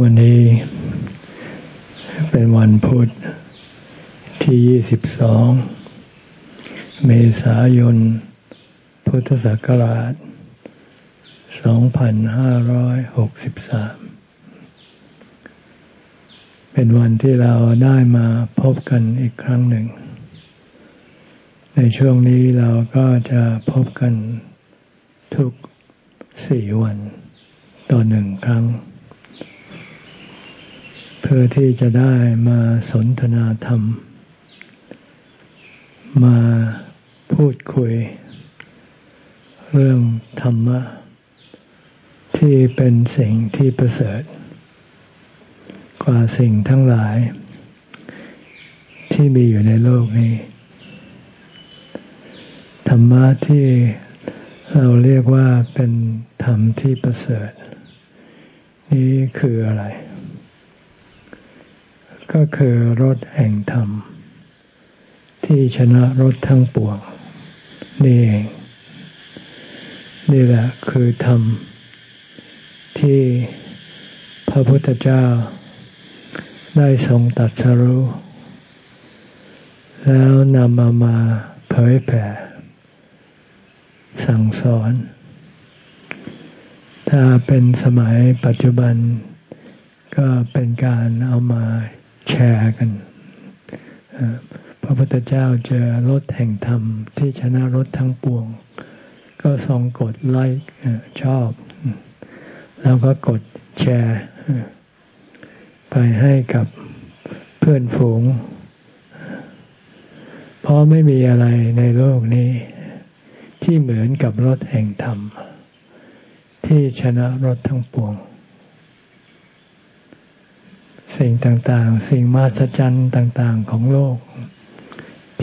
วันนี้เป็นวันพุธที่ 22 เมษายน พุทธศักราช 2563 เป็นวันที่เราได้มาพบกันอีกครั้งหนึ่ง ในช่วงนี้เราก็จะพบกันทุกสี่วันต่อหนึ่งครั้ง เพื่อที่จะได้มาสนทนาธรรม มาพูดคุย เรื่องธรรมะ ที่เป็นสิ่งที่ประเสริฐ กว่าสิ่งทั้งหลาย ที่มีอยู่ในโลกนี้ ธรรมะที่เราเรียกว่าเป็นธรรมที่ประเสริฐ นี้คืออะไร ก็คือรถแห่งธรรม ที่ชนะรถทั้งปวงนี่เองนี่แหละคือธรรม ที่พระพุทธเจ้า ได้ทรงตัดสรู้ แล้วนำมามาเผยแผ่ สั่งสอน ถ้าเป็นสมัยปัจจุบันก็เป็นการเอามา แชร์กันพระพุทธเจ้าเจอรถแห่งธรรมที่ชนะรถทั้งปวง ก็ทรงกดไลค์ชอบ แล้วก็กดแชร์ไปให้กับเพื่อนฝูง เพราะไม่มีอะไรในโลกนี้ ที่เหมือนกับรถแห่งธรรม ที่ชนะรถทั้งปวง สิ่งต่างๆ สิ่งมหัศจรรย์ต่างๆของโลก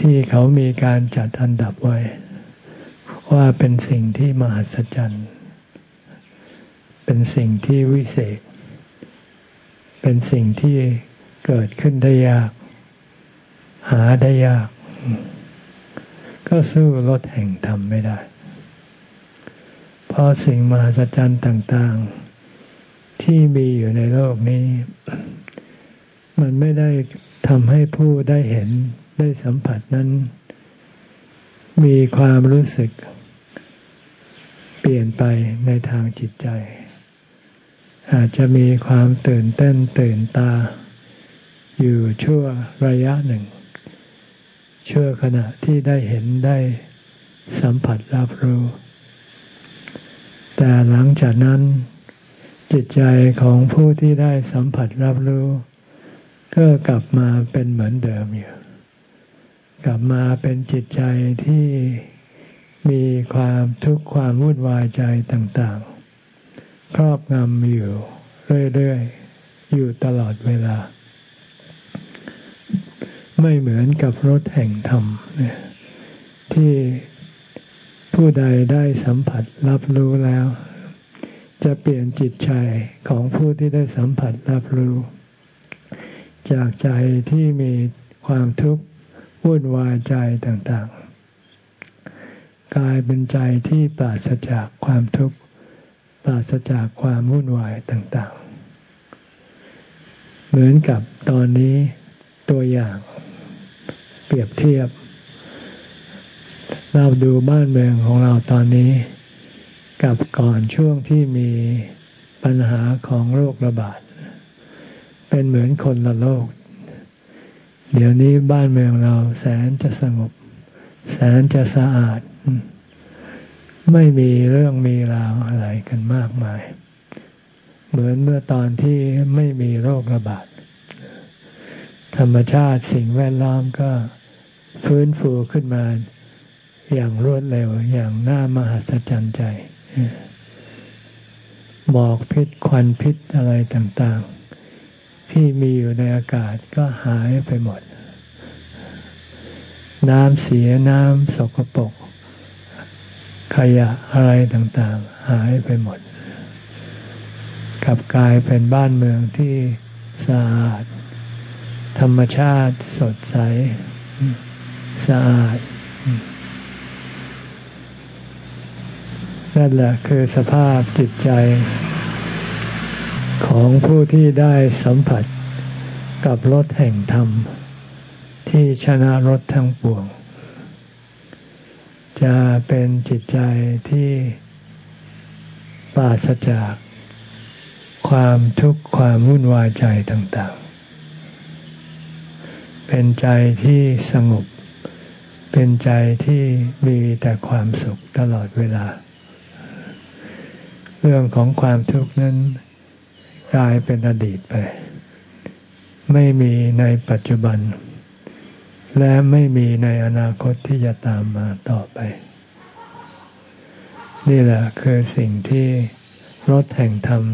ที่เขามีการจัดอันดับไว้ ว่าเป็นสิ่งที่มหัศจรรย์เป็นสิ่งที่วิเศษ เป็นสิ่งที่เกิดขึ้นได้ยาก หาได้ยาก ก็สู้รถแห่งธรรมไม่ได้ เพราะสิ่งมหัศจรรย์ต่าง ๆ ที่มีอยู่ในโลกนี้ มันไม่ได้ทำให้ผู้ได้เห็นได้สัมผัสนั้น มีความรู้สึก เปลี่ยนไปในทางจิตใจ อาจจะมีความตื่นเต้นตื่นตา อยู่ชั่วระยะหนึ่ง ชั่วขณะที่ได้เห็นได้สัมผัสรับรู้ แต่หลังจากนั้นจิตใจของผู้ที่ได้สัมผัสรับรู้ ก็กลับมาเป็นเหมือนเดิมอยู่ กลับมาเป็นจิตใจที่มีความทุกข์ความวุ่นวายใจต่างๆ ครอบงำอยู่เรื่อยๆ อยู่ตลอดเวลา ไม่เหมือนกับรถแห่งธรรมที่ผู้ใดได้สัมผัสรับรู้แล้ว จะเปลี่ยนจิตใจของผู้ที่ได้สัมผัสรับรู้ จากใจที่มีความทุกข์วุ่นวายใจต่างๆ กลายเป็นใจที่ปราศจากความทุกข์ปราศจากความวุ่นวายต่างๆ เหมือนกับตอนนี้ตัวอย่างเปรียบเทียบ เราดูบ้านเมืองของเราตอนนี้ กับก่อนช่วงที่มีปัญหาของโรคระบาด เป็นเหมือนคนละโลก เดี๋ยวนี้บ้านเมืองเราแสนจะสงบ แสนจะสะอาด ไม่มีเรื่องมีราวอะไรกันมากมาย เหมือนเมื่อตอนที่ไม่มีโรคระบาด ธรรมชาติสิ่งแวดล้อมก็ฟื้นฟูขึ้นมาอย่างรวดเร็วอย่างน่ามหัศจรรย์ใจหมอกพิษควันพิษอะไรต่างๆ ที่มีอยู่ในอากาศก็หายไปหมด น้ำเสียน้ำสกปรกขยะอะไรต่างๆ หายไปหมด กลับกลายเป็นบ้านเมืองที่สะอาด ธรรมชาติสดใส สะอาด นั่นแหละคือสภาพจิตใจ ของผู้ที่ได้สัมผัสกับรถแห่งธรรม ที่ชนะรถทั้งปวง จะเป็นจิตใจที่ปราศจากความทุกข์ความวุ่นวายใจต่างๆ เป็นใจที่สงบ เป็นใจที่มีแต่ความสุขตลอดเวลา เรื่องของความทุกข์นั้น กลายเป็นอดีตไป ไม่มีในปัจจุบัน และไม่มีในอนาคตที่จะตามมาต่อไป นี่แหละคือสิ่งที่รถแห่งธรรม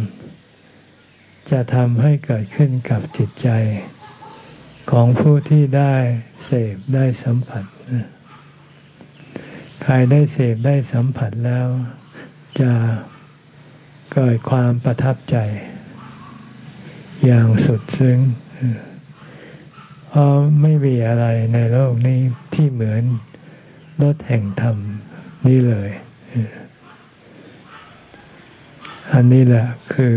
จะทำให้เกิดขึ้นกับจิตใจ ของผู้ที่ได้เสพได้สัมผัส ใครได้เสพได้สัมผัสแล้วจะเกิดความประทับใจ อย่างสุดซึ้งเพราะไม่มีอะไรในโลกนี้ที่เหมือนรถแห่งธรรมนี่เลย อันนี้แหละคือ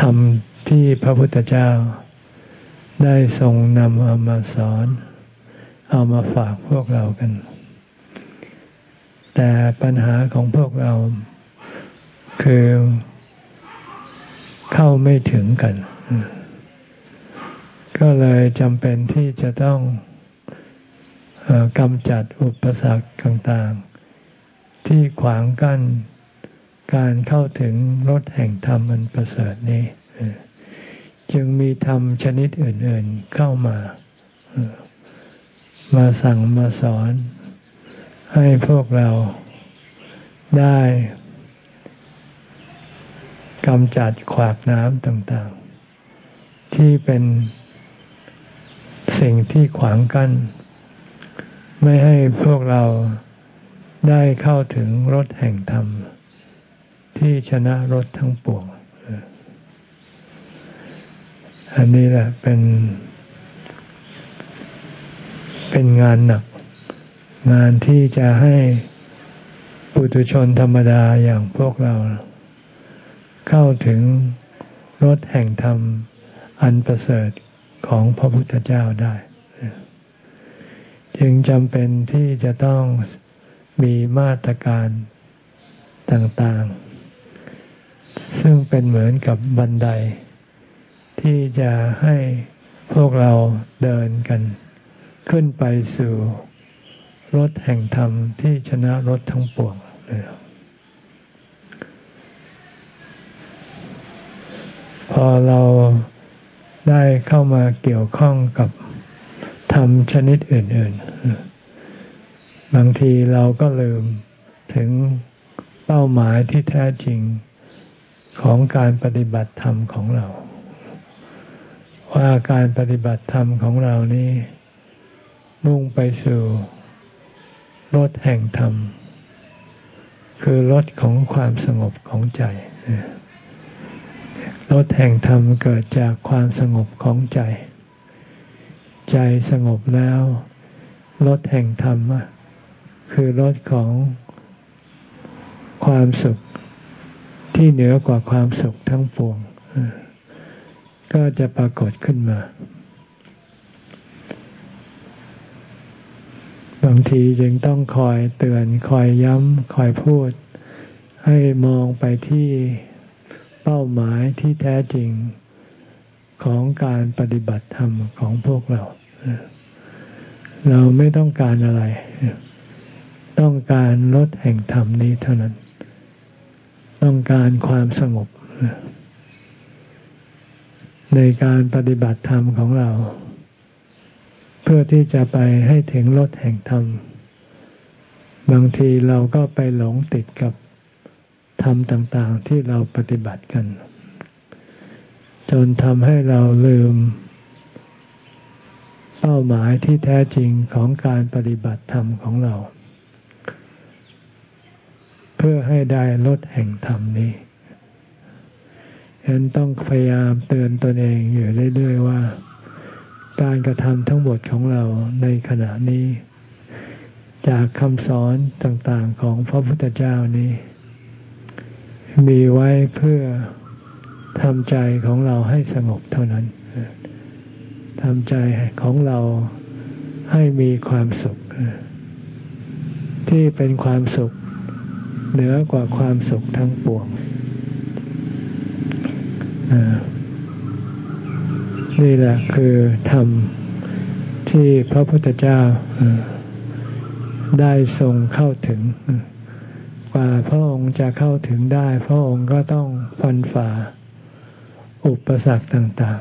ธรรมที่พระพุทธเจ้า ได้ทรงนำเอามาสอน เอามาฝากพวกเรากัน แต่ปัญหาของพวกเราคือ เข้าไม่ถึงกัน ก็เลยจำเป็นที่จะต้องกำจัดอุปสรรคต่างๆ ที่ขวางกั้นการเข้าถึงรถแห่งธรรมอันประเสริฐนี้ จึงมีธรรมชนิดอื่น ๆเข้ามา มาสั่งมาสอน ให้พวกเราได้ กำจัดขวากน้ำต่างๆ ที่เป็นสิ่งที่ขวางกัน้น ไม่ให้พวกเราได้เข้าถึงรถแห่งธรรม ที่ชนะรถทั้งปวง อันนี้แหละเป็น เป็นงานหนัก งานที่จะให้ปุถุชนธรรมดาอย่างพวกเรา เข้าถึงรถแห่งธรรม อันประเสริฐของพระพุทธเจ้าได้ จึงจำเป็นที่จะต้องมีมาตรการต่างๆ ซึ่งเป็นเหมือนกับบันได ที่จะให้พวกเราเดินกัน ขึ้นไปสู่รถแห่งธรรมที่ชนะรถทั้งปวงนะครับ พอเราได้เข้ามาเกี่ยวข้องกับธรรมชนิดอื่น ๆ บางทีเราก็ลืมถึงเป้าหมายที่แท้จริงของการปฏิบัติธรรมของเรา ว่าการปฏิบัติธรรมของเรานี้ มุ่งไปสู่รถแห่งธรรม คือรถของความสงบของใจ รถแห่งธรรมเกิดจากความสงบของใจ ใจสงบแล้วรถแห่งธรรม คือรถของความสุขที่เหนือกว่าความสุขทั้งปวง ก็จะปรากฏขึ้นมา บางทีจึงต้องคอยเตือนคอยย้ำคอยพูด ให้มองไปที่ เป้าหมายที่แท้จริงของการปฏิบัติธรรมของพวกเรา เราไม่ต้องการอะไร ต้องการลดแห่งธรรมนี้เท่านั้น ต้องการความสงบ ในการปฏิบัติธรรมของเรา เพื่อที่จะไปให้ถึงลดแห่งธรรม บางทีเราก็ไปหลงติดกับ ธรรมต่างๆที่เราปฏิบัติกัน จนทำให้เราลืม เป้าหมายที่แท้จริงของการปฏิบัติธรรมของเรา เพื่อให้ได้ลดแห่งธรรมนี้ฉะนั้นต้องพยายามเตือนตนเองอยู่เรื่อยๆว่า การกระทำทั้งหมดของเราในขณะนี้ จากคำสอนต่างๆของพระพุทธเจ้านี้ มีไว้เพื่อทำใจของเราให้สงบเท่านั้นทำใจของเราให้มีความสุข ที่เป็นความสุข เหนือกว่าความสุขทั้งปวงนี่แหละคือธรรมที่พระพุทธเจ้าได้ทรงเข้าถึง กว่าพระองค์จะเข้าถึงได้ พระองค์ก็ต้องฟันฝ่า อุปสรรคต่าง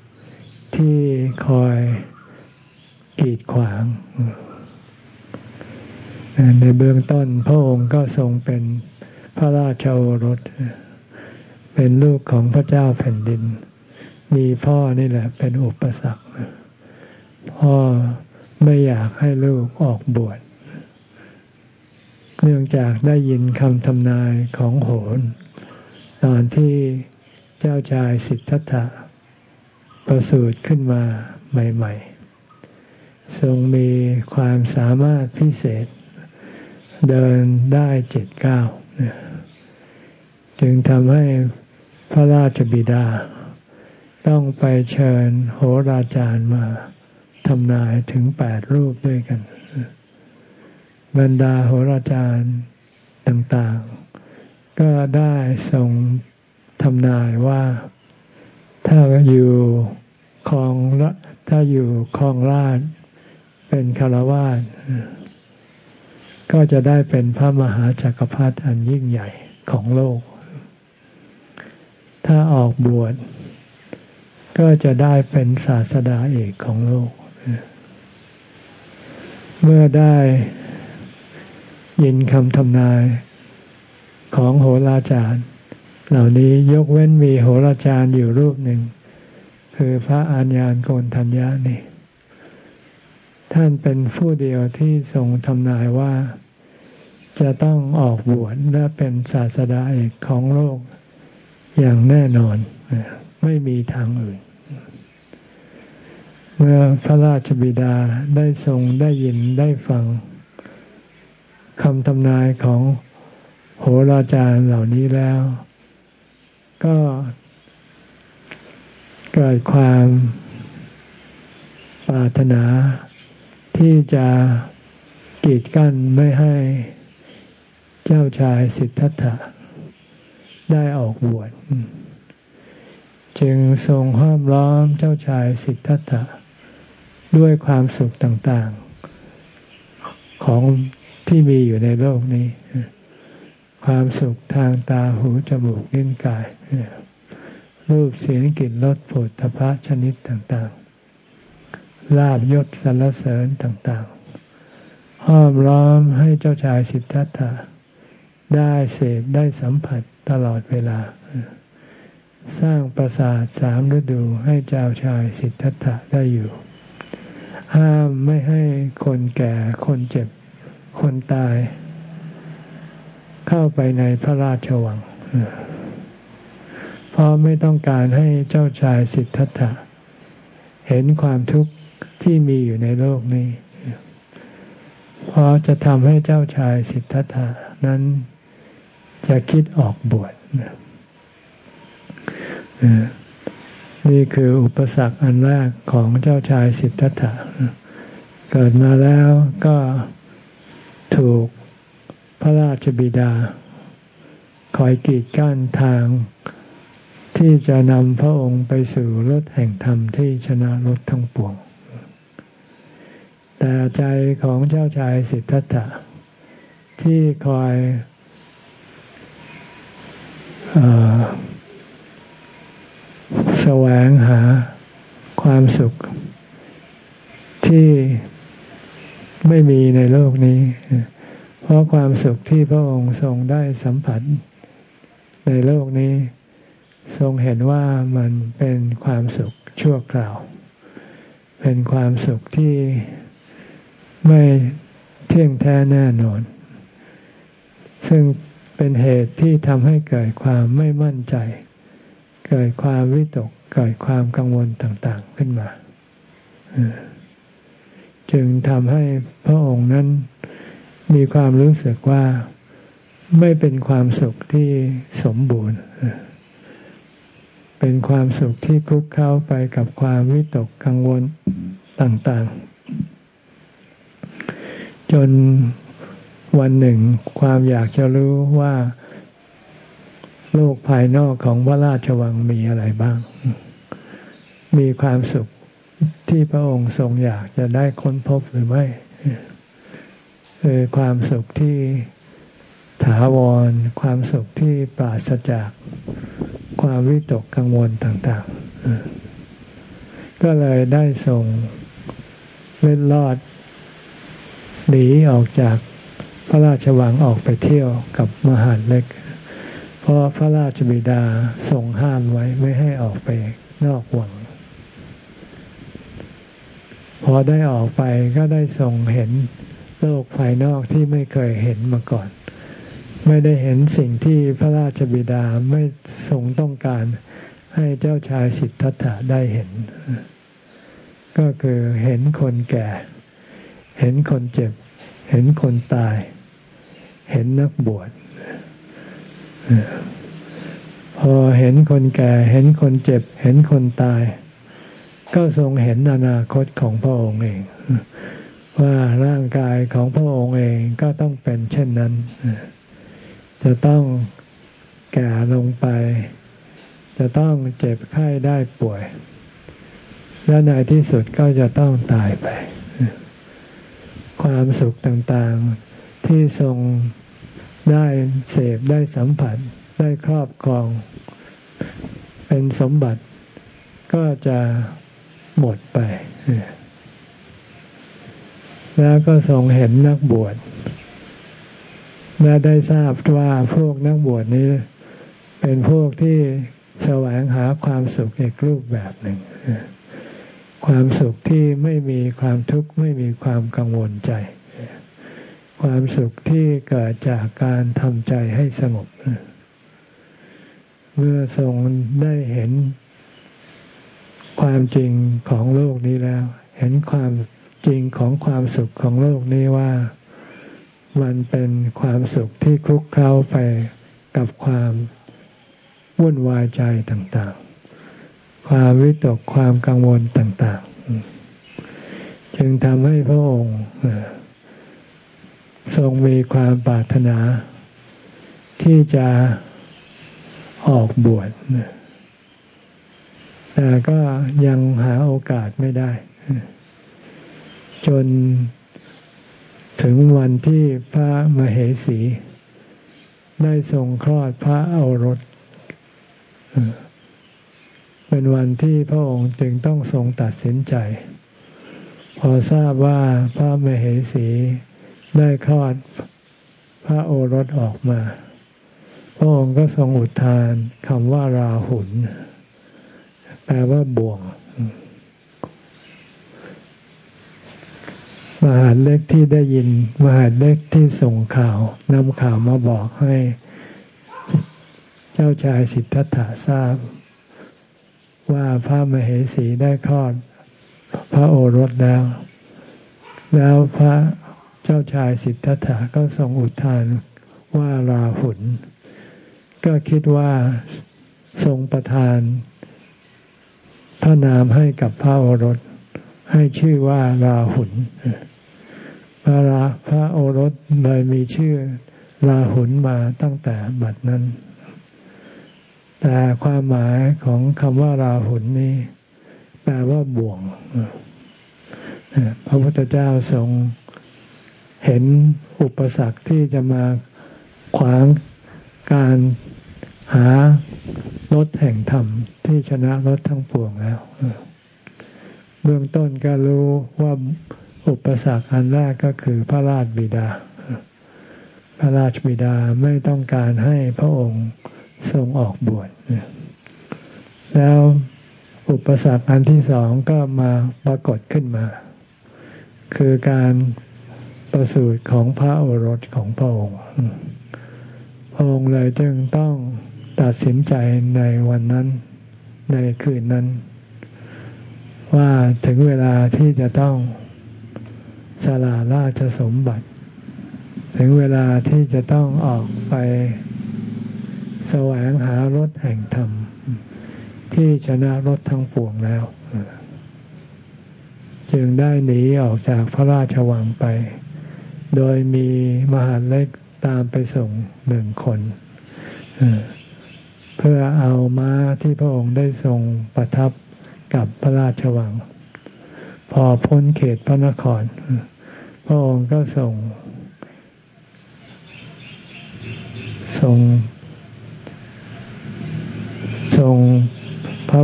ๆ ที่คอยกีดขวางในเบื้องต้นพระองค์ก็ทรงเป็นพระราชโอรส เป็นลูกของพระเจ้าแผ่นดิน มีพ่อนี่แหละ เป็นอุปสรรคพ่อไม่อยากให้ลูกออกบวช เนื่องจากได้ยินคำทำนายของโหนตอนที่เจ้าชายสิทธัตถะประสูติขึ้นมาใหม่ๆ ทรงมีความสามารถพิเศษ เดินได้เจ็ดเก้าจึงทำให้พระราชบิดา ต้องไปเชิญโหราจารย์มาทำนายถึงแปดรูปด้วยกัน บรรดาโหราจารย์ต่างๆ ก็ได้ทรงทำนายว่า ถ้าอยู่คลองละถ้าอยู่คลองราช เป็นคารวาสก็จะได้เป็นพระมหาจักรพรรดิอันยิ่งใหญ่ของโลก ถ้าออกบวชก็จะได้เป็นศาสดาเอกของโลก เมื่อได้ ยินคำทำนายของโหราจารย์ เหล่านี้ยกเว้นมีโหราจารย์อยู่รูปหนึ่ง คือพระอัญญาณโกนทัญญานี่ ท่านเป็นผู้เดียวที่ทรงทำนายว่า จะต้องออกบวชและเป็นศาสดาเอกของโลกอย่างแน่นอน ไม่มีทางอื่น เมื่อพระราชบิดาได้ทรงได้ยินได้ฟัง คำทำนายของโหราจารย์เหล่านี้แล้ว ก็เกิดความปรารถนา ที่จะกีดกั้นไม่ให้เจ้าชายสิทธัตถะ ได้ออกบวชจึงทรงห้อมล้อมเจ้าชายสิทธัตถะ ด้วยความสุขต่างๆ ของ ที่มีอยู่ในโลกนี้ ความสุขทางตาหูจมูกลิ้นกาย รูปเสียงกลิ่นรสผลทพะชนิดต่างๆลาบยศสรรเสริญต่างๆ ห้อมล้อมให้เจ้าชายสิทธัตถะได้เสพได้สัมผัสตลอดเวลา สร้างปราสาทสามฤดูให้เจ้าชายสิทธัตถะได้อยู่ ห้ามไม่ให้คนแก่คนเจ็บ คนตาย เข้าไปในพระราชวัง เพราะไม่ต้องการให้เจ้าชายสิทธัตถะ เห็นความทุกข์ที่มีอยู่ในโลกนี้ เพราะจะทำให้เจ้าชายสิทธัตถะนั้นจะคิดออกบวชนี่คืออุปสรรคอันแรกของเจ้าชายสิทธัตถะ เกิดมาแล้วก็ ถูกพระราชบิดา คอยกีดกั้นทาง ที่จะนำพระองค์ไปสู่รถแห่งธรรมที่ชนะรถทั้งปวง แต่ใจของเจ้าชายสิทธัตถะที่คอยอแสวงหาความสุขที่ ไม่มีในโลกนี้ เพราะความสุขที่พระองค์ทรงได้สัมผัส ในโลกนี้ ทรงเห็นว่ามันเป็นความสุขชั่วคราว เป็นความสุขที่ไม่เที่ยงแท้แน่นอน ซึ่งเป็นเหตุที่ทำให้เกิดความไม่มั่นใจ เกิดความวิตก เกิดความกังวลต่าง ๆ ขึ้นมา จึงทำให้พระองค์นั้นมีความรู้สึกว่าไม่เป็นความสุขที่สมบูรณ์ เป็นความสุขที่คลุกเข้าไปกับความวิตกกังวลต่างๆ จนวันหนึ่งความอยากจะรู้ว่าโลกภายนอกของพระราชวังมีอะไรบ้าง มีความสุข ที่พระองค์ทรงอยากจะได้ค้นพบหรือไม่คือความสุขที่ถาวร ความสุขที่ปราศจากความวิตกกังวลต่างๆ ก็เลยได้ส่งเล่นลอดหนีออกจากพระราชวังออกไปเที่ยวกับมหาเล็ก เพราะพระราชบิดาทรงห้ามไว้ไม่ให้ออกไปนอกวัง พอได้ออกไปก็ได้ทรงเห็นโลกภายนอกที่ไม่เคยเห็นมาก่อน ไม่ได้เห็นสิ่งที่พระราชบิดาไม่ทรงต้องการให้เจ้าชายสิทธัตถะได้เห็น ก็คือเห็นคนแก่ เห็นคนเจ็บ เห็นคนตาย เห็นนักบวชพอเห็นคนแก่ เห็นคนเจ็บ เห็นคนตาย ก็ทรงเห็นอนาคตของพระองค์เอง ว่าร่างกายของพระองค์เองก็ต้องเป็นเช่นนั้น จะต้องแก่ลงไป จะต้องเจ็บไข้ได้ป่วย และในที่สุดก็จะต้องตายไป ความสุขต่างๆที่ทรงได้เสพได้สัมผัสได้ครอบครอง เป็นสมบัติก็จะ หมดไป แล้วก็ทรงเห็นนักบวชและได้ทราบว่าพวกนักบวชนี้ เป็นพวกที่แสวงหาความสุขอีกรูปแบบหนึ่ง ความสุขที่ไม่มีความทุกข์ไม่มีความกังวลใจ ความสุขที่เกิดจากการทำใจให้สงบเมื่อทรงได้เห็น ความจริงของโลกนี้แล้ว เห็นความจริงของความสุขของโลกนี้ว่ามันเป็นความสุขที่คลุกเคล้าไปกับความวุ่นวายใจต่างๆ ความวิตกความกังวลต่างๆ จึงทำให้พระองค์ทรงมีความปรารถนา ที่จะออกบวช แต่ก็ยังหาโอกาสไม่ได้ จนถึงวันที่พระมเหสี ได้ทรงคลอดพระโอรส เป็นวันที่พระองค์จึงต้องทรงตัดสินใจ พอทราบว่าพระมเหสีได้คลอดพระโอรสออกมา พระองค์ก็ทรงอุทานคำว่าราหุล แปลว่าบ่วง มหาเล็กที่ได้ยิน มหาเล็กที่ส่งข่าวนำข่าวมาบอกให้ เจ้าชายสิทธัตถะทราบ ว่าพระมเหสีได้คลอด พระโอรสแล้ว แล้วพระเจ้าชายสิทธัตถะก็ทรงอุทานว่าราหุลก็คิดว่าทรงประทาน พระนามให้กับพระโอรส ให้ชื่อว่าราหุลพระราพระโอรสเลยมีชื่อลาหุนมาตั้งแต่บัดนั้น แต่ความหมายของคำว่าราหุนนี้ แปลว่าบ่วงพระพุทธเจ้าทรงเห็นอุปสรรคที่จะมาขวางการหา รถแห่งธรรมที่ชนะรถทั้งปวงแล้ว เบื้องต้นก็รู้ว่าอุปสรรคอันแรกก็คือพระราชบิดา พระราชบิดาไม่ต้องการให้พระองค์ทรงออกบวชแล้วอุปสรรคอันที่สองก็มาปรากฏขึ้นมา คือการประสูติของพระโอรสของพระองค์พระองค์เลยจึงต้อง ตัดสินใจในวันนั้น ในคืนนั้น ว่าถึงเวลาที่จะต้องสละราชสมบัติ ถึงเวลาที่จะต้องออกไปแสวงหารถแห่งธรรม ที่ชนะรถทั้งปวงแล้ว จึงได้หนีออกจากพระราชวังไป โดยมีมหาเล็กตามไปส่งหนึ่งคนเพื่อเอาม้าที่พระองค์ได้ทรงประทับกับพระราชวัง พอพ้นเขตพระนคร พระองค์ก็ส่งทรงทรงพระ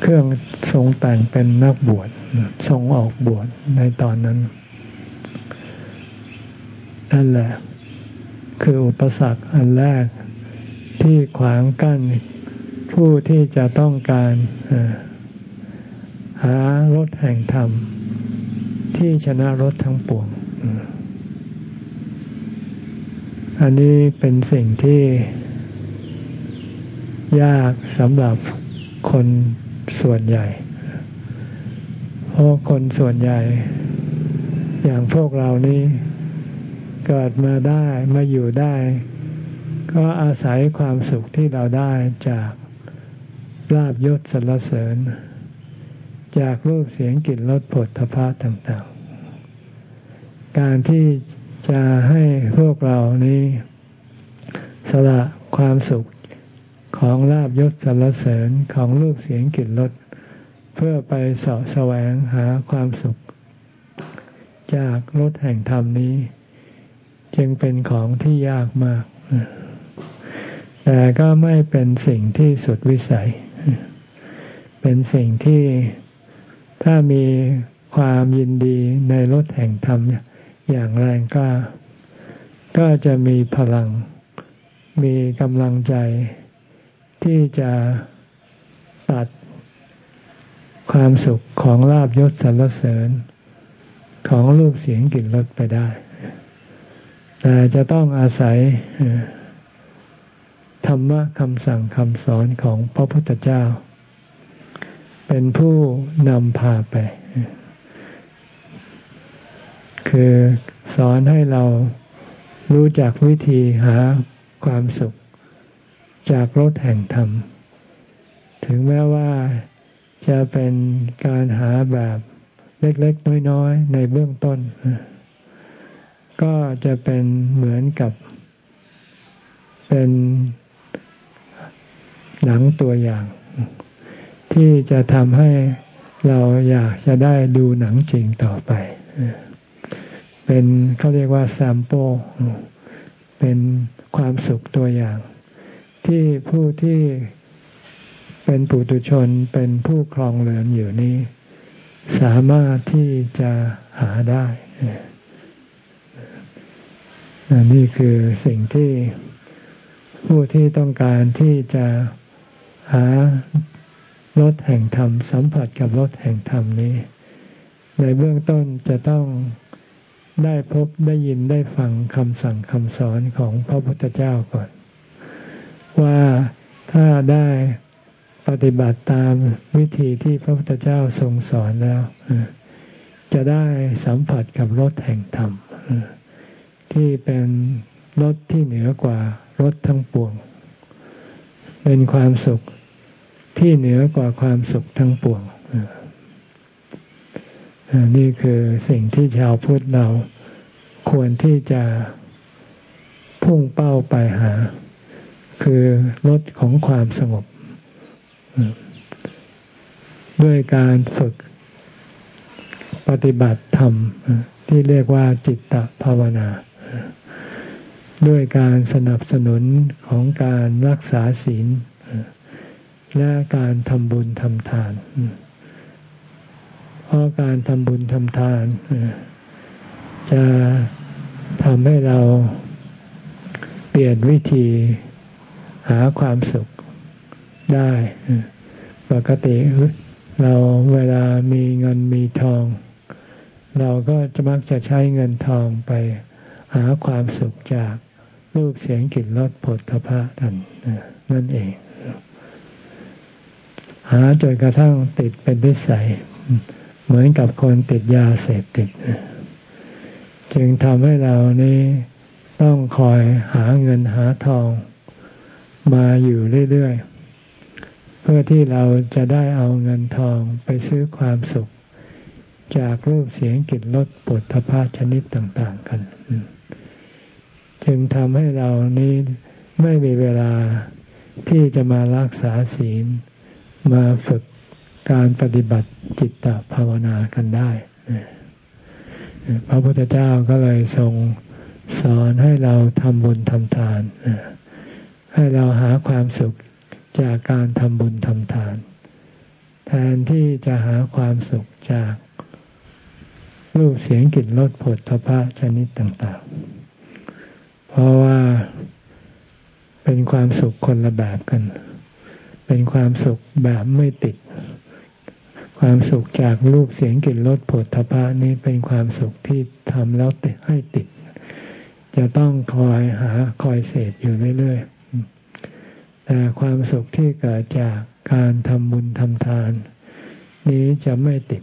เครื่องทรงแต่งเป็นนักบวชทรงออกบวชในตอนนั้น นั่นแหละ คืออุปสรรคอันแรก ที่ขวางกั้นผู้ที่จะต้องการหารถแห่งธรรม ที่ชนะรถทั้งปวง อันนี้เป็นสิ่งที่ ยากสำหรับคนส่วนใหญ่ เพราะคนส่วนใหญ่ อย่างพวกเรานี้เกิดมาได้มาอยู่ได้ ก็อาศัยความสุขที่เราได้จากลาบยศสรรเสริญ จากรูปเสียงกลิ่นรสผลทพะต่างๆ การที่จะให้พวกเรานี้สละความสุขของลาบยศสรรเสริญของรูปเสียงกลิ่นรสเพื่อไปสาะแสวงหาความสุข จากรถแห่งธรรมนี้ จึงเป็นของที่ยากมาก แต่ก็ไม่เป็นสิ่งที่สุดวิสัย เป็นสิ่งที่ถ้ามีความยินดีในรถแห่งธรรมอย่างแรงกล้า ก็จะมีพลัง มีกำลังใจที่จะตัดความสุขของลาบยศสรรเสริญ ของรูปเสียงกลิ่นรสไปได้ แต่จะต้องอาศัย ธรรมะคำสั่งคำสอนของพระพุทธเจ้า เป็นผู้นำพาไป คือสอนให้เรารู้จักวิธีหาความสุขจากรถแห่งธรรม ถึงแม้ว่าจะเป็นการหาแบบเล็กๆ น้อยๆ ในเบื้องต้น ก็จะเป็นเหมือนกับเป็น หนังตัวอย่าง ที่จะทำให้เราอยากจะได้ดูหนังจริงต่อไป เป็นเขาเรียกว่าแซมโปเป็นความสุขตัวอย่าง ที่ผู้ที่เป็นปุถุชนเป็นผู้ครองเรือนอยู่นี้ สามารถที่จะหาได้ นี่คือสิ่งที่ผู้ที่ต้องการที่จะ หารถแห่งธรรม สัมผัสกับรถแห่งธรรมนี้ ในเบื้องต้นจะต้องได้พบได้ยินได้ฟังคำสั่งคำสอนของพระพุทธเจ้าก่อน ว่าถ้าได้ปฏิบัติตามวิธีที่พระพุทธเจ้าทรงสอนแล้ว จะได้สัมผัสกับรถแห่งธรรม ที่เป็นรถที่เหนือกว่ารถทั้งปวง เป็นความสุข ที่เหนือกว่าความสุขทั้งปวงนี่คือสิ่งที่ชาวพุทธเราควรที่จะพุ่งเป้าไปหา คือลดของความสงบ ด้วยการฝึกปฏิบัติธรรมที่เรียกว่าจิตตภาวนา ด้วยการสนับสนุนของการรักษาศีล และการทำบุญทำทาน เพราะการทำบุญทำทาน จะทำให้เราเปลี่ยนวิธีหาความสุขได้ ปกติเราเวลามีเงินมีทอง เราก็จะมักจะใช้เงินทองไปหาความสุขจากรูปเสียงกลิ่นรสผลทพะนั่นนั่นเอง หาจนกระทั่งติดเป็นนิสัย เหมือนกับคนติดยาเสพติด จึงทำให้เรานี้ต้องคอยหาเงินหาทองมาอยู่เรื่อยๆ เพื่อที่เราจะได้เอาเงินทองไปซื้อความสุข จากรูปเสียงกลิ่นรสปุถะพาชนิดต่าง ๆ กัน จึงทำให้เรานี้ไม่มีเวลาที่จะมารักษาศีล มาฝึกการปฏิบัติจิตตภาวนากันได้ พระพุทธเจ้าก็เลยทรงสอนให้เราทำบุญทำทาน ให้เราหาความสุขจากการทำบุญทำทาน แทนที่จะหาความสุขจากรูปเสียงกลิ่นรสผลทพะชนิดต่างๆ เพราะว่าเป็นความสุขคนละแบบกัน เป็นความสุขแบบไม่ติด ความสุขจากรูปเสียงกลิ่นรสผลทพะนี้เป็นความสุขที่ทำแล้วให้ติด จะต้องคอยหาคอยเสพอยู่เรื่อยๆ แต่ความสุขที่เกิดจากการทำบุญทำทาน นี้จะไม่ติด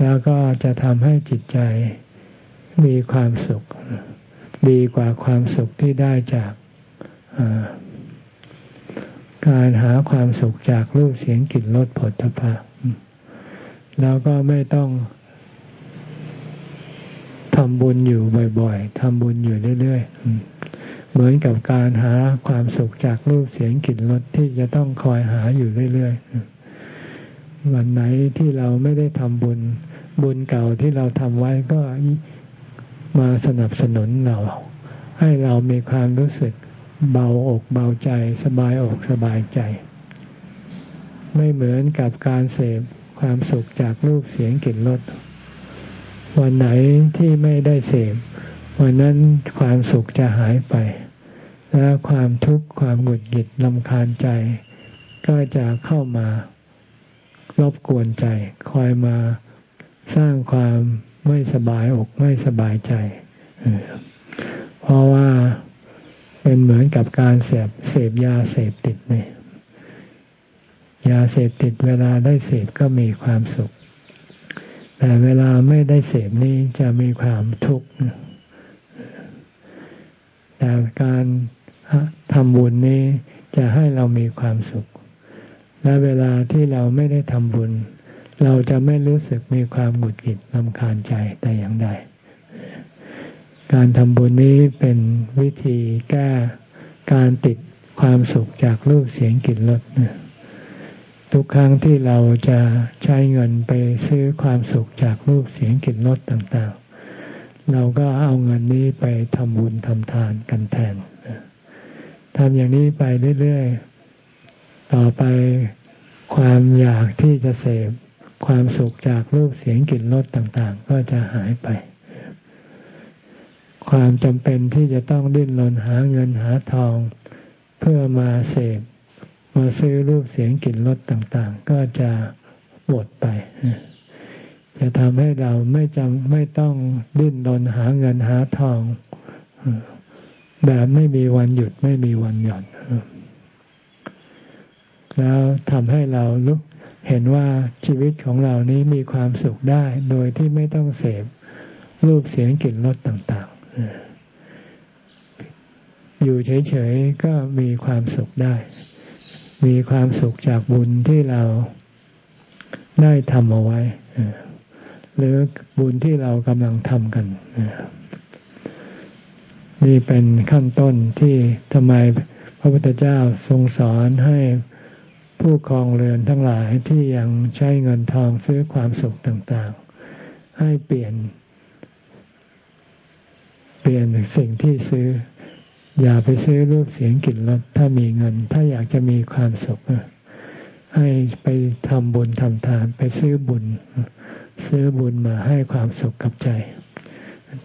แล้วก็จะทำให้จิตใจมีความสุข ดีกว่าความสุขที่ได้จาก การหาความสุขจากรูปเสียงกลิ่นรสผลตภะแล้วก็ไม่ต้องทำบุญอยู่บ่อยๆทำบุญอยู่เรื่อยๆ เหมือนกับการหาความสุขจากรูปเสียงกลิ่นรสที่จะต้องคอยหาอยู่เรื่อยๆ วันไหนที่เราไม่ได้ทำบุญ บุญเก่าที่เราทำไว้ก็มาสนับสนุนเรา ให้เรามีความรู้สึก เบาอกเบาใจสบายอกสบายใจ ไม่เหมือนกับการเสพความสุขจากรูปเสียงกลิ่นรสวันไหนที่ไม่ได้เสพวันนั้นความสุขจะหายไป แล้วความทุกข์ความหงุดหงิดลำคาญใจ ก็จะเข้ามารบกวนใจ คอยมาสร้างความไม่สบายอกไม่สบายใจ เพราะว่า เป็นเหมือนกับการเสพเสพยาเสพติดเนี่ยยาเสพติดเวลาได้เสพก็มีความสุข แต่เวลาไม่ได้เสพนี้จะมีความทุกข์แต่การทำบุญนี้จะให้เรามีความสุข และเวลาที่เราไม่ได้ทำบุญ เราจะไม่รู้สึกมีความหงุดหงิดลำคาญใจแต่อย่างใด การทำบุญนี้เป็นวิธีแก้การติดความสุขจากรูปเสียงกลิ่นรสทุกครั้งที่เราจะใช้เงินไปซื้อความสุขจากรูปเสียงกลิ่นรสต่างๆ เราก็เอาเงินนี้ไปทำบุญทำทานกันแทนทำอย่างนี้ไปเรื่อยๆ ต่อไปความอยากที่จะเสพความสุขจากรูปเสียงกลิ่นรสต่างๆ ก็จะหายไป ความจำเป็นที่จะต้องดิ้นรนหาเงินหาทอง เพื่อมาเสพมาซื้อรูปเสียงกลิ่นรสต่างๆ ก็จะหมดไป จะทำให้เราไม่จำไม่ต้องดิ้นรนหาเงินหาทอง แบบไม่มีวันหยุดไม่มีวันหย่อน แล้วทำให้เราลุกเห็นว่าชีวิตของเรานี้มีความสุขได้ โดยที่ไม่ต้องเสพรูปเสียงกลิ่นรสต่างๆ อยู่เฉยๆก็มีความสุขได้ มีความสุขจากบุญที่เราได้ทำเอาไว้หรือบุญที่เรากำลังทำกันนี่เป็นขั้นต้นที่ทำไมพระพุทธเจ้าทรงสอนให้ผู้ครองเรือนทั้งหลายที่ยังใช้เงินทองซื้อความสุขต่างๆ ให้เปลี่ยน เปลี่ยนสิ่งที่ซื้อ อย่าไปซื้อรูปเสียงกลิ่นรสถ้ามีเงิน ถ้าอยากจะมีความสุขให้ไปทำบุญทำทานไปซื้อบุญ ซื้อบุญมาให้ความสุขกับใจ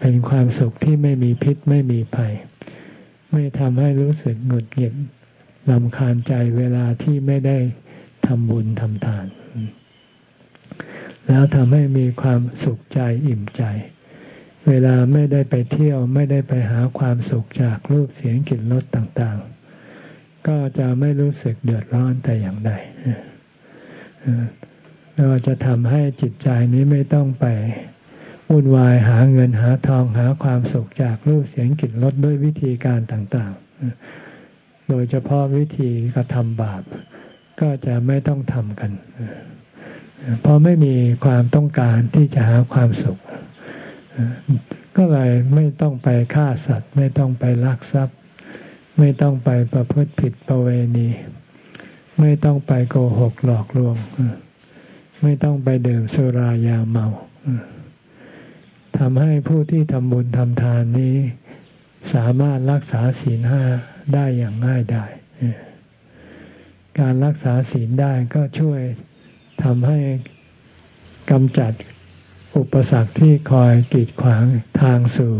เป็นความสุขที่ไม่มีพิษไม่มีภัย ไม่ทำให้รู้สึกหงุดหงิดลำคาญใจเวลาที่ไม่ได้ทำบุญทำทาน แล้วทำให้มีความสุขใจอิ่มใจ เวลาไม่ได้ไปเที่ยวไม่ได้ไปหาความสุขจากรูปเสียงกลิ่นรสต่างๆ ก็จะไม่รู้สึกเดือดร้อนแต่อย่างใดเราจะทำให้จิตใจนี้ไม่ต้องไปวุ่นวายหาเงินหาทองหาความสุขจากรูปเสียงกลิ่นรสด้วยวิธีการต่างๆ โดยเฉพาะวิธีกระทำบาป ก็จะไม่ต้องทำกัน เพราะไม่มีความต้องการที่จะหาความสุข ก็เลยไม่ต้องไปฆ่าสัตว์ ไม่ต้องไปลักทรัพย์ ไม่ต้องไปประพฤติผิดประเวณี ไม่ต้องไปโกหกหลอกลวง ไม่ต้องไปดื่มสุรายาเมาทำให้ผู้ที่ทำบุญทำทานนี้ สามารถรักษาศีลห้าได้อย่างง่ายได้การรักษาศีลได้ก็ช่วยทำให้กำจัด อุปสรรคที่คอยกีดขวางทางสู่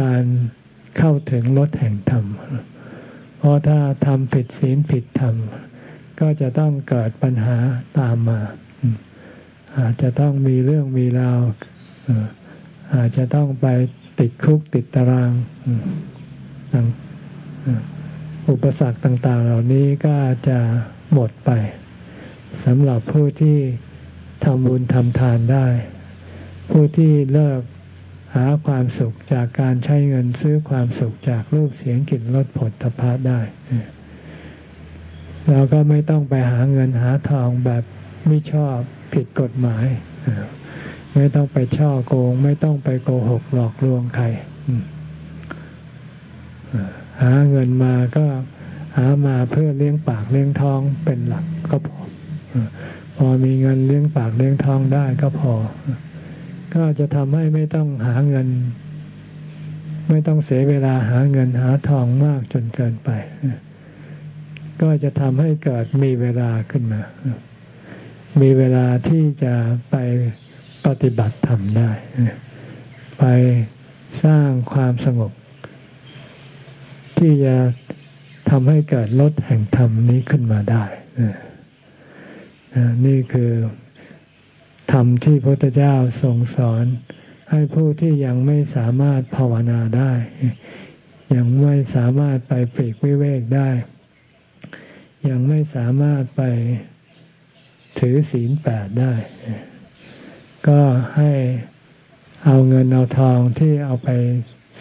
การเข้าถึงรถแห่งธรรม เพราะถ้าทำผิดศีลผิดธรรม ก็จะต้องเกิดปัญหาตามมา อาจจะต้องมีเรื่องมีราวอาจจะต้องไปติดคุกติดตารางอุปสรรคต่าง ๆ เหล่านี้ก็จะหมดไปสำหรับผู้ที่ทำบุญทำทานได้ ผู้ที่เลิกหาความสุขจากการใช้เงินซื้อความสุขจากรูปเสียงกลิ่นรสผลทพะได้เราก็ไม่ต้องไปหาเงินหาทองแบบไม่ชอบผิดกฎหมาย ไม่ต้องไปช่อโกง ไม่ต้องไปโกหกหลอกลวงใครหาเงินมาก็หามาเพื่อเลี้ยงปากเลี้ยงท้องเป็นหลักก็พอพอมีเงินเลี้ยงปากเลี้ยงท้องได้ก็พอ ก็จะทำให้ไม่ต้องหาเงิน ไม่ต้องเสียเวลาหาเงินหาทองมากจนเกินไป ก็จะทำให้เกิดมีเวลาขึ้นมา มีเวลาที่จะไปปฏิบัติธรรมได้ ไปสร้างความสงบ ที่จะทำให้เกิดลดแห่งธรรมนี้ขึ้นมาได้ นี่คือ ธรรมที่พระพุทธเจ้าทรงสอน ให้ผู้ที่ยังไม่สามารถภาวนาได้ ยังไม่สามารถไปปีกวิเวกได้ ยังไม่สามารถไปถือศีลแปดได้ ก็ให้เอาเงินเอาทองที่เอาไป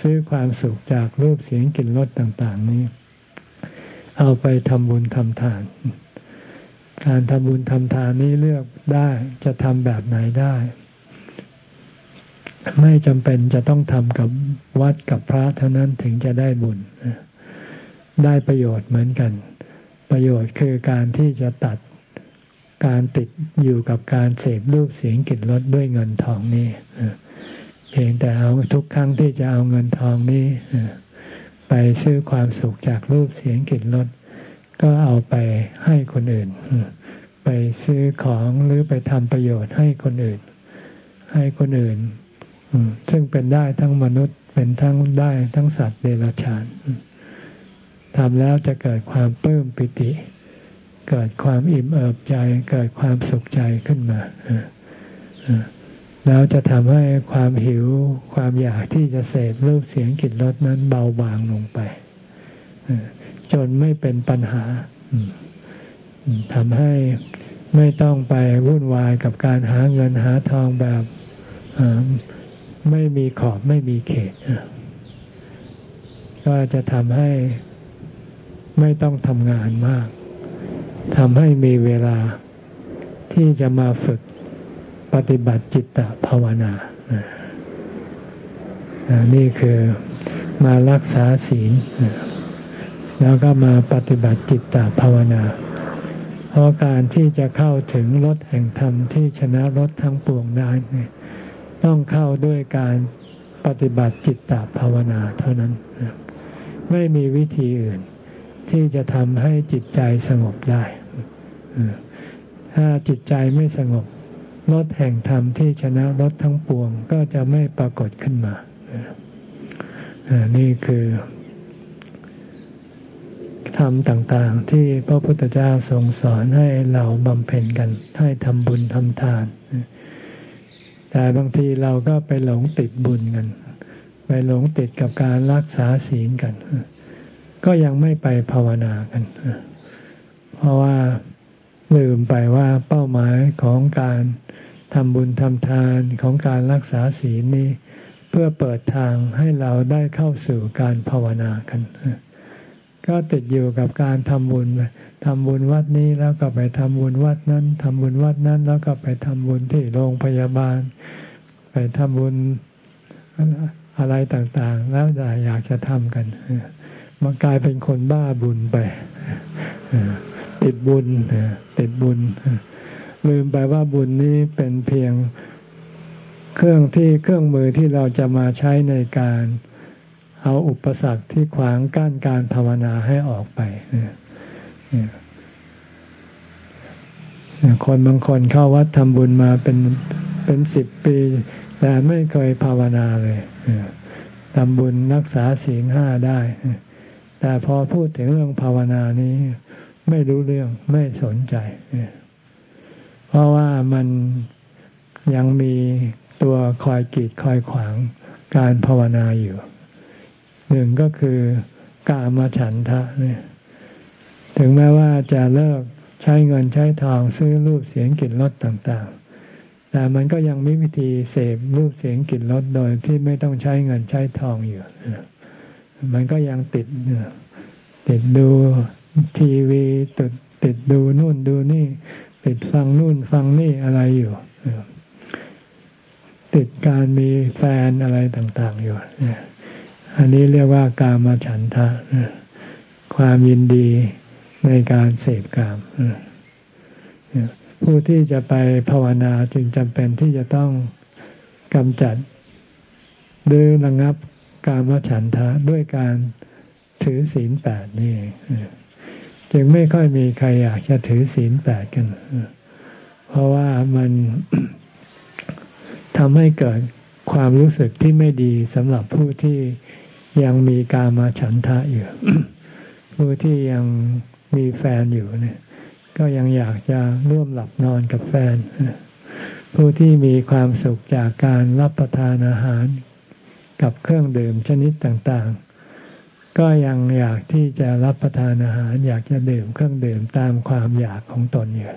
ซื้อความสุขจากรูปเสียงกลิ่นรสต่าง ๆ นี้ เอาไปทำบุญทำทาน การทำบุญทำทานนี้เลือกได้จะทำแบบไหนได้ ไม่จำเป็นจะต้องทำกับวัดกับพระเท่านั้นถึงจะได้บุญ ได้ประโยชน์เหมือนกัน ประโยชน์คือการที่จะตัดการติดอยู่กับการเสพรูปเสียงกลิ่นรสด้วยเงินทองนี่พียงแต่เอาทุกครั้งที่จะเอาเงินทองนี้ไปซื้อความสุขจากรูปเสียงกลิ่นรส ก็เอาไปให้คนอื่น ไปซื้อของหรือไปทำประโยชน์ให้คนอื่น ให้คนอื่น ซึ่งเป็นได้ทั้งมนุษย์เป็นทั้งได้ทั้งสัตว์เดรัจฉานทำแล้วจะเกิดความปลื้มปิติ เกิดความอิ่มเอิบใจ เกิดความสุขใจขึ้นมาแล้วจะทำให้ความหิวความอยากที่จะเสพรูปเสียงกลิ่นรสนั้นเบาบางลงไป จนไม่เป็นปัญหาทำให้ไม่ต้องไปวุ่นวายกับการหาเงินหาทองแบบไม่มีขอบไม่มีเขต ก็จะทำให้ไม่ต้องทำงานมากทำให้มีเวลาที่จะมาฝึกปฏิบัติจิตตภาวนา นี่คือมารักษาศีล แล้วก็มาปฏิบัติจิตตภาวนา เพราะการที่จะเข้าถึงรถแห่งธรรมที่ชนะรถทั้งปวงได้ต้องเข้าด้วยการปฏิบัติจิตตภาวนาเท่านั้น ไม่มีวิธีอื่นที่จะทำให้จิตใจสงบได้ ถ้าจิตใจไม่สงบรถแห่งธรรมที่ชนะรถทั้งปวงก็จะไม่ปรากฏขึ้นมา นี่คือ ธรรมต่างๆ ที่พระพุทธเจ้าทรงสอนให้เราบำเพ็ญกัน ให้ทำบุญทำทาน แต่บางทีเราก็ไปหลงติดบุญกัน ไปหลงติดกับการรักษาศีลกัน ก็ยังไม่ไปภาวนากัน เพราะว่าลืมไปว่าเป้าหมายของการทำบุญทำทานของการรักษาศีลนี้ เพื่อเปิดทางให้เราได้เข้าสู่การภาวนากัน ก็ติดอยู่กับการทำบุญไปทำบุญวัดนี้แล้วก็ไปทำบุญวัดนั้นทำบุญวัดนั้น แล้วก็ไปทำบุญที่โรงพยาบาล ไปทำบุญอะไรต่างๆ แล้วแต่อยากจะทำกันมันกลายเป็นคนบ้าบุญไป ติดบุญติดบุญ ลืมไปว่าบุญนี้เป็นเพียงเครื่องที่เครื่องมือที่เราจะมาใช้ในการ เอาอุปสรรคที่ขวางกั้นการภาวนาให้ออกไปคนบางคนเข้าวัดทำบุญมาเป็นเป็นสิบปี แต่ไม่เคยภาวนาเลยทำบุญรักษาศีลห้าได้ แต่พอพูดถึงเรื่องภาวนานี้ ไม่รู้เรื่องไม่สนใจ เพราะว่ามันยังมีตัวคอยกีดคอยขวางการภาวนาอยู่ หนึ่งก็คือกามาฉันทะเนี่ยถึงแม้ว่าจะเลิกใช้เงินใช้ทองซื้อรูปเสียงกลิ่นรสต่างๆ แต่มันก็ยังมีวิธีเสพรูปเสียงกลิ่นรสโดยที่ไม่ต้องใช้เงินใช้ทองอยู่ มันก็ยังติดติดดูทีวีติดติดดูนู่นดูนี่ ติดฟังนู่นฟังนี่อะไรอยู่ ติดการมีแฟนอะไรต่างๆอยู่ อันนี้เรียกว่ากามาฉันทะ ความยินดีในการเสพกาม ผู้ที่จะไปภาวนาจึงจำเป็นที่จะต้องกำจัด หรือระงับกามฉันทะด้วยการถือศีลแปดนี่จึงไม่ค่อยมีใครอยากจะถือศีลแปดกัน เพราะว่ามันทำให้เกิดความรู้สึกที่ไม่ดีสำหรับผู้ที่ ยังมีกามาฉันทะอยู่ผู้ที่ยังมีแฟนอยู่เนี่ย ก็ยังอยากจะร่วมหลับนอนกับแฟน ผู้ที่มีความสุขจากการรับประทานอาหาร กับเครื่องดื่มชนิดต่างๆ ก็ยังอยากที่จะรับประทานอาหาร อยากจะดื่มเครื่องดื่มตามความอยากของตนอยู่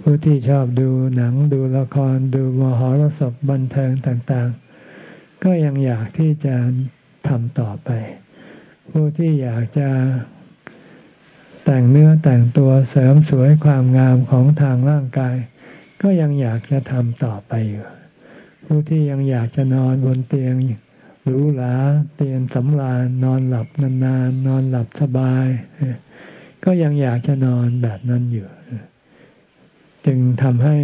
ผู้ที่ชอบดูหนังดูละครดูมหรสพบันเทิงต่างๆ ก็ยังอยากที่จะ ทำต่อไป ผู้ที่อยากจะแต่งเนื้อแต่งตัวเสริมสวยความงามของทางร่างกาย ก็ยังอยากจะทำต่อไปอยู่ ผู้ที่ยังอยากจะนอนบนเตียงหรูหราเตียงสำราญนอนหลับนานๆนอนหลับสบาย ก็ยังอยากจะนอนแบบนั้นอยู่ จึงทำให้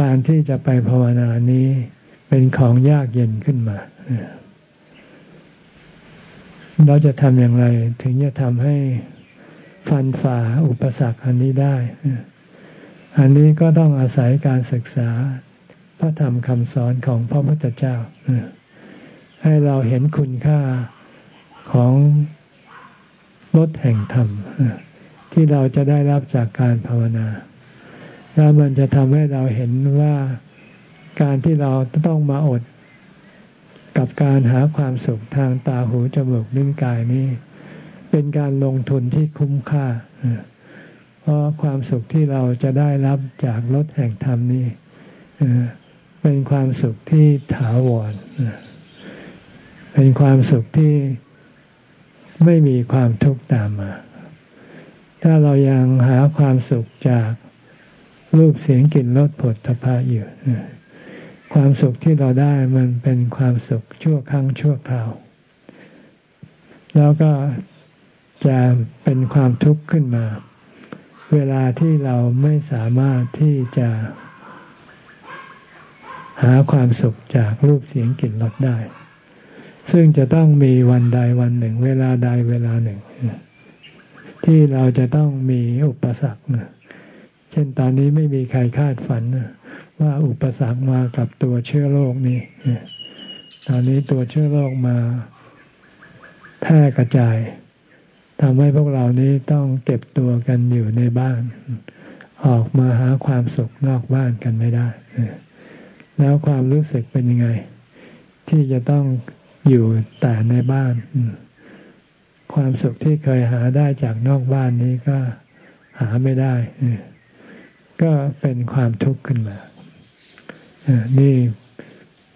การที่จะไปภาวนานี้เป็นของยากเย็นขึ้นมา เราจะทำอย่างไร ถึงจะทำให้ฟันฝ่าอุปสรรคอันนี้ได้ อันนี้ก็ต้องอาศัยการศึกษาพระธรรมคำสอนของพระพุทธเจ้า ให้เราเห็นคุณค่าของรถแห่งธรรม ที่เราจะได้รับจากการภาวนาแล้วมันจะทำให้เราเห็นว่าการที่เราต้องมาอด กับการหาความสุขทางตาหูจมูกลิ้นกายนี้ เป็นการลงทุนที่คุ้มค่า เพราะความสุขที่เราจะได้รับจากรถแห่งธรรมนี่เป็นความสุขที่ถาวรเป็นความสุขที่ไม่มีความทุกข์ตามมา ถ้าเรายังหาความสุขจากรูปเสียงกลิ่นรสผลทพะอยู่ ความสุขที่เราได้มันเป็นความสุขชั่วครั้งชั่วคราว แล้วก็จะเป็นความทุกข์ขึ้นมา เวลาที่เราไม่สามารถที่จะหาความสุขจากรูปเสียงกลิ่นรสได้ ซึ่งจะต้องมีวันใดวันหนึ่ง เวลาใดเวลาหนึ่ง ที่เราจะต้องมีอุปสรรค เช่นตอนนี้ไม่มีใครคาดฝัน ว่าอุปสรรคมากับตัวเชื้อโรคนี้ตอนนี้ตัวเชื้อโรคมาแพร่กระจายทำให้พวกเรานี้ต้องเก็บตัวกันอยู่ในบ้าน ออกมาหาความสุขนอกบ้านกันไม่ได้ แล้วความรู้สึกเป็นยังไง ที่จะต้องอยู่แต่ในบ้าน ความสุขที่เคยหาได้จากนอกบ้านนี้ก็หาไม่ได้ ก็เป็นความทุกข์ขึ้นมา นี่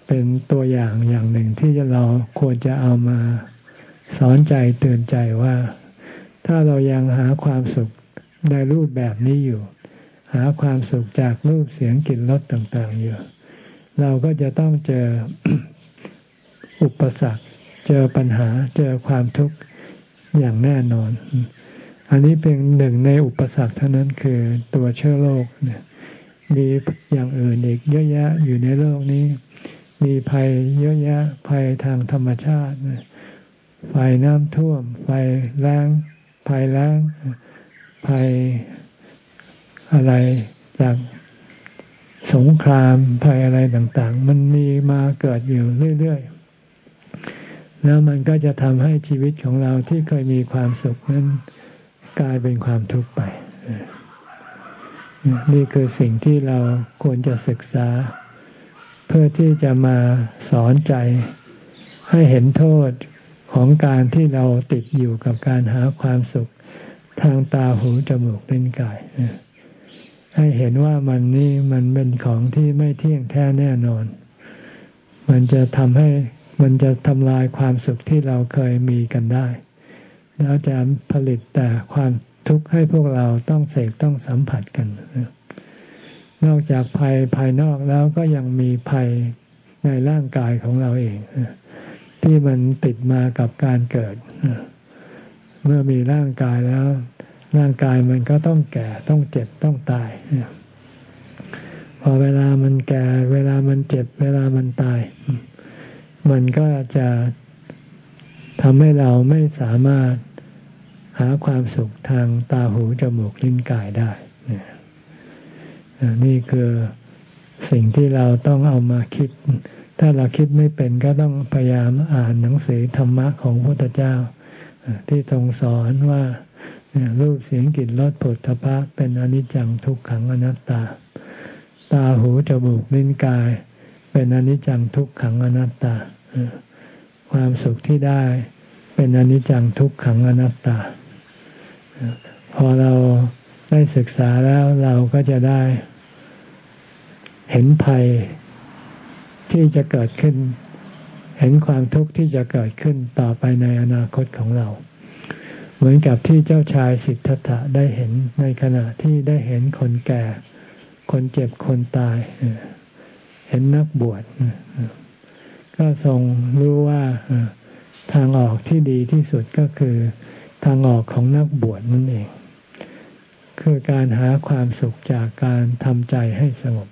เป็นตัวอย่างอย่างหนึ่งที่เราควรจะเอามาสอนใจเตือนใจว่า ถ้าเรายังหาความสุขในรูปแบบนี้อยู่ หาความสุขจากรูปเสียงกลิ่นรสต่างๆอยู่ เราก็จะต้องเจออุปสรรค เจอปัญหาเจอความทุกข์อย่างแน่นอน อันนี้เป็นหนึ่งในอุปสรรคเท่านั้นคือตัวเชื้อโรคเนี่ย มีอย่างอื่นอีกเยอะแยะอยู่ในโลกนี้ มีภัยเยอะแยะภัยทางธรรมชาติไฟน้ำท่วมไฟแรงภัยแรงภัยอะไรจากสงครามภัยอะไรต่าง ๆ มันมีมาเกิดอยู่เรื่อยๆ แล้วมันก็จะทำให้ชีวิตของเราที่เคยมีความสุขนั้นกลายเป็นความทุกข์ไป นี่คือสิ่งที่เราควรจะศึกษา เพื่อที่จะมาสอนใจ ให้เห็นโทษของการที่เราติดอยู่กับการหาความสุขทางตาหูจมูกเป็นกายให้เห็นว่ามันนี่มันเป็นของที่ไม่เที่ยงแท้แน่นอน มันจะทำให้มันจะทำลายความสุขที่เราเคยมีกันได้ แล้วจะผลิตแต่ความ ทุกข์ให้พวกเราต้องเสกต้องสัมผัสกัน นอกจากภัยภายนอกแล้วก็ยังมีภัยในร่างกายของเราเอง ที่มันติดมากับการเกิด เมื่อมีร่างกายแล้ว ร่างกายมันก็ต้องแก่ต้องเจ็บต้องตายพอเวลามันแก่ เวลามันเจ็บ เวลามันตาย มันก็จะทำให้เราไม่สามารถ หาความสุขทางตาหูจมูกลิ้นกายได้นี่คือสิ่งที่เราต้องเอามาคิด ถ้าเราคิดไม่เป็นก็ต้องพยายามอ่านหนังสือธรรมะของพระพุทธเจ้า ที่ทรงสอนว่ารูปเสียงกลิ่นรสผลทพะเป็นอนิจจังทุกขังอนัตตา ตาหูจมูกลิ้นกาย เป็นอนิจจังทุกขังอนัตตา ความสุขที่ได้เป็นอนิจจังทุกขังอนัตตา พอเราได้ศึกษาแล้วเราก็จะได้เห็นภัยที่จะเกิดขึ้น เห็นความทุกข์ที่จะเกิดขึ้นต่อไปในอนาคตของเรา เหมือนกับที่เจ้าชายสิทธัตถะได้เห็นในขณะที่ได้เห็นคนแก่ คนเจ็บคนตาย เห็นนักบวชก็ทรงรู้ว่าทางออกที่ดีที่สุดก็คือ ทางออกของนักบวชนั่นเอง คือการหาความสุขจากการทำใจให้สงบ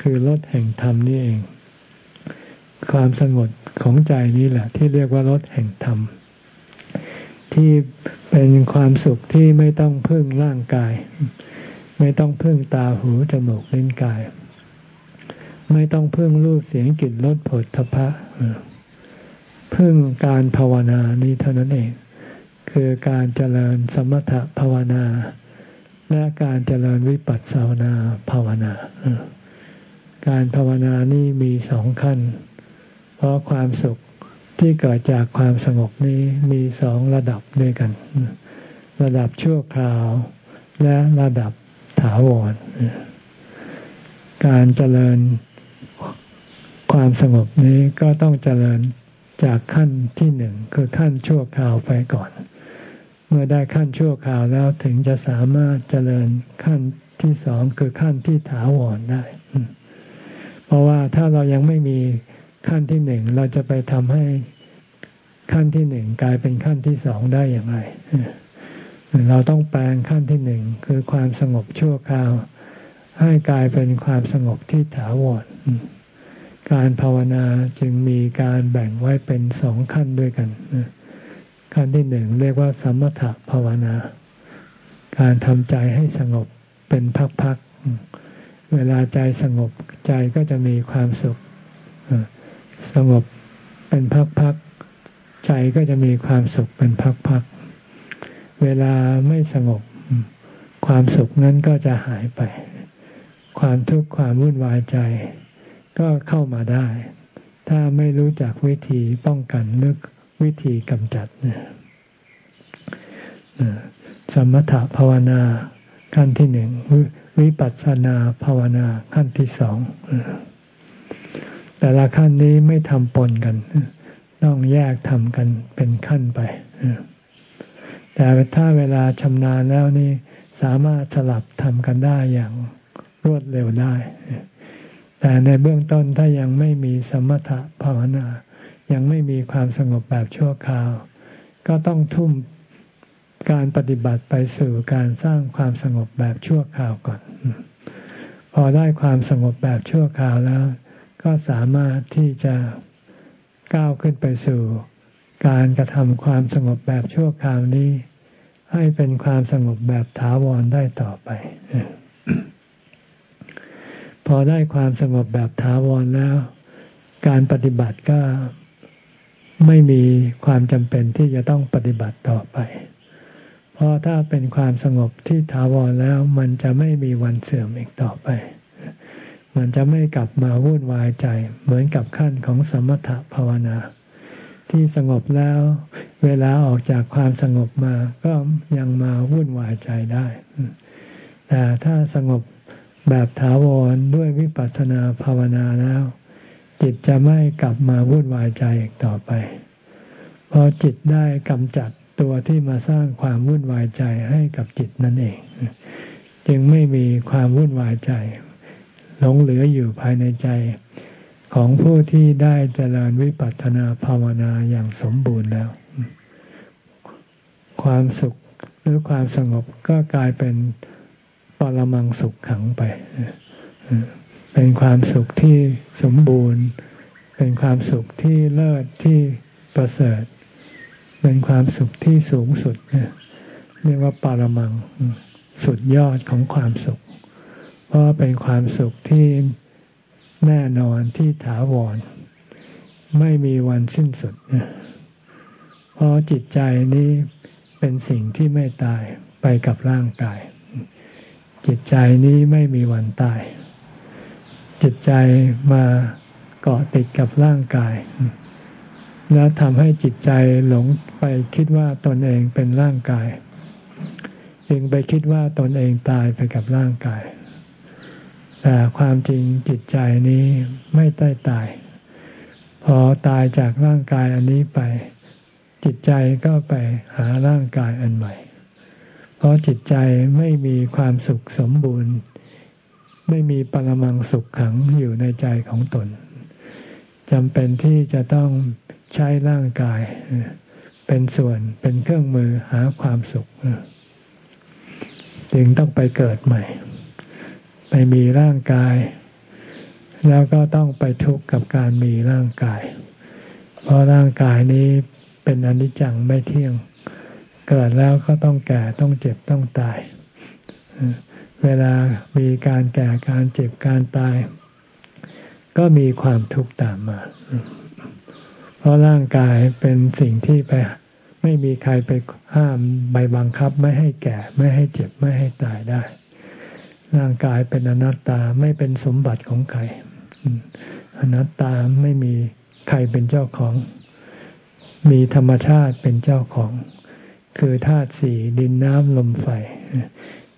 คือลดแห่งธรรมนี่เอง ความสงบของใจนี้แหละ ที่เรียกว่ารถแห่งธรรม ที่เป็นความสุขที่ไม่ต้องพึ่งร่างกาย ไม่ต้องพึ่งตาหูจมูกลิ้นกาย ไม่ต้องพึ่งรูปเสียงกลิ่นรสผลทพะพึ่งการภาวนานี้เท่านั้นเอง คือการเจริญสมถภาวนา และการเจริญวิปัสสนาภาวนา การภาวนานี่มีสองขั้น เพราะความสุขที่เกิดจากความสงบนี้มีสองระดับด้วยกัน ระดับชั่วคราว และระดับถาวร การเจริญความสงบนี้ก็ต้องเจริญจากขั้นที่หนึ่งคือขั้นชั่วคราวไปก่อน เมื่อได้ขั้นชั่วคราวแล้วถึงจะสามารถเจริญขั้นที่สองคือขั้นที่ถาวรได้ เพราะว่าถ้าเรายังไม่มีขั้นที่หนึ่งเราจะไปทำให้ขั้นที่หนึ่งกลายเป็นขั้นที่สองได้อย่างไร เราต้องแปลงขั้นที่หนึ่งคือความสงบชั่วคราว ให้กลายเป็นความสงบที่ถาวร การภาวนาจึงมีการแบ่งไว้เป็นสองขั้นด้วยกัน ขั้นที่หนึ่งเรียกว่า สมถภาวนา การทำใจให้สงบเป็นพักๆ เวลาใจสงบใจก็จะมีความสุข สงบเป็นพักๆ ใจก็จะมีความสุขเป็นพักๆ เวลาไม่สงบ ความสุขนั้นก็จะหายไป ความทุกข์ความวุ่นวายใจ ก็เข้ามาได้ ถ้าไม่รู้จักวิธีป้องกันนึก วิธีกำจัดสมถภาวนาขั้นที่หนึ่งวิปัสสนาภาวนาขั้นที่สองแต่ละขั้นนี้ไม่ทำปนกัน ต้องแยกทำกันเป็นขั้นไป แต่ถ้าเวลาชำนาญแล้วนี่สามารถสลับทำกันได้อย่างรวดเร็วได้ แต่ในเบื้องต้นถ้ายังไม่มีสมถะภาวนา ยังไม่มีความสงบแบบชั่วคราว ก็ต้องทุ่มการปฏิบัติไปสู่การสร้างความสงบแบบชั่วคราวก่อน พอได้ความสงบแบบชั่วคราวแล้ว ก็สามารถที่จะก้าวขึ้นไปสู่การกระทำความสงบแบบชั่วคราวนี้ ให้เป็นความสงบแบบถาวรได้ต่อไป พอได้ความสงบแบบถาวรแล้ว การปฏิบัติก็ ไม่มีความจำเป็นที่จะต้องปฏิบัติต่อไป เพราะถ้าเป็นความสงบที่ถาวรแล้ว มันจะไม่มีวันเสื่อมอีกต่อไป มันจะไม่กลับมาวุ่นวายใจ เหมือนกับขั้นของสมถภาวนา ที่สงบแล้ว เวลาออกจากความสงบมาก็ยังมาวุ่นวายใจได้ แต่ถ้าสงบแบบถาวรด้วยวิปัสสนาภาวนาแล้ว จิตจะไม่กลับมาวุ่นวายใจอีกต่อไปพอจิตได้กำจัดตัวที่มาสร้างความวุ่นวายใจให้กับจิตนั่นเอง จึงไม่มีความวุ่นวายใจ หลงเหลืออยู่ภายในใจ ของผู้ที่ได้เจริญวิปัสสนาภาวนาอย่างสมบูรณ์แล้ว ความสุขหรือความสงบก็กลายเป็นปรมังสุขขังไป เป็นความสุขที่สมบูรณ์ เป็นความสุขที่เลิศที่ประเสริฐ เป็นความสุขที่สูงสุดเรียกว่าปารมังสุดยอดของความสุข เพราะเป็นความสุขที่แน่นอนที่ถาวร ไม่มีวันสิ้นสุด เพราะจิตใจนี้เป็นสิ่งที่ไม่ตายไปกับร่างกาย จิตใจนี้ไม่มีวันตาย จิตใจมาเกาะติดกับร่างกาย แล้วทำให้จิตใจหลงไปคิดว่าตนเองเป็นร่างกายจึงไปคิดว่าตนเองตายไปกับร่างกาย แต่ความจริงจิตใจนี้ไม่ได้ตาย พอตายจากร่างกายอันนี้ไป จิตใจก็ไปหาร่างกายอันใหม่ เพราะจิตใจไม่มีความสุขสมบูรณ์ ไม่มีปรมังสุขขังอยู่ในใจของตนจำเป็นที่จะต้องใช้ร่างกาย เป็นส่วนเป็นเครื่องมือหาความสุข จึงต้องไปเกิดใหม่ ไปมีร่างกาย แล้วก็ต้องไปทุกข์กับการมีร่างกาย เพราะร่างกายนี้เป็นอนิจจังไม่เที่ยง เกิดแล้วก็ต้องแก่ต้องเจ็บต้องตาย เวลามีการแก่การเจ็บการตาย ก็มีความทุกข์ตามมา เพราะร่างกายเป็นสิ่งที่ไปไม่มีใครไปห้ามใบบังคับไม่ให้แก่ไม่ให้เจ็บไม่ให้ตายได้ ร่างกายเป็นอนัตตาไม่เป็นสมบัติของใคร อนัตตาไม่มีใครเป็นเจ้าของ มีธรรมชาติเป็นเจ้าของ คือธาตุสี่ดินน้ำลมไฟ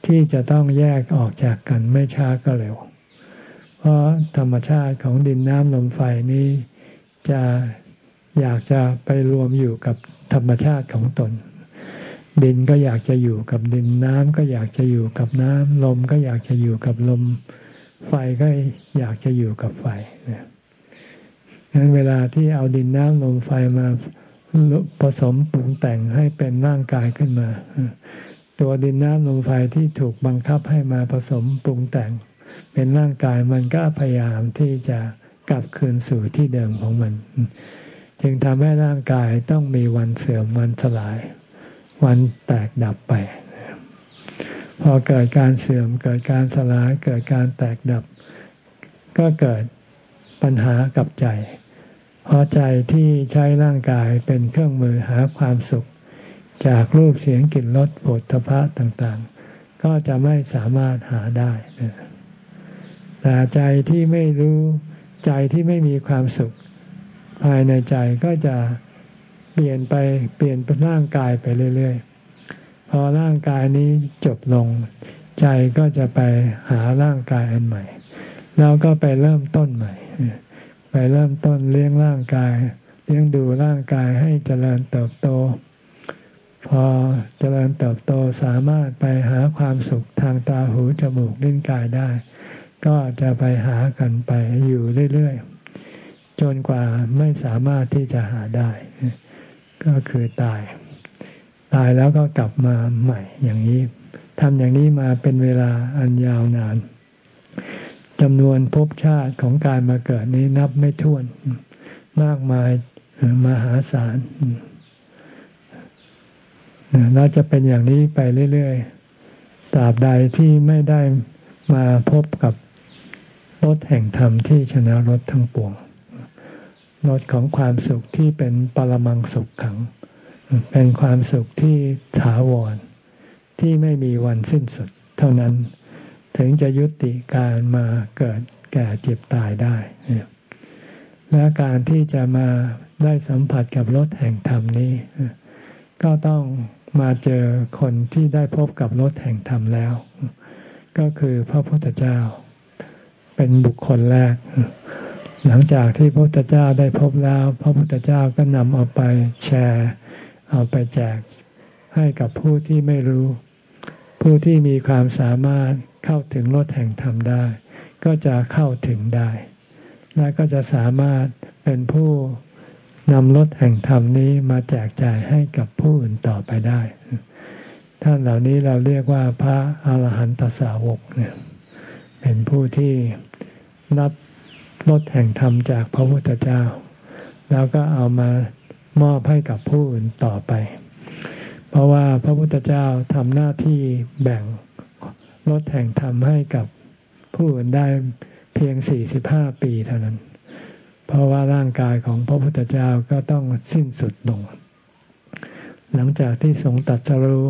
ที่จะต้องแยกออกจากกันไม่ช้าก็เร็ว เพราะธรรมชาติของดินน้ำลมไฟนี้จะอยากจะไปรวมอยู่กับธรรมชาติของตน ดินก็อยากจะอยู่กับดินน้ำก็อยากจะอยู่กับน้ำลมก็อยากจะอยู่กับลม ไฟก็อยากจะอยู่กับไฟงั้นเวลาที่เอาดินน้ำลมไฟมาผสมปรุงแต่งให้เป็นร่างกายขึ้นมา ตัวดินน้ำลมไฟที่ถูกบังคับให้มาผสมปรุงแต่ง เป็นร่างกายมันก็พยายามที่จะกลับคืนสู่ที่เดิมของมัน จึงทำให้ร่างกายต้องมีวันเสื่อมวันสลาย วันแตกดับไป พอเกิดการเสื่อมเกิดการสลายเกิดการแตกดับ ก็เกิดปัญหากับใจ เพราะใจที่ใช้ร่างกายเป็นเครื่องมือหาความสุข จากรูปเสียงกลิ่นรสผลทพะต่างๆ ก็จะไม่สามารถหาได้แต่ใจที่ไม่รู้ใจที่ไม่มีความสุข ภายในใจก็จะเปลี่ยนไปเปลี่ยนเป็นร่างกายไปเรื่อยๆ พอร่างกายนี้จบลง ใจก็จะไปหาร่างกายอันใหม่ แล้วก็ไปเริ่มต้นใหม่ ไปเริ่มต้นเลี้ยงร่างกาย เลี้ยงดูร่างกายให้เจริญเติบโต พอเจริญเติบโตสามารถไปหาความสุขทางตาหูจมูกลิ้นกายได้ ก็จะไปหากันไปอยู่เรื่อยๆ จนกว่าไม่สามารถที่จะหาได้ ก็คือตาย ตายแล้วก็กลับมาใหม่อย่างนี้ทำอย่างนี้มาเป็นเวลาอันยาวนานจำนวนภพชาติของการมาเกิดนี้นับไม่ถ้วน มากมายมหาศาล เราจะเป็นอย่างนี้ไปเรื่อยๆตราบใดที่ไม่ได้มาพบกับรถแห่งธรรมที่ชนะรถทั้งปวงรถของความสุขที่เป็นปรมังสุขขัง เป็นความสุขที่ถาวร ที่ไม่มีวันสิ้นสุด เท่านั้นถึงจะยุติการมาเกิดแก่เจ็บตายได้ และการที่จะมาได้สัมผัสกับรถแห่งธรรมนี้ ก็ต้อง มาเจอคนที่ได้พบกับรถแห่งธรรมแล้ว ก็คือพระพุทธเจ้า เป็นบุคคลแรก หลังจากที่พระพุทธเจ้าได้พบแล้ว พระพุทธเจ้าก็นำเอาไปแชร์ เอาไปแจกให้กับผู้ที่ไม่รู้ ผู้ที่มีความสามารถเข้าถึงรถแห่งธรรมได้ ก็จะเข้าถึงได้ และก็จะสามารถเป็นผู้ นำรถแห่งธรรมนี้มาแจกจ่ายให้กับผู้อื่นต่อไปได้ ท่านเหล่านี้เราเรียกว่าพระอาหารหันตสาวกเนี่ยเป็นผู้ที่รับรถแห่งธรรมจากพระพุทธเจ้า แล้วก็เอามามอบให้กับผู้อื่นต่อไป เพราะว่าพระพุทธเจ้าทำหน้าที่แบ่งลดแห่งธรรมให้กับผู้อื่นได้เพียงสี่สิบห้าปีเท่านั้น เพราะว่าร่างกายของพระพุทธเจ้าก็ต้องสิ้นสุดลง หลังจากที่ทรงตัดสรู้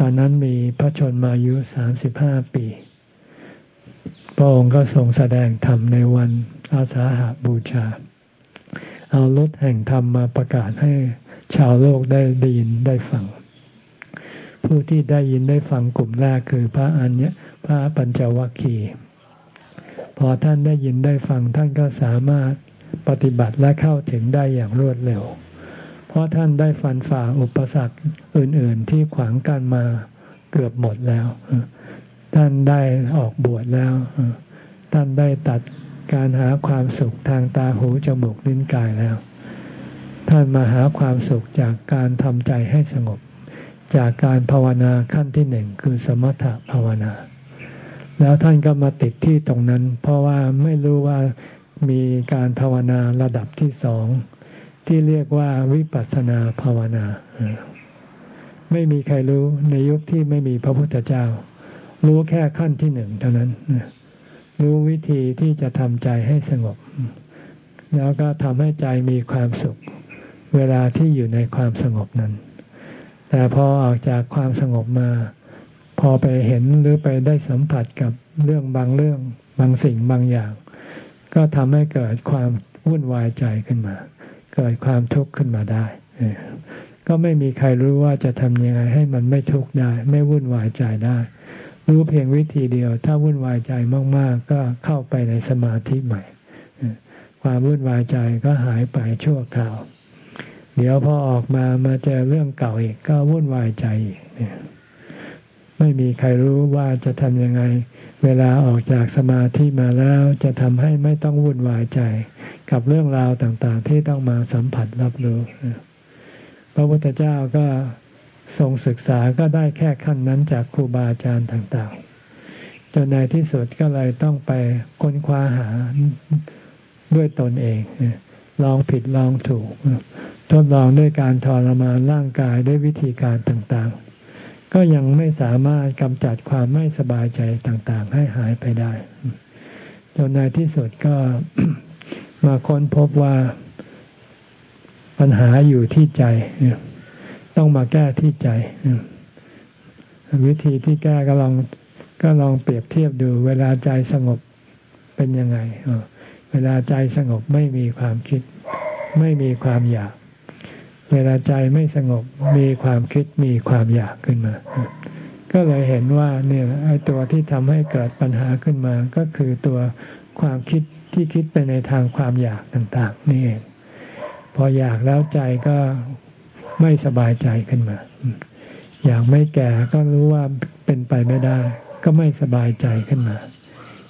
ตอนนั้นมีพระชนมายุสามสิบห้าปี พระองค์ก็ทรงแสดงธรรมในวันอาสาหาบูชา เอาลดแห่งธรรมมาประกาศให้ชาวโลกได้ได้ยินได้ฟัง ผู้ที่ได้ยินได้ฟังกลุ่มแรกคือพระอัญญพระปัญจวัคคีย์พอท่านได้ยินได้ฟังท่านก็สามารถ ปฏิบัติและเข้าถึงได้อย่างรวดเร็ว เพราะท่านได้ฟันฝ่าอุปสรรคอื่น ๆ ที่ขวางกันมาเกือบหมดแล้ว ท่านได้ออกบวชแล้ว ท่านได้ตัดการหาความสุขทางตาหูจมูกลิ้นกายแล้ว ท่านมาหาความสุขจากการทำใจให้สงบ จากการภาวนาขั้นที่หนึ่งคือสมถภาวนา แล้วท่านก็มาติดที่ตรงนั้น เพราะว่าไม่รู้ว่า มีการภาวนาระดับที่สอง ที่เรียกว่าวิปัสสนาภาวนา ไม่มีใครรู้ในยุคที่ไม่มีพระพุทธเจ้า รู้แค่ขั้นที่หนึ่งเท่านั้น รู้วิธีที่จะทำใจให้สงบ แล้วก็ทำให้ใจมีความสุข เวลาที่อยู่ในความสงบนั้น แต่พอออกจากความสงบมา พอไปเห็นหรือไปได้สัมผัสกับเรื่องบางเรื่องบางสิ่งบางอย่าง ก็ทำให้เกิดความวุ่นวายใจขึ้นมา เกิดความทุกข์ขึ้นมาได้ก็ไม่มีใครรู้ว่าจะทำยังไงให้มันไม่ทุกข์ได้ ไม่วุ่นวายใจได้ รู้เพียงวิธีเดียว ถ้าวุ่นวายใจมาก ๆ ก็เข้าไปในสมาธิใหม่ ความวุ่นวายใจก็หายไปชั่วคราว เดี๋ยวพอออกมามาเจอเรื่องเก่าอีกก็วุ่นวายใจอีก ไม่มีใครรู้ว่าจะทำยังไง เวลาออกจากสมาธิมาแล้วจะทำให้ไม่ต้องวุ่นวายใจ กับเรื่องราวต่างๆ ที่ต้องมาสัมผัสรับรู้ พระพุทธเจ้าก็ทรงศึกษาก็ได้แค่ขั้นนั้นจากครูบาอาจารย์ต่างๆ จนในที่สุดก็เลยต้องไปค้นคว้าหาด้วยตนเอง ลองผิดลองถูก ทดลองด้วยการทรมานร่างกายด้วยวิธีการต่างๆ ก็ยังไม่สามารถกำจัดความไม่สบายใจต่างๆ ให้หายไปได้ จนในที่สุดก็มาค้นพบว่าปัญหาอยู่ที่ใจ ต้องมาแก้ที่ใจ วิธีที่แก้ก็ลองก็ลองเปรียบเทียบดู เวลาใจสงบเป็นยังไง เวลาใจสงบไม่มีความคิด ไม่มีความอยาก เวลาใจไม่สงบมีความคิดมีความอยากขึ้นมา ก็เลยเห็นว่าเนี่ยไอ้ตัวที่ทำให้เกิดปัญหาขึ้นมา ก็คือตัวความคิดที่คิดไปในทางความอยากต่างๆ นี่เองพออยากแล้วใจก็ไม่สบายใจขึ้นมา อยากไม่แก่ก็รู้ว่าเป็นไปไม่ได้ ก็ไม่สบายใจขึ้นมา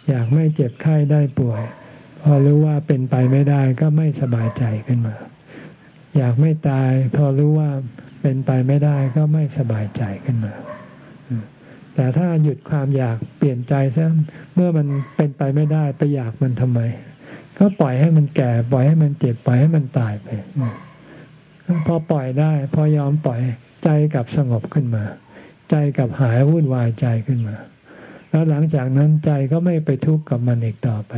อยากไม่เจ็บไข้ได้ป่วย พอรู้ว่าเป็นไปไม่ได้ก็ไม่สบายใจขึ้นมา อยากไม่ตายพอรู้ว่าเป็นไปไม่ได้ก็ไม่สบายใจขึ้นมา แต่ถ้าหยุดความอยากเปลี่ยนใจซะเมื่อมันเป็นไปไม่ได้ไปอยากมันทำไม ก็ปล่อยให้มันแก่ ปล่อยให้มันเจ็บปล่อยให้มันตายไปพอปล่อยได้ พอยอมปล่อยใจกับสงบขึ้นมา ใจกับหายวุ่นวายใจขึ้นมา แล้วหลังจากนั้นใจก็ไม่ไปทุกข์กับมันอีกต่อไป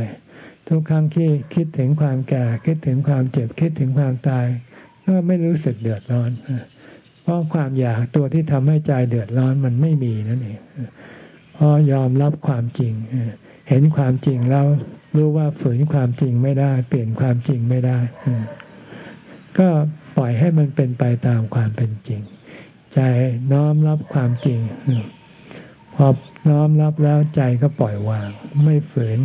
ทุกครั้งที่คิดถึงความแก่ คิดถึงความเจ็บคิดถึงความตาย ก็ไม่รู้สึกเดือดร้อน เพราะความอยากตัวที่ทำให้ใจเดือดร้อนมันไม่มีนั่นเองเพราะยอมรับความจริง เห็นความจริงแล้วรู้ว่าฝืนความจริงไม่ได้ เปลี่ยนความจริงไม่ได้ ก็ปล่อยให้มันเป็นไปตามความเป็นจริง ใจน้อมรับความจริง พอน้อมรับแล้วใจก็ปล่อยวาง ไม่ฝืน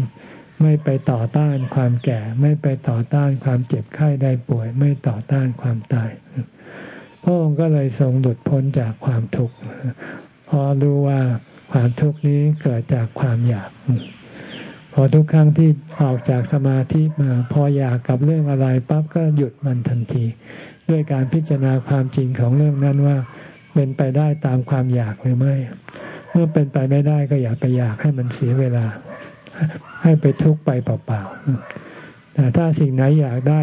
ไม่ไปต่อต้านความแก่ ไม่ไปต่อต้านความเจ็บไข้ได้ป่วย ไม่ต่อต้านความตาย พระองค์ก็เลยทรงหลุดพ้นจากความทุกข์พราะรู้ว่าความทุกข์นี้เกิดจากความอยาก พอทุกครั้งที่ออกจากสมาธิมาพออยากกับเรื่องอะไรปั๊บก็หยุดมันทันที ด้วยการพิจารณาความจริงของเรื่องนั้นว่า เป็นไปได้ตามความอยากหรือไม่ เมื่อเป็นไปไม่ได้ก็อย่าไปอยากให้มันเสียเวลา ให้ไปทุกข์ไปเปล่าๆแต่ถ้าสิ่งไหนอยากได้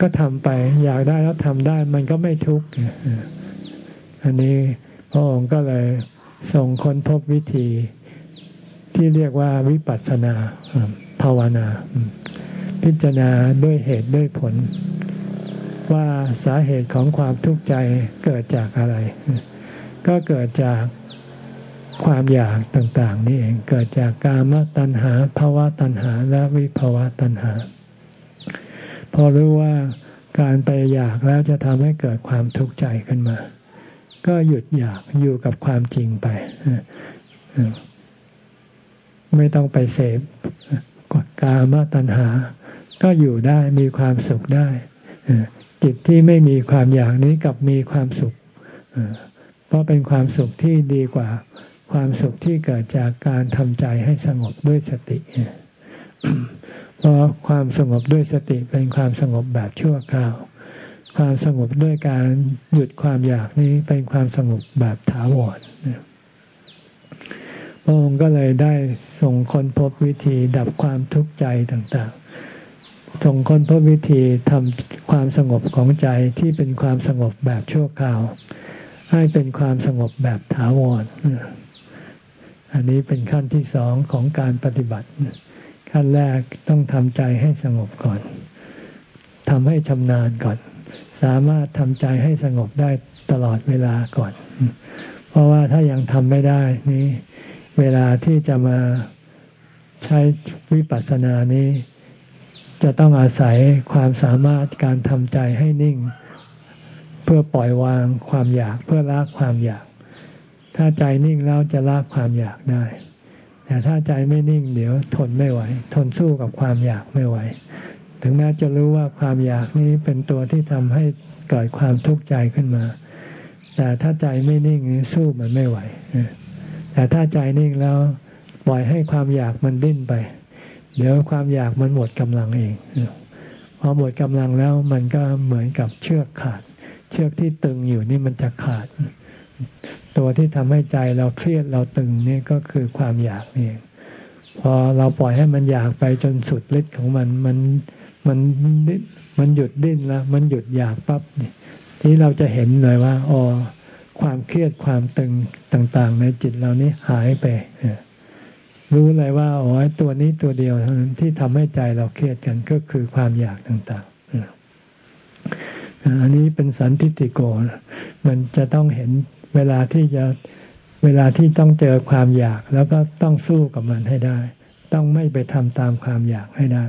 ก็ทำไป อยากได้แล้วทำได้มันก็ไม่ทุกข์อันนี้พระองค์ก็เลยส่งค้นพบวิธีที่เรียกว่าวิปัสสนาภาวนา พิจารณาด้วยเหตุด้วยผล ว่าสาเหตุของความทุกข์ใจเกิดจากอะไร ก็เกิดจาก ความอยากต่างๆ นี่เองเกิดจากกามตัณหาภาวะตัณหาและวิภาวะตัณหา พอรู้ว่าการไปอยากแล้วจะทำให้เกิดความทุกข์ใจขึ้นมา ก็หยุดอยากอยู่กับความจริงไป ไม่ต้องไปเสพกามตัณหา ก็อยู่ได้มีความสุขได้จิตที่ไม่มีความอยากนี้กับมีความสุขเพราะเป็นความสุขที่ดีกว่า ความสุขที่เกิดจากการทำใจให้สงบด้วยสติ เพราะความสงบด้วยสติเป็นความสงบแบบชั่วคราว ความสงบด้วยการหยุดความอยากนี้เป็นความสงบแบบถาวรพระองค์ก็เลยได้ส่งคนพบวิธีดับความทุกข์ใจต่างๆ ส่งคนพบวิธีทำความสงบของใจที่เป็นความสงบแบบชั่วคราว ให้เป็นความสงบแบบถาวร อันนี้เป็นขั้นที่สองของการปฏิบัติ ขั้นแรกต้องทำใจให้สงบก่อนทำให้ชำนาญก่อน สามารถทำใจให้สงบได้ตลอดเวลาก่อน เพราะว่าถ้ายังทำไม่ได้นี้เวลาที่จะมาใช้วิปัสสนานี้ จะต้องอาศัยความสามารถการทำใจให้นิ่ง เพื่อปล่อยวางความอยากเพื่อละความอยาก ถ้าใจนิ่งแล้วจะละความอยากได้ แต่ถ้าใจไม่นิ่งเดี๋ยวทนไม่ไหว ทนสู้กับความอยากไม่ไหว ถึงแม้จะรู้ว่าความอยากนี้เป็นตัวที่ทำให้เกิดความทุกข์ใจขึ้นมา แต่ถ้าใจไม่นิ่งสู้มันไม่ไหว แต่ถ้าใจนิ่งแล้วปล่อยให้ความอยากมันดิ้นไป เดี๋ยวความอยากมันหมดกำลังเองพอหมดกำลังแล้วมันก็เหมือนกับเชือกขาด เชือกที่ตึงอยู่นี่มันจะขาด ตัวที่ทำให้ใจเราเครียดเราตึงนี่ก็คือความอยากนี่พอเราปล่อยให้มันอยากไปจนสุดฤทธิ์ของมันมันมันมันหยุดดิ้นแล้ว มันหยุดอยากปั๊บนี่ที่เราจะเห็นเลยว่าอ๋อความเครียดความตึงต่าง ๆ ในจิตเรานี้หายไปรู้เลยว่าอ๋อตัวนี้ตัวเดียวเท่านั้นที่ทำให้ใจเราเครียดกันก็คือความอยากต่างๆอันนี้เป็นสันติติโก มันจะต้องเห็น เวลาที่จะเวลาที่ต้องเจอความอยาก แล้วก็ต้องสู้กับมันให้ได้ ต้องไม่ไปทำตามความอยากให้ได้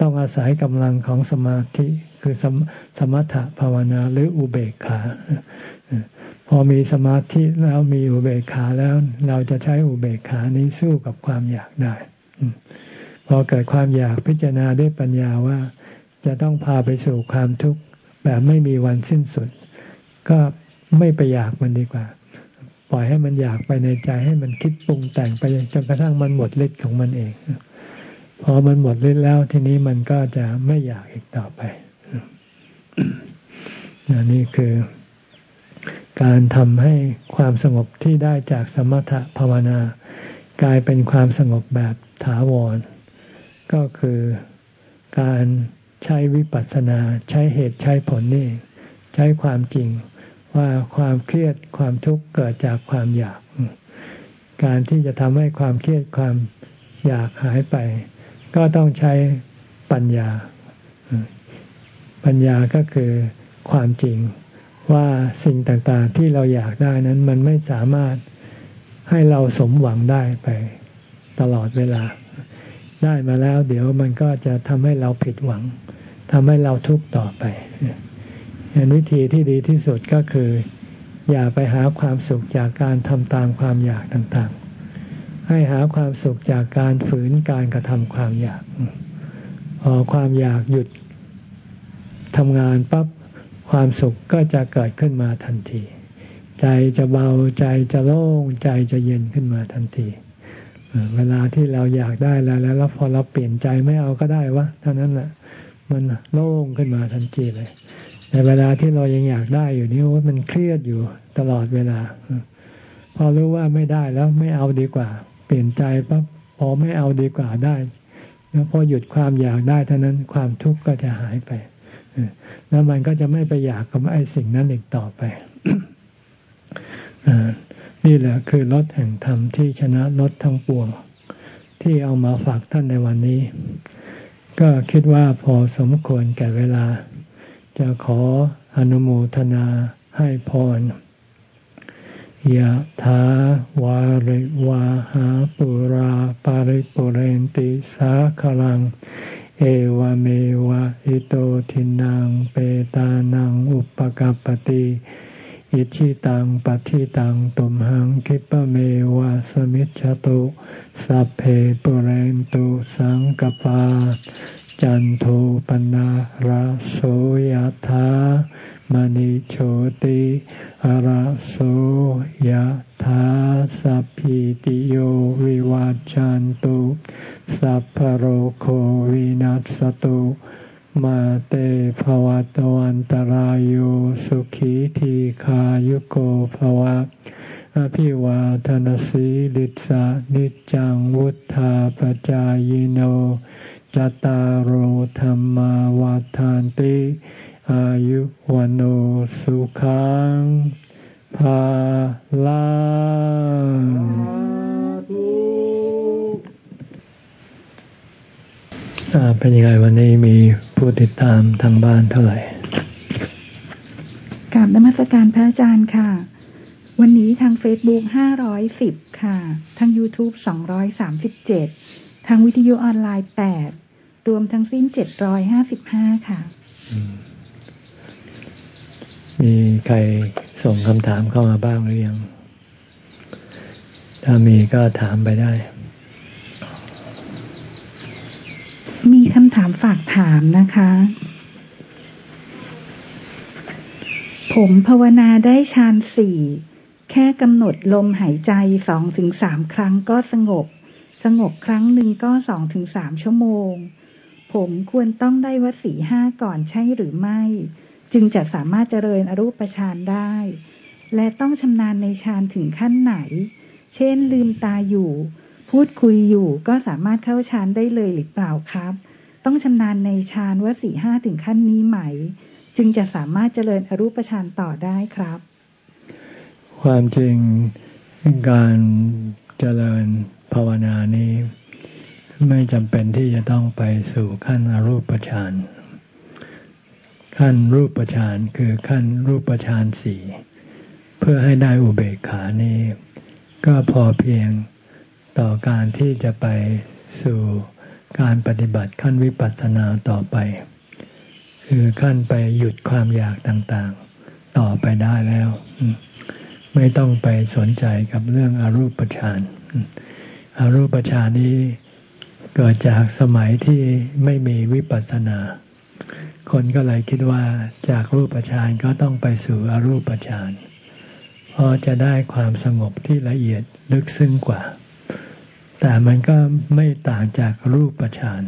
ต้องอาศัยกำลังของสมาธิคือสมสมถะภาวนาหรืออุเบกขา พอมีสมาธิแล้วมีอุเบกขาแล้วเราจะใช้อุเบกขานี้สู้กับความอยากได้ พอเกิดความอยากพิจารณาด้วยปัญญาว่าจะต้องพาไปสู่ความทุกข์แบบไม่มีวันสิ้นสุด ก็ ไม่ไปอยากมันดีกว่า ปล่อยให้มันอยากไปในใจให้มันคิดปรุงแต่งไปจนกระทั่งมันหมดฤทธิ์ของมันเองพอมันหมดฤทธิ์แล้วทีนี้มันก็จะไม่อยากอีกต่อไปนี่คือ การทำให้ความสงบที่ได้จากสมถะภาวนากลายเป็นความสงบแบบถาวร ก็คือการใช้วิปัสสนา ใช้เหตุใช้ผลนี่ ใช้ความจริง ว่าความเครียดความทุกข์เกิดจากความอยาก การที่จะทำให้ความเครียดความอยากหายไป ก็ต้องใช้ปัญญา ปัญญาก็คือความจริงว่าสิ่งต่างๆที่เราอยากได้นั้นมันไม่สามารถให้เราสมหวังได้ไปตลอดเวลา ได้มาแล้ว เดี๋ยวมันก็จะทำให้เราผิดหวังทำให้เราทุกข์ต่อไป อันวิธีที่ดีที่สุดก็คือ อย่าไปหาความสุขจากการทำตามความอยากต่างๆ ให้หาความสุขจากการฝืนการกระทำความอยากพอความอยากหยุดทำงานปั๊บความสุขก็จะเกิดขึ้นมาทันที ใจจะเบาใจจะโล่งใจจะเย็นขึ้นมาทันทีเวลาที่เราอยากได้แล้วแล้วพอเราเปลี่ยนใจไม่เอาก็ได้วะเท่านั้นแหละมันโล่งขึ้นมาทันทีเลย ในเวลาที่เรายังอยากได้อยู่นี่ว่ามันเครียดอยู่ตลอดเวลา พอรู้ว่าไม่ได้แล้วไม่เอาดีกว่า เปลี่ยนใจปั๊บพอไม่เอาดีกว่าได้แล้วพอหยุดความอยากได้เท่านั้นความทุกข์ก็จะหายไปแล้วมันก็จะไม่ไปอยากกับไอ้สิ่งนั้นอีกต่อไปนี่แหละคือรถแห่งธรรมที่ชนะรถทั้งปวง ที่เอามาฝากท่านในวันนี้ ก็คิดว่าพอสมควรแก่เวลา จะขออนุโมทนาให้พรยะถาวาริวาหาปุราปาริปุเรนติสาคลัง เอวเมวะอิโตทินังเปตานังอุปกปติอิชิตังปฏิตังตุมหังคิปะเมวะสมิจฉตุสัพเพปุเรนตุสังกปา จันโทปนะระโสยธามณิโชติระโสยธาสัพพิติโยวิวาจันตุสัพพโรโควินัสตุมาเตภวัตวันตารโยสุขีทีขายุโกภวะอภิวาทนสีลิสานิจังวุธาปจายโน จตารโหธรรมวาทานติ อายุวันโอสุขังภาลังเป็นยังไงวันนี้มีผู้ติดตามทางบ้านเท่าไหร่กราบนมัสการพระอาจารย์ค่ะ วันนี้ทาง Facebook 510 ค่ะ ทาง YouTube 237 ทางวิทยุออนไลน์ 8 รวมทั้งสิ้น755ค่ะ มีใครส่งคำถามเข้ามาบ้างหรือยัง ถ้ามีก็ถามไปได้ มีคำถามฝากถามนะคะ ผมภาวนาได้ฌานสี่แค่กำหนดลมหายใจสองถึงสามครั้งก็สงบ สงบครั้งหนึ่งก็สองถึงสามชั่วโมง ผมควรต้องได้วสีห้าก่อนใช่หรือไม่ จึงจะสามารถเจริญอรูปฌานได้ และต้องชำนาญในฌานถึงขั้นไหน เช่น ลืมตาอยู่ พูดคุยอยู่ก็สามารถเข้าฌานได้เลยหรือเปล่าครับ ต้องชำนาญในฌานวสีห้าถึงขั้นนี้ไหม จึงจะสามารถเจริญอรูปฌานต่อได้ครับ ความจริงการเจริญภาวนานี้ ไม่จำเป็นที่จะต้องไปสู่ขั้นอรูปฌานขั้นรูปฌานคือขั้นรูปฌานสี่เพื่อให้ได้อุเบกขานี้ ก็พอเพียงต่อการที่จะไปสู่การปฏิบัติขั้นวิปัสสนาต่อไป คือขั้นไปหยุดความอยากต่างๆ ต่อไปได้แล้ว ไม่ต้องไปสนใจกับเรื่องอรูปฌานอารูปฌานนี้ เกิดจากสมัยที่ไม่มีวิปัสสนา คนก็เลยคิดว่าจากรูปฌานก็ต้องไปสู่อรูปฌานเพราะจะได้ความสงบที่ละเอียดลึกซึ้งกว่า แต่มันก็ไม่ต่างจากรูปฌาน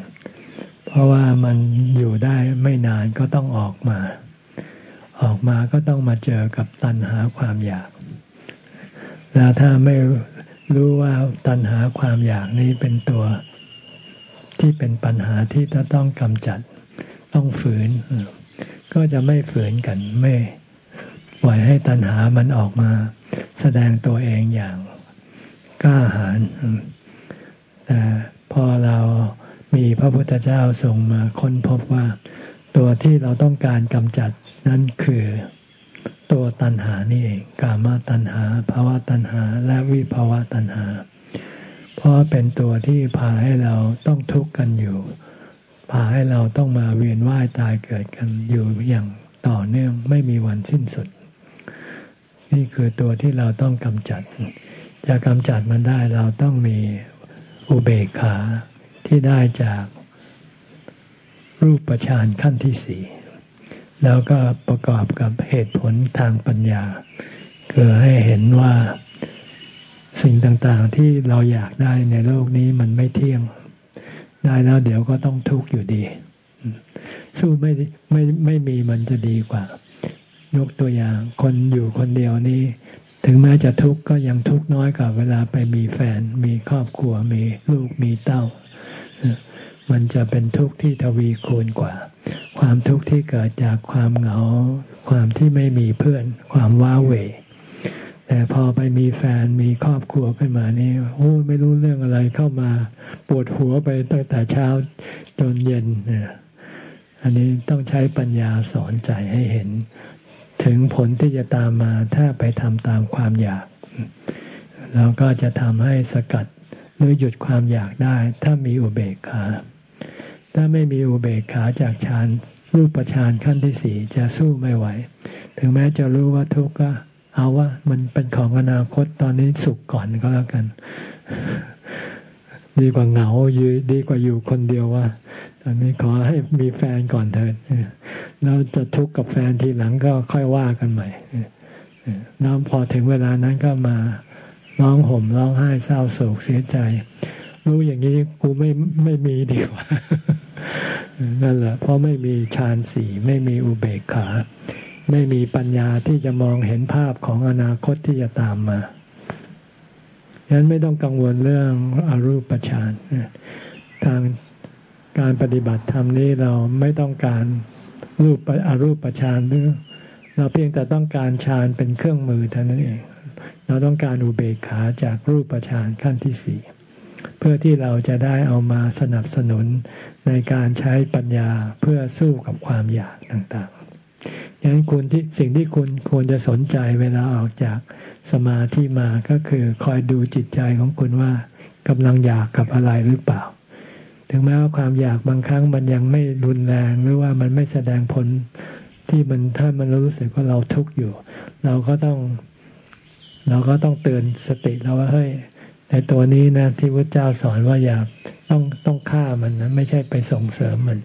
เพราะว่ามันอยู่ได้ไม่นานก็ต้องออกมา ออกมาก็ต้องมาเจอกับตัณหาความอยาก แล้วถ้าไม่รู้ว่าตัณหาความอยากนี้เป็นตัว ที่เป็นปัญหาที่จะต้องกำจัด ต้องฝืน ก็จะไม่ฝืนกันไม่ปล่อยให้ตัณหามันออกมา แสดงตัวเองอย่างกล้าหาญแต่พอเรามีพระพุทธเจ้าทรงมาค้นพบว่า ตัวที่เราต้องการกำจัดนั่นคือ ตัวตัณหานี่เอง กามาตัณหาภาวะตัณหา และวิภาวะตัณหา ราะเป็นตัวที่พาให้เราต้องทุกข์กันอยู่ พาให้เราต้องมาเวียนว่ายตายเกิดกันอยู่อย่างต่อเนื่องไม่มีวันสิ้นสุด นี่คือตัวที่เราต้องกำจัด จะกำจัดมันได้เราต้องมีอุเบกขาที่ได้จากรูปฌานขั้นที่สี่แล้วก็ประกอบกับเหตุผลทางปัญญา คือให้เห็นว่า สิ่งต่างๆที่เราอยากได้ในโลกนี้มันไม่เที่ยง ได้แล้วเดี๋ยวก็ต้องทุกข์อยู่ดี สู้ไม่ไม่ไม่มีมันจะดีกว่า ยกตัวอย่างคนอยู่คนเดียวนี้ ถึงแม้จะทุกข์ก็ยังทุกข์น้อยกว่าเวลาไปมีแฟน มีครอบครัวมีลูกมีเต้า มันจะเป็นทุกข์ที่ทวีคูณกว่า ความทุกข์ที่เกิดจากความเหงา ความที่ไม่มีเพื่อน ความว้าเหว แต่พอไปมีแฟนมีครอบครัวขึ้นมานี่โอ้ไม่รู้เรื่องอะไรเข้ามาปวดหัวไปตั้งแต่เช้าจนเย็นอันนี้ต้องใช้ปัญญาสอนใจให้เห็น ถึงผลที่จะตามมาถ้าไปทำตามความอยากแล้วก็จะทำให้สกัดหรือหยุดความอยากได้ ถ้ามีอุเบกขาถ้าไม่มีอุเบกขาจากฌานรูปฌานขั้นที่สี่จะสู้ไม่ไหว ถึงแม้จะรู้ว่าทุกข์ก็ เอาว่ามันเป็นของอนาคตตอนนี้สุขก่อนก็แล้วกัน ดีกว่าเหงาอยู่ดีกว่าอยู่คนเดียวว่าตอนนี้ขอให้มีแฟนก่อนเถิดแล้วจะทุกข์กับแฟนทีหลังก็ค่อยว่ากันใหม่แล้วพอถึงเวลานั้นก็มาร้องห่มร้องไห้เศร้าโศกเสียใจ รู้อย่างนี้กูไม่ไม่มีดีกว่านั่นแหละเพราะไม่มีฌานสี่ไม่มีอุเบกขา ไม่มีปัญญาที่จะมองเห็นภาพของอนาคตที่จะตามมาฉะนั้นไม่ต้องกังวลเรื่องอรูปฌานทางการปฏิบัติธรรมนี้เราไม่ต้องการรูปอรูปฌานหรือเราเพียงแต่ต้องการฌานเป็นเครื่องมือเท่านั้นเอง เราต้องการอุเบกขาจากรูปฌานขั้นที่สี่เพื่อที่เราจะได้เอามาสนับสนุนในการใช้ปัญญาเพื่อสู้กับความอยากต่าง ดังนั้นคุณที่สิ่งที่คุณควรจะสนใจเวลาออกจากสมาธิมาก็คือคอยดูจิตใจของคุณว่ากำลังอยากกับอะไรหรือเปล่า ถึงแม้ว่าความอยากบางครั้งมันยังไม่รุนแรงหรือว่ามันไม่แสดงผลที่มันถ้ามันรู้สึกว่าเราทุกข์อยู่ เราก็ต้อง เราก็ต้องเตือนสติเราว่าเฮ้ยในตัวนี้นะที่พระเจ้าสอนว่าอย่าต้องต้องฆ่ามันนะไม่ใช่ไปส่งเสริมมัน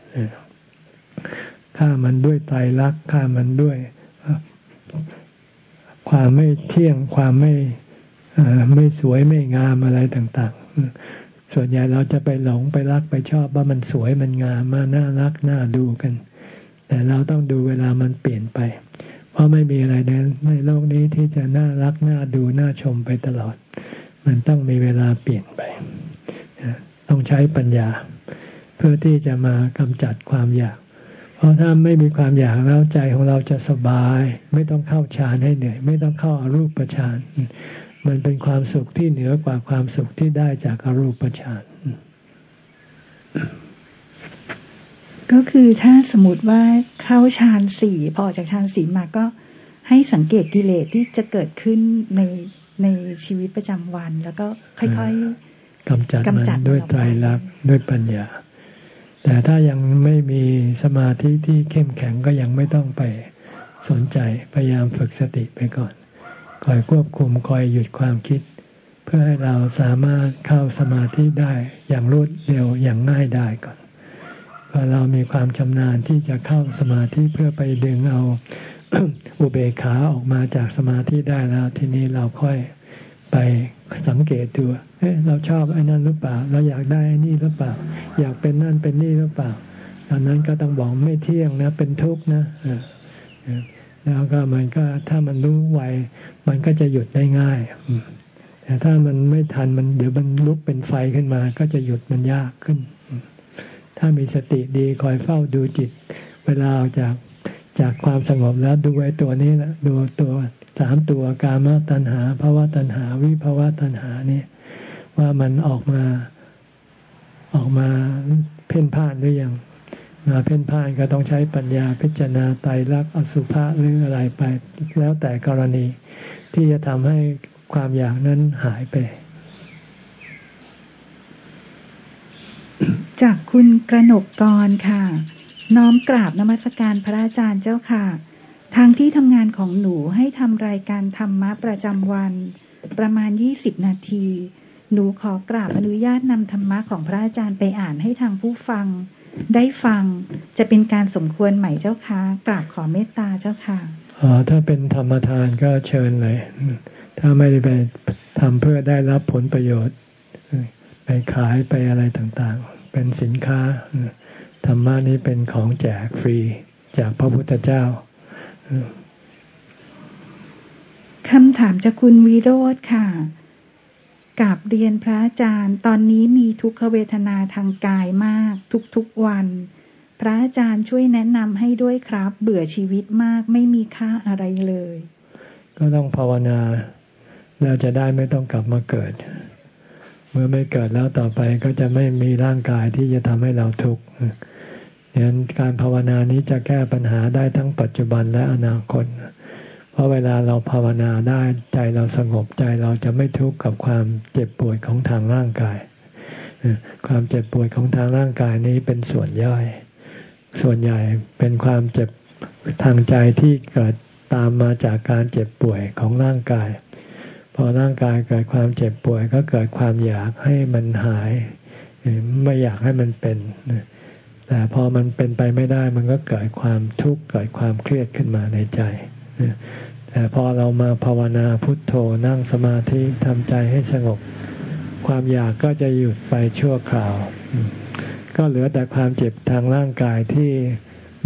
ฆ่ามันด้วยไตรลักษณ์ฆ่ามันด้วย ความไม่เที่ยงความไม่ไม่สวยไม่งามอะไรต่าง ๆ ส่วนใหญ่เราจะไปหลงไปรักไปชอบว่ามันสวยมันงามมาน่ารักน่าดูกัน แต่เราต้องดูเวลามันเปลี่ยนไป เพราะไม่มีอะไรในในโลกนี้ที่จะน่ารักน่าดูน่าชมไปตลอด มันต้องมีเวลาเปลี่ยนไป ต้องใช้ปัญญา เพื่อที่จะมากำจัดความอยาก เพราะถ้าไม่มีความอยากแล้วใจของเราจะสบาย ไม่ต้องเข้าฌานให้เหนื่อย ไม่ต้องเข้าอารูปฌานมันเป็นความสุขที่เหนือกว่าความสุขที่ได้จากอารูปฌานก็คือถ้าสมมติว่าเข้าฌานสี่พอจากฌานสี่มาก็ให้สังเกตกิเลสที่จะเกิดขึ้นในในชีวิตประจำวัน แล้วก็ค่อยๆกำจัดมันด้วยใจรักด้วยปัญญา แต่ถ้ายังไม่มีสมาธิที่เข้มแข็งก็ยังไม่ต้องไปสนใจพยายามฝึกสติไปก่อน คอยควบคุมคอยหยุดความคิด เพื่อให้เราสามารถเข้าสมาธิได้อย่างรวดเร็วอย่างง่ายได้ก่อนพอเรามีความชำนาญที่จะเข้าสมาธิเพื่อไปดึงเอาอุเบกขาออกมาจากสมาธิได้แล้ว ทีนี้เราค่อย ไปสังเกตดูเฮ้เราชอบไอ้นั่นหรือเปล่า เราอยากได้ไอ้นี่หรือเปล่า อยากเป็นนั่นเป็นนี่หรือเปล่าตอนนั้นก็ต้องบอกไม่เที่ยงนะ เป็นทุกข์นะแล้วก็มันก็ถ้ามันรู้ไวมันก็จะหยุดได้ง่ายแต่ถ้ามันไม่ทันมันเดี๋ยวมันลุกเป็นไฟขึ้นมา ก็จะหยุดมันยากขึ้น ถ้ามีสติดีคอยเฝ้าดูจิต เวลาออกจากจากความสงบแล้วดูไอ้ตัวนี้แหละดูตัว สามตัวกามตัณหาภาวะตัณหา วิภาวะตัณหานี่ว่ามันออกมาออกมาเพ่นพ่านหรือยังมาเพ่นพ่านก็ต้องใช้ปัญญาพิจารณาไตรลักษณ์อสุภะหรืออะไรไป แล้วแต่กรณีที่จะทำให้ความอยากนั้นหายไป จากคุณกระหนกกรค่ะ น้อมกราบนมัสการพระอาจารย์เจ้าค่ะ ทางที่ทำงานของหนูให้ทำรายการธรรมะประจำวัน ประมาณยี่สิบนาที หนูขอกราบอนุญาตนำธรรมะของพระอาจารย์ไปอ่านให้ทางผู้ฟัง ได้ฟังจะเป็นการสมควรไหมเจ้าคะกราบขอเมตตาเจ้าค่ะอ๋อถ้าเป็นธรรมทานก็เชิญเลย ถ้าไม่ได้ไปทำเพื่อได้รับผลประโยชน์ ไปขายไปอะไรต่างๆ เป็นสินค้าธรรมะนี้เป็นของแจกฟรีจากพระพุทธเจ้า คำถามจากคุณวิโรธค่ะกราบเรียนพระอาจารย์ ตอนนี้มีทุกขเวทนาทางกายมาก ทุกๆวัน พระอาจารย์ช่วยแนะนำให้ด้วยครับ เบื่อชีวิตมากไม่มีค่าอะไรเลย ก็ต้องภาวนาเราจะได้ไม่ต้องกลับมาเกิด เมื่อไม่เกิดแล้วต่อไปก็จะไม่มีร่างกายที่จะทำให้เราทุกข์ ดังนั้นการภาวนานี้จะแก้ปัญหาได้ทั้งปัจจุบันและอนาคต เพราะเวลาเราภาวนาได้ใจเราสงบใจเราจะไม่ทุกข์กับความเจ็บป่วยของทางร่างกาย ความเจ็บป่วยของทางร่างกายนี้เป็นส่วนย่อย ส่วนใหญ่เป็นความเจ็บทางใจที่เกิดตามมาจากการเจ็บป่วยของร่างกาย พอร่างกายเกิดความเจ็บป่วยก็เกิดความอยากให้มันหาย ไม่อยากให้มันเป็น แต่พอมันเป็นไปไม่ได้มันก็เกิดความทุกข์เกิดความเครียดขึ้นมาในใจแต่พอเรามาภาวนาพุทโธนั่งสมาธิทำใจให้สงบ ความอยากก็จะหยุดไปชั่วคราว ก็เหลือแต่ความเจ็บทางร่างกายที่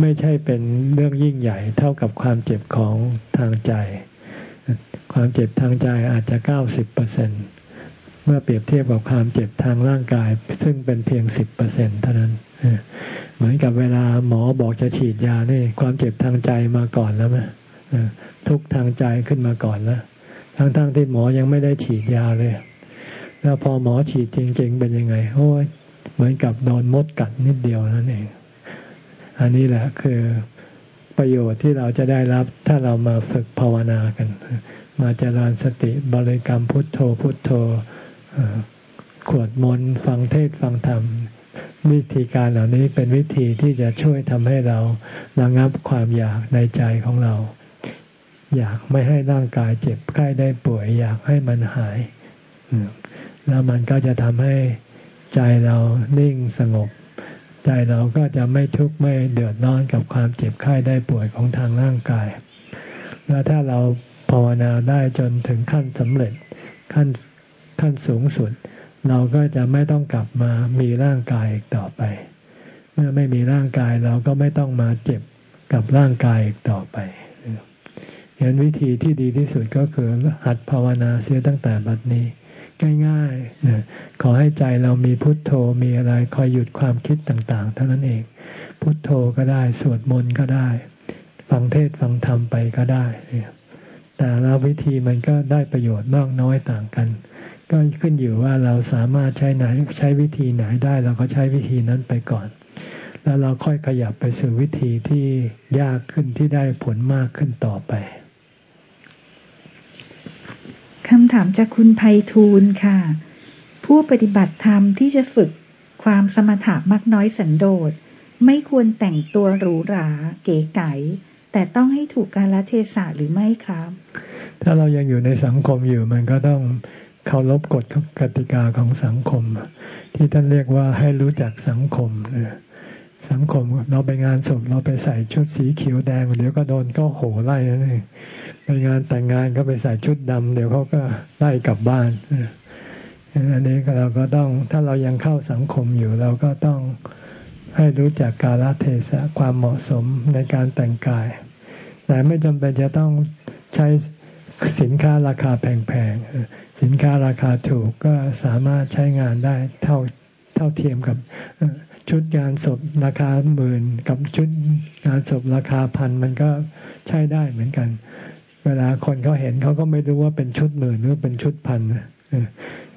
ไม่ใช่เป็นเรื่องยิ่งใหญ่เท่ากับความเจ็บของทางใจ ความเจ็บทางใจอาจจะเก้าสิบเปอร์เซ็นเมื่อเปรียบเทียบกับความเจ็บทางร่างกาย ซึ่งเป็นเพียงสิบเปอร์เซ็นเท่านั้น เหมือนกับเวลาหมอบอกจะฉีดยานี่ความเจ็บทางใจมาก่อนแล้วไหมทุกทางใจขึ้นมาก่อนแล้วทั้งๆทที่หมอยังไม่ได้ฉีดยาเลย แล้วพอหมอฉีดจริง ๆ เป็นยังไงโอ้ยเหมือนกับโดนมดกัดนิดเดียวนั่นเอง อันนี้แหละคือประโยชน์ที่เราจะได้รับถ้าเรามาฝึกภาวนากัน มาเจริญสติบริกรรมพุทโธพุทโธขวดมนต์ฟังเทศฟังธรรม วิธีการเหล่านี้เป็นวิธีที่จะช่วยทำให้เราระงับความอยากในใจของเรา อยากไม่ให้ร่างกายเจ็บไข้ได้ป่วย อยากให้มันหาย แล้วมันก็จะทำให้ใจเรานิ่งสงบ ใจเราก็จะไม่ทุกข์ไม่เดือดร้อนกับความเจ็บไข้ได้ป่วยของทางร่างกาย แล้วถ้าเราภาวนาได้จนถึงขั้นสำเร็จขั้นขั้นสูงสุด เราก็จะไม่ต้องกลับมามีร่างกายอีกต่อไป เมื่อไม่มีร่างกายเราก็ไม่ต้องมาเจ็บกับร่างกายอีกต่อไปเห็นวิธีที่ดีที่สุดก็คือหัดภาวนาเสียตั้งแต่บัดนี้ ง่ายๆขอให้ใจเรามีพุทโธมีอะไรคอยหยุดความคิดต่างๆ เท่านั้นเอง พุทโธก็ได้สวดมนต์ก็ได้ ฟังเทศฟังธรรมไปก็ได้ แต่ละวิธีมันก็ได้ประโยชน์มากน้อยต่างกัน ก็ขึ้นอยู่ว่าเราสามารถใช้ไหนใช้วิธีไหนได้ เราก็ใช้วิธีนั้นไปก่อน แล้วเราค่อยขยับไปสู่วิธีที่ยากขึ้นที่ได้ผลมากขึ้นต่อไปคำถามจากคุณไพฑูรย์ค่ะ ผู้ปฏิบัติธรรมที่จะฝึกความสมถะมักน้อยสันโดษ ไม่ควรแต่งตัวหรูหราเก๋ไก๋แต่ต้องให้ถูกกาลเทศะหรือไม่ครับ ถ้าเรายังอยู่ในสังคมอยู่มันก็ต้อง เคารพกฎกติกาของสังคม ที่ท่านเรียกว่าให้รู้จักสังคมสังคมเราไปงานศพเราไปใส่ชุดสีเขียวแดง เดี๋ยวก็โดนก็โหไล่นั่นเองไปงานแต่งงานก็ไปใส่ชุดดำเดี๋ยวเขาก็ไล่กลับบ้านอันนี้เราก็ต้องถ้าเรายังเข้าสังคมอยู่ เราก็ต้องให้รู้จักกาลเทศะความเหมาะสมในการแต่งกาย แต่ไม่จำเป็นจะต้องใช้ สินค้าราคาแพงๆ สินค้าราคาถูกก็สามารถใช้งานได้เท่าเท่าเทียมกับชุดงานศพราคาหมื่นกับชุดงานศพราคาพันมันก็ใช้ได้เหมือนกัน เวลาคนเขาเห็นเขาก็ไม่รู้ว่าเป็นชุดหมื่นหรือเป็นชุดพัน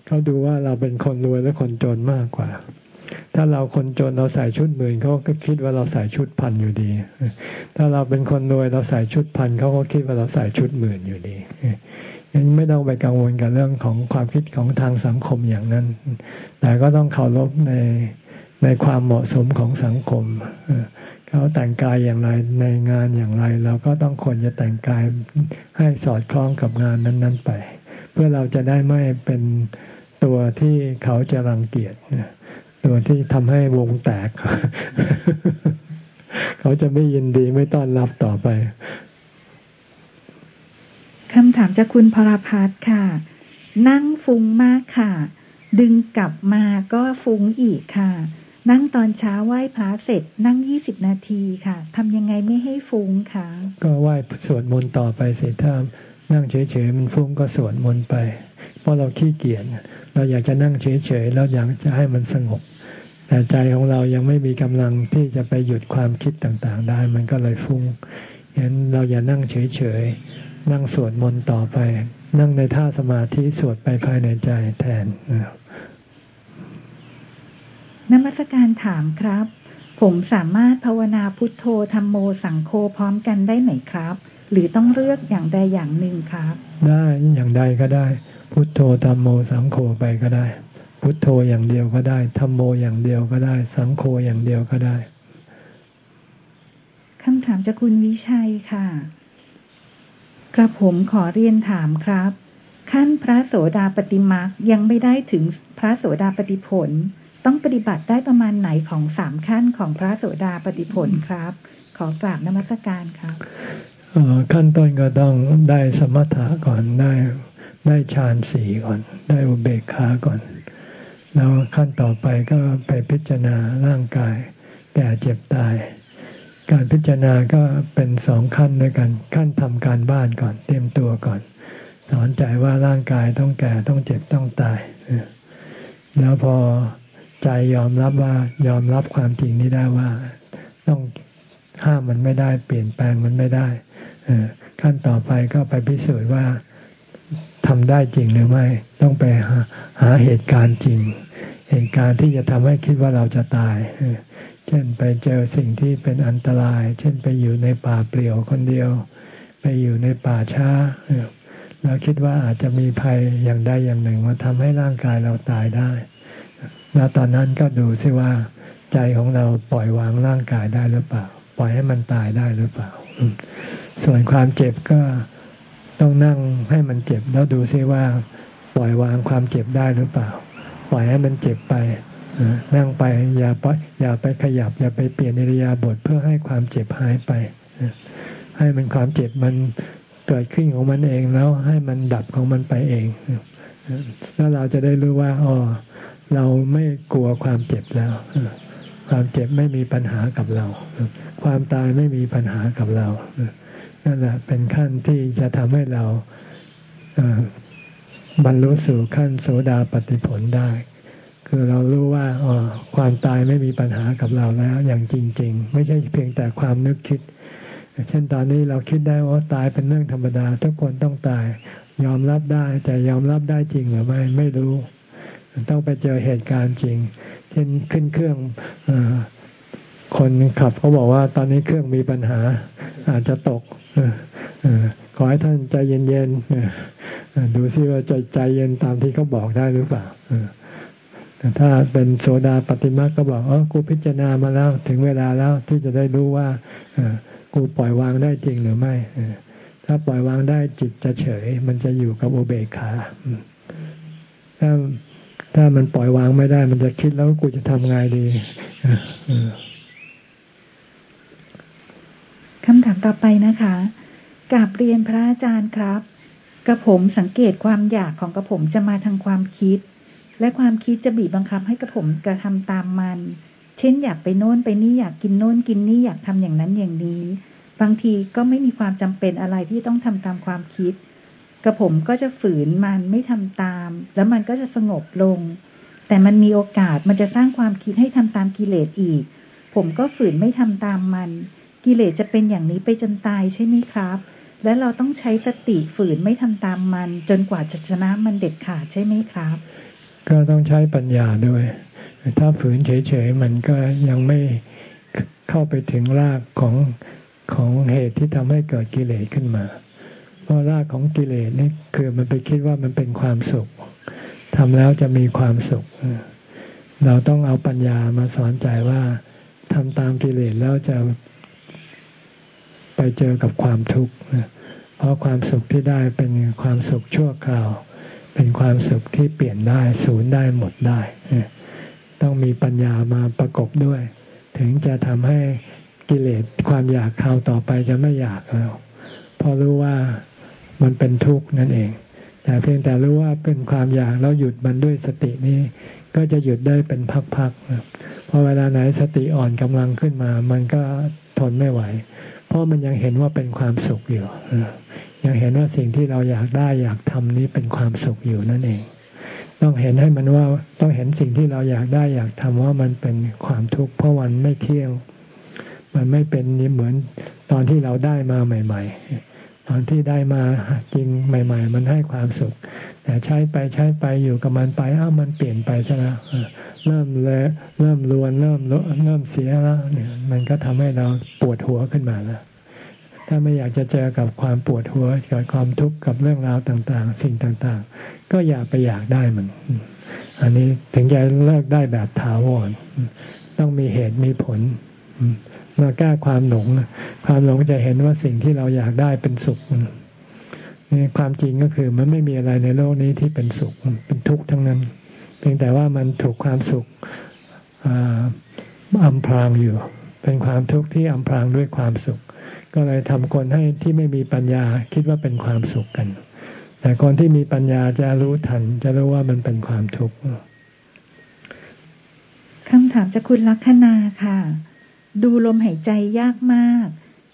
เขาดูว่าเราเป็นคนรวยหรือคนจนมากกว่า ถ้าเราคนจนเราใส่ชุดหมื่นเขาก็คิดว่าเราใส่ชุดพันอยู่ดี ถ้าเราเป็นคนรวยเราใส่ชุดพันเขาก็คิดว่าเราใส่ชุดหมื่นอยู่ดียังไม่ต้องไปกังวลกับเรื่องของความคิดของทางสังคมอย่างนั้น แต่ก็ต้องเคารพในในความเหมาะสมของสังคม เขาแต่งกายอย่างไรในงานอย่างไร เราก็ต้องควรจะแต่งกายให้สอดคล้องกับงานนั้น ๆ ไป เพื่อเราจะได้ไม่เป็นตัวที่เขาจะรังเกียจ ตัวที่ทำให้วงแตก เขาจะไม่ยินดีไม่ต้อนรับต่อไปคำถามจากคุณพราพัฒค่ะ นั่งฟุ้งมากค่ะ ดึงกลับมาก็ฟุ้งอีกค่ะ นั่งตอนเช้าไหว้พระเสร็จ นั่งยี่สิบนาทีค่ะทำยังไงไม่ให้ฟุ้งคะก็ไหว้สวดมนต์ต่อไปเสร็จถ้านั่งเฉยๆมันฟุ้งก็สวดมนต์ไปเพ ราะเราขี้เกียจเราอยากจะนั่งเฉยๆแล้วอยากจะให้มันสงบ แต่ใจของเรายังไม่มีกำลังที่จะไปหยุดความคิดต่างๆ ได้ มันก็เลยฟุ้งฉะนั้นเราอย่านั่งเฉยๆนั่งสวดมนต์ต่อไป นั่งในท่าสมาธิสวดไปภายในใจแทนนะครับนมัสการถามครับ ผมสามารถภาวนาพุทโธธรรมโมสังโฆพร้อมกันได้ไหมครับ หรือต้องเลือกอย่างใดอย่างหนึ่งครับ ได้อย่างใดก็ได้ พุทโธธรรมโมสังโฆไปก็ได้ พุทโธอย่างเดียวก็ได้ธรรมโมอย่างเดียวก็ได้ สังโฆอย่างเดียวก็ได้คำถามจากคุณวิชัยค่ะ กระผมขอเรียนถามครับ ขั้นพระโสดาปฏิมายังไม่ได้ถึงพระโสดาปฏิผล ต้องปฏิบัติได้ประมาณไหนของสามขั้นของพระโสดาปฏิผลครับ ขอกราบนมัสการครับขั้นต้นก็ต้องได้สมถะก่อนได้ ได้ฌานสี่ก่อน ได้อุเบกขาก่อน แล้วขั้นต่อไปก็ไปพิจารณาร่างกาย แก่เจ็บตาย การพิจารณาก็เป็นสองขั้นด้วยกัน ขั้นทำการบ้านก่อน เตรียมตัวก่อน สอนใจว่าร่างกายต้องแก่ต้องเจ็บต้องตาย แล้วพอใจยอมรับว่ายอมรับความจริงนี้ได้ว่า ต้องห้ามมันไม่ได้ เปลี่ยนแปลงมันไม่ได้ขั้นต่อไปก็ไปพิสูจน์ว่า ทำได้จริงหรือไม่ ต้องไปหาหาเหตุการณ์จริง เหตุการณ์ที่จะทำให้คิดว่าเราจะตาย เช่นไปเจอสิ่งที่เป็นอันตราย เช่นไปอยู่ในป่าเปลี่ยวคนเดียว ไปอยู่ในป่าช้าเราคิดว่าอาจจะมีภัยอย่างใดอย่างหนึ่งมาทำให้ร่างกายเราตายได้แล้วตอนนั้นก็ดูซิว่า ใจของเราปล่อยวางร่างกายได้หรือเปล่า ปล่อยให้มันตายได้หรือเปล่า ส่วนความเจ็บก็ ต้องนั่งให้มันเจ็บแล้วดูซิว่า ปล่อยวางความเจ็บได้หรือเปล่า ปล่อยให้มันเจ็บไปนั่งไปอย่าปอย่าไปขยับ อย่าไปเปลี่ยนอิริยาบถเพื่อให้ความเจ็บหายไป ให้มันความเจ็บมันเกิดขึ้นของมันเองแล้วให้มันดับของมันไปเองแล้วเราจะได้รู้ว่าอ๋อเราไม่กลัวความเจ็บแล้ว ความเจ็บไม่มีปัญหากับเรา ความตายไม่มีปัญหากับเรา นั่นแหละเป็นขั้นที่จะทำให้เราบรรลุสู่ขั้นโสดาปฏิผลได้ คือเรารู้ว่าอ๋อความตายไม่มีปัญหากับเราแล้ว อย่างจริง ๆ ไม่ใช่เพียงแต่ความนึกคิด เช่นตอนนี้เราคิดได้ว่าตายเป็นเรื่องธรรมดา ทุกคนต้องตาย ยอมรับได้ แต่ยอมรับได้จริงหรือไม่ไม่รู้ ต้องไปเจอเหตุการณ์จริง เช่นขึ้นเครื่องอคนขับเขาบอกว่าตอนนี้เครื่องมีปัญหาอาจจะตก ขอให้ท่านใจเย็นๆดูซิว่าใจใจเย็นตามที่เขาบอกได้หรือเปล่าแต่ถ้าเป็นโสดาปฏิมาก็บอกอ๋อกูพิจารณามาแล้วถึงเวลาแล้วที่จะได้รู้ว่ากูปล่อยวางได้จริงหรือไม่ถ้าปล่อยวางได้จิตจะเฉย มันจะอยู่กับอุเบกขาถ้าถ้ามันปล่อยวางไม่ได้ มันจะคิดแล้วกูจะทำไงดี ต่อไปนะคะกราบเรียนพระอาจารย์ครับ กระผมสังเกตความอยากของกระผมจะมาทางความคิด และความคิดจะบีบบังคับให้กระผมกระทำตามมัน เช่นอยากไปโน่นไปนี่อยากกินโน่นกินนี่อยากทำอย่างนั้นอย่างนี้ บางทีก็ไม่มีความจำเป็นอะไรที่ต้องทำตามความคิด กระผมก็จะฝืนมันไม่ทำตาม แล้วมันก็จะสงบลง แต่มันมีโอกาสมันจะสร้างความคิดให้ทำตามกิเลสอีก ผมก็ฝืนไม่ทำตามมัน กิเลสจะเป็นอย่างนี้ไปจนตายใช่ไหมครับ และเราต้องใช้สติฝืนไม่ทำตามมัน จนกว่าจะชนะมันเด็ดขาดใช่ไหมครับ ก็ต้องใช้ปัญญาด้วย ถ้าฝืนเฉยๆมันก็ยังไม่เข้าไปถึงรากของของเหตุที่ทำให้เกิดกิเลสขึ้นมา เพราะรากของกิเลสนี่คือมันไปคิดว่ามันเป็นความสุขทำแล้วจะมีความสุข เราต้องเอาปัญญามาสอนใจว่าทำตามกิเลสแล้วจะ ไปเจอกับความทุกข์เพราะความสุขที่ได้เป็นความสุขชั่วคราว เป็นความสุขที่เปลี่ยนได้ศูนย์ได้หมดได้ ต้องมีปัญญามาประกบด้วย ถึงจะทำให้กิเลสความอยากคราวต่อไปจะไม่อยากแล้วเพราะรู้ว่ามันเป็นทุกข์นั่นเอง แต่เพียงแต่รู้ว่าเป็นความอยากแล้วหยุดมันด้วยสตินี้ ก็จะหยุดได้เป็นพักๆพอเวลาไหนสติอ่อนกำลังขึ้นมา มันก็ทนไม่ไหว เพราะมันยังเห็นว่าเป็นความสุขอยู่ ยังเห็นว่าสิ่งที่เราอยากได้อยากทำนี้เป็นความสุขอยู่นั่นเอง ต้องเห็นให้มันว่าต้องเห็นสิ่งที่เราอยากได้อยากทำว่ามันเป็นความทุกข์เพราะวันไม่เที่ยงมันไม่เป็นนี้เหมือนตอนที่เราได้มาใหม่ ๆ ตอนที่ได้มาจริงใหม่ ๆ มันให้ความสุข แต่ใช้ไปใช้ไปอยู่กับมันไปอ้ามันเปลี่ยนไปซะแล้วเริ่มเลยเริ่มรวนเริ่มเริ่มเสียแล้วเนี่ยมันก็ทำให้เราปวดหัวขึ้นมาแล้วถ้าไม่อยากจะเจอกับความปวดหัวกับความทุกข์กับเรื่องราวต่างๆ สิ่งต่างๆ ก็อย่าไปอยากได้มัน อันนี้ถึงจะเลิกได้แบบถาวรต้องมีเหตุมีผล มาแก้ความหลงความหลงจะเห็นว่าสิ่งที่เราอยากได้เป็นสุขนี่ความจริงก็คือมันไม่มีอะไรในโลกนี้ที่เป็นสุขเป็นทุกข์ทั้งนั้น เพียงแต่ว่ามันถูกความสุขอำพรางอยู่ เป็นความทุกข์ที่อำพรางด้วยความสุข ก็เลยทำคนให้ที่ไม่มีปัญญาคิดว่าเป็นความสุขกัน แต่คนที่มีปัญญาจะรู้ทัน จะรู้ว่ามันเป็นความทุกข์คำถามจากคุณลัคนาค่ะ ดูลมหายใจยากมาก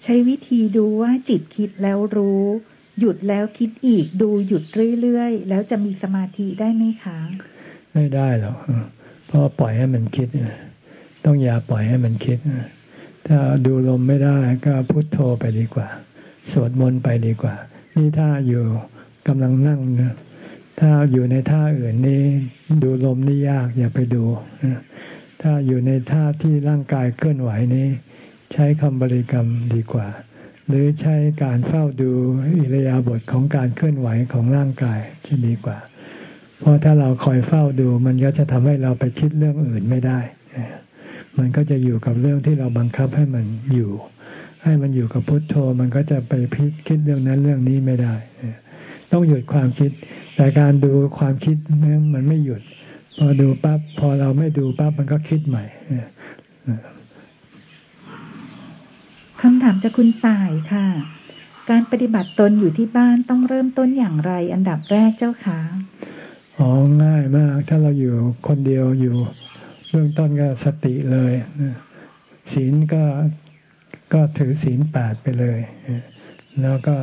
ใช้วิธีดูว่าจิตคิดแล้วรู้ หยุดแล้วคิดอีกดูหยุดเรื่อยๆ แล้วจะมีสมาธิได้ไหมคะ ไม่ได้หรอกเพราะปล่อยให้มันคิด ต้องอย่าปล่อยให้มันคิด ถ้าดูลมไม่ได้ก็พุโทโธไปดีกว่า สวดมนต์ไปดีกว่า นี่ถ้าอยู่กำลังนั่งนะถ้าอยู่ในท่าอื่นนี่ดูลมนี่ยากอย่าไปดู ถ้าอยู่ในท่าที่ร่างกายเคลื่อนไหวนี้ ใช้คำบริกรรมดีกว่า หรือใช้การเฝ้าดูอิริยาบถของการเคลื่อนไหวของร่างกายจะดีกว่า เพราะถ้าเราคอยเฝ้าดู มันก็จะทำให้เราไปคิดเรื่องอื่นไม่ได้ มันก็จะอยู่กับเรื่องที่เราบังคับให้มันอยู่ ให้มันอยู่กับพุทโธ มันก็จะไปพิคิดเรื่องนั้นเรื่องนี้ไม่ได้ ต้องหยุดความคิด แต่การดูความคิดนั้นมันไม่หยุด พอดูปั๊บพอเราไม่ดูปั๊บมันก็คิดใหม่คำถามจากคุณต่ายค่ะ การปฏิบัติตนอยู่ที่บ้านต้องเริ่มต้นอย่างไร อันดับแรกเจ้าคะอ๋อง่ายมาก ถ้าเราอยู่คนเดียวอยู่ เบื้องต้นก็สติเลยศีลก็ก็ถือศีลแปดไปเลย แล้วก็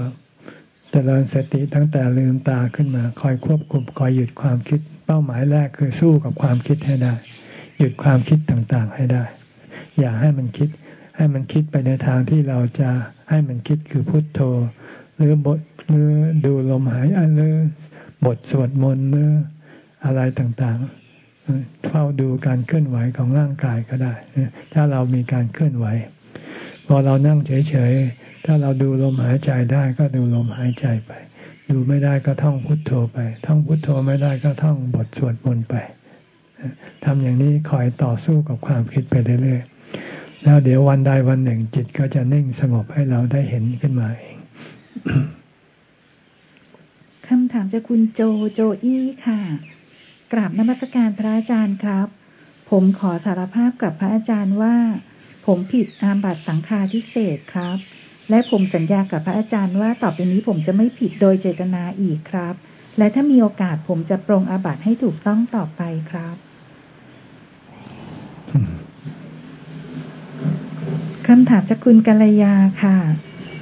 จเจริญสติตั้งแต่ลืมตาขึ้นมา คอยควบคุมคอยหยุดความคิด เป้าหมายแรกคือสู้กับความคิดให้ได้ หยุดความคิดต่างๆให้ได้ อย่าให้มันคิด ให้มันคิดไปในทางที่เราจะให้มันคิดคือพุทโธ หรือบทหรือดูลมหายหรือบทสวดมนต์หรืออะไรต่างๆเฝ้าดูการเคลื่อนไหวของร่างกายก็ได้ ถ้าเรามีการเคลื่อนไหวพอเรานั่งเฉยๆถ้าเราดูลมหายใจได้ก็ดูลมหายใจไป ดูไม่ได้ก็ท่องพุทโธไป ท่องพุทโธไม่ได้ก็ท่องบทสวดมนต์ไปทำอย่างนี้คอยต่อสู้กับความคิดไปเรื่อยๆแล้วเดี๋ยววันใดวันหนึ่งจิตก็จะนิ่งสงบให้เราได้เห็นขึ้นมาเองคำถามจากคุณโจโจอี้ค่ะ กราบนมัสการพระอาจารย์ครับ ผมขอสารภาพกับพระอาจารย์ว่า ผมผิดอาบัตสังฆาทิเศษครับ และผมสัญญากับพระอาจารย์ว่าต่อไปนี้ผมจะไม่ผิดโดยเจตนาอีกครับ และถ้ามีโอกาสผมจะปรงอาบัติให้ถูกต้องต่อไปครับคำถามจากคุณกัลยาค่ะ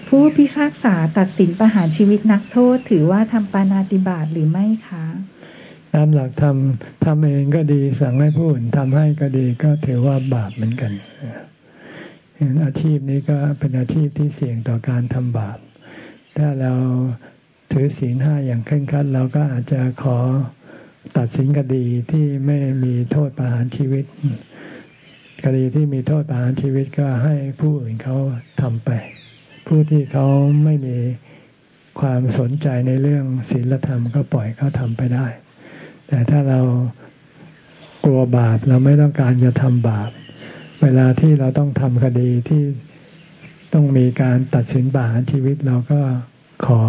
ผู้พิพากษาตัดสินประหารชีวิตนักโทษ ถือว่าทำปานาติบาตหรือไม่คะตามหลักทำทำเองก็ดีสั่งให้ผู้อื่นทำให้ก็ดีก็ถือว่าบาปเหมือนกัน อาชีพนี้ก็เป็นอาชีพที่เสี่ยงต่อการทำบาป ถ้าเราถือศีลห้าอย่างเคร่งครัดเราก็อาจจะขอตัดสินคดีที่ไม่มีโทษประหารชีวิต คดีที่มีโทษประหารชีวิตก็ให้ผู้อื่นเขาทำไป ผู้ที่เขาไม่มีความสนใจในเรื่องศีลธรรมก็ปล่อยเขาทำไปได้ แต่ถ้าเรากลัวบาปเราไม่ต้องการจะทำบาป เวลาที่เราต้องทำคดีที่ต้องมีการตัดสินบาหารชีวิตเราก็ขอ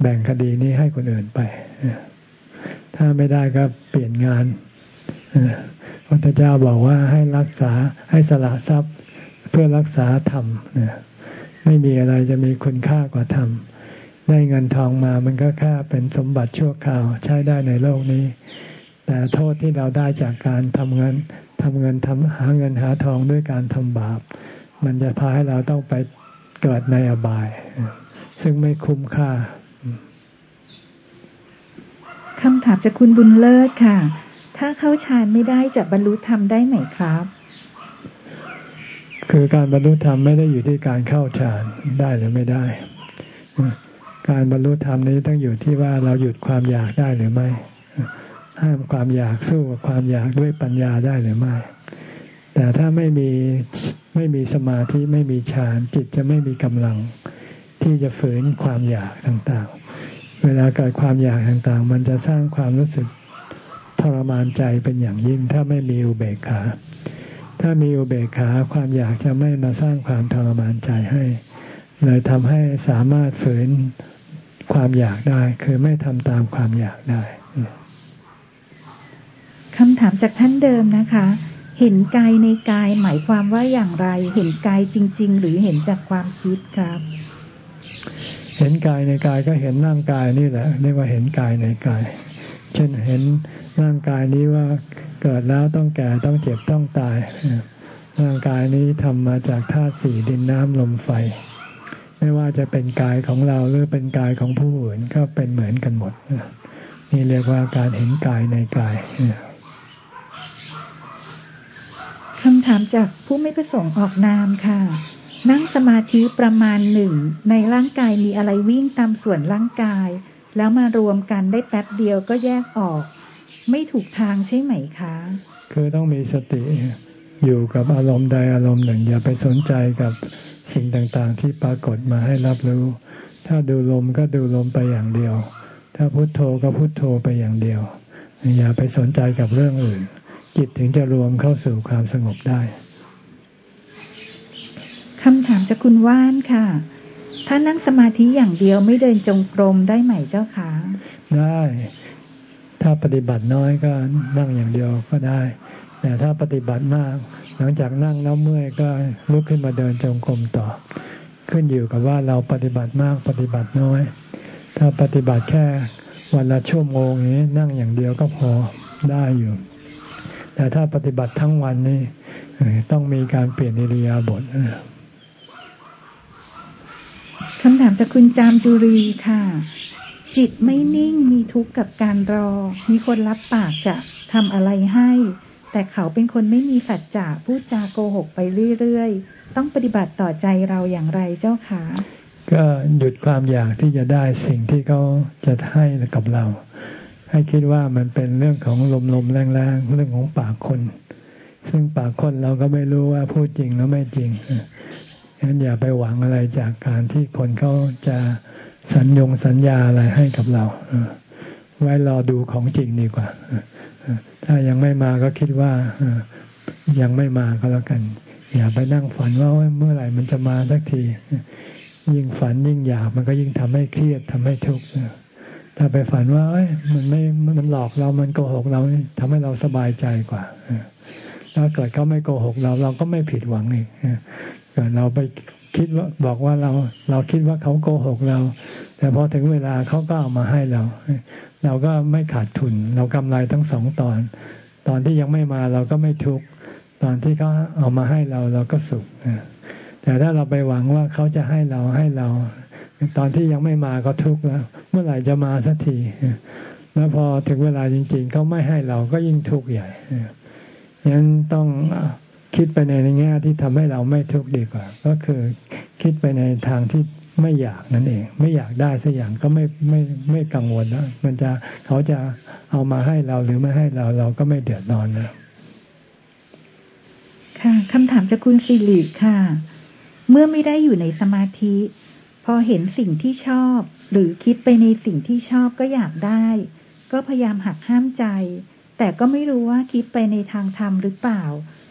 แบ่งคดีนี้ให้คนอื่นไป ถ้าไม่ได้ก็เปลี่ยนงานพระพุทธเจ้าบอกว่าให้รักษาให้สละทรัพย์เพื่อรักษาธรรมไม่มีอะไรจะมีคุณค่ากว่าธรรม ได้เงินทองมามันก็แค่เป็นสมบัติชั่วคราว ใช้ได้ในโลกนี้ แต่โทษที่เราได้จากการทำเงินทำเงินทำหาเงินหาทองด้วยการทำบาป มันจะพาให้เราต้องไปเกิดในอบาย ซึ่งไม่คุ้มค่าคำถามจากคุณบุญเลิศค่ะ ถ้าเข้าฌานไม่ได้จะบรรลุธรรมได้ไหมครับ คือการบรรลุธรรมไม่ได้อยู่ที่การเข้าฌานได้หรือไม่ได้ การบรรลุธรรมนี้ต้องอยู่ที่ว่าเราหยุดความอยากได้หรือไม่ ห้ามความอยากสู้กับความอยากด้วยปัญญาได้หรือไม่ แต่ถ้าไม่มีไม่มีสมาธิไม่มีฌานจิตจะไม่มีกำลังที่จะฝืนความอยากต่างๆ เวลาเกิดความอยากต่างๆ มันจะสร้างความรู้สึกทรมานใจเป็นอย่างยิ่ง ถ้าไม่มีอุเบกขา ถ้ามีอุเบกขาความอยากจะไม่มาสร้างความทรมานใจให้ เลยทำให้สามารถฝืนความอยากได้ คือไม่ทำตามความอยากได้ คำถามจากท่านเดิมนะคะ เห็นกายในกายหมายความว่าอย่างไร เห็นกายจริง ๆ หรือเห็นจากความคิดครับ เห็นกายในกายก็เห็นร่างกายนี่แหละเรียกว่าเห็นกายในกาย เช่นเห็นร่างกายนี้ว่าเกิดแล้วต้องแก่ต้องเจ็บต้องตาย ร่างกายนี้ทำมาจากธาตุสี่ดินน้ำลมไฟ ไม่ว่าจะเป็นกายของเราหรือเป็นกายของผู้อื่นก็เป็นเหมือนกันหมดนี่เรียกว่าการเห็นกายในกาย คำถามจากผู้ไม่ประสงค์ออกนามค่ะ นั่งสมาธิประมาณหนึ่ง ในร่างกายมีอะไรวิ่งตามส่วนร่างกาย แล้วมารวมกันได้แป๊บเดียวก็แยกออก ไม่ถูกทางใช่ไหมคะ คือต้องมีสติอยู่กับอารมณ์ใดอารมณ์หนึ่ง อย่าไปสนใจกับสิ่งต่างๆ ที่ปรากฏมาให้รับรู้ ถ้าดูลมก็ดูลมไปอย่างเดียว ถ้าพุโทโธก็พุโทโธไปอย่างเดียว อย่าไปสนใจกับเรื่องอื่น จิตถึงจะรวมเข้าสู่ความสงบได้คำถามจากคุณว่านค่ะ ถ้านั่งสมาธิอย่างเดียวไม่เดินจงกรมได้ไหมเจ้าคะได้ ถ้าปฏิบัติน้อยก็นั่งอย่างเดียวก็ได้ แต่ถ้าปฏิบัติมาก หลังจากนั่งแล้วเมื่อยก็ลุกขึ้นมาเดินจงกรมต่อ ขึ้นอยู่กับว่าเราปฏิบัติมากปฏิบัติน้อย ถ้าปฏิบัติแค่วันละชั่วโมงนี้นั่งอย่างเดียวก็พอได้อยู่ แต่ถ้าปฏิบัติทั้งวันนี่ต้องมีการเปลี่ยนอิริยาบถคำถามจากคุณจามจุรีค่ะ จิตไม่นิ่งมีทุกข์กับการรอ มีคนรับปากจะทำอะไรให้ แต่เขาเป็นคนไม่มีสัจจะพูดจาโกหกไปเรื่อยๆ ต้องปฏิบัติต่อใจเราอย่างไรเจ้าคะก็หยุดความอยากที่จะได้สิ่งที่เขาจะให้กับเรา ให้คิดว่ามันเป็นเรื่องของลมๆแรงๆเรื่องของปากคน ซึ่งปากคนเราก็ไม่รู้ว่าพูดจริงแล้วไม่จริงฉะนั้นอย่าไปหวังอะไรจากการที่คนเขาจะสัญญงสัญญาอะไรให้กับเราไว้รอดูของจริงดีกว่าถ้ายังไม่มาก็คิดว่ายังไม่มาก็แล้วกัน อย่าไปนั่งฝันว่าเมื่อไหร่มันจะมาสักที ยิ่งฝันยิ่งอยากมันก็ยิ่งทำให้เครียดทำให้ทุกข์ ถ้าไปฝันว่ามันไม่มันหลอกเรามันโกหกเราทำให้เราสบายใจกว่าถ้าเกิดเขาไม่โกหกเราเราก็ไม่ผิดหวังอีกเกิดเราไปคิดว่าบอกว่าเราเราคิดว่าเขาโกหกเรา แต่พอถึงเวลาเขาก็เอามาให้เรา เราก็ไม่ขาดทุน เรากำไรทั้งสองตอน ตอนที่ยังไม่มาเราก็ไม่ทุกข์ตอนที่เขาเอามาให้เราเราก็สุขแต่ถ้าเราไปหวังว่าเขาจะให้เราให้เรา ตอนที่ยังไม่มาก็ทุกข์แล้ว เมื่อไหร่จะมาสักทีแล้วพอถึงเวลาจริงๆเขาไม่ให้เราก็ยิ่งทุกข์ใหญ่ยังต้องคิดไปในแง่ที่ทำให้เราไม่ทุกข์ดีกว่า ก็คือคิดไปในทางที่ไม่อยากนั่นเอง ไม่อยากได้สักอย่างก็ไม่ไม่ไม่กังวลนะมันจะเขาจะเอามาให้เราหรือไม่ให้เราเราก็ไม่เดือดร้อนนะค่ะคำถามจากคุณสิริค่ะ เมื่อไม่ได้อยู่ในสมาธิ พอเห็นสิ่งที่ชอบ หรือคิดไปในสิ่งที่ชอบก็อยากได้ ก็พยายามหักห้ามใจ แต่ก็ไม่รู้ว่าคิดไปในทางธรรมหรือเปล่า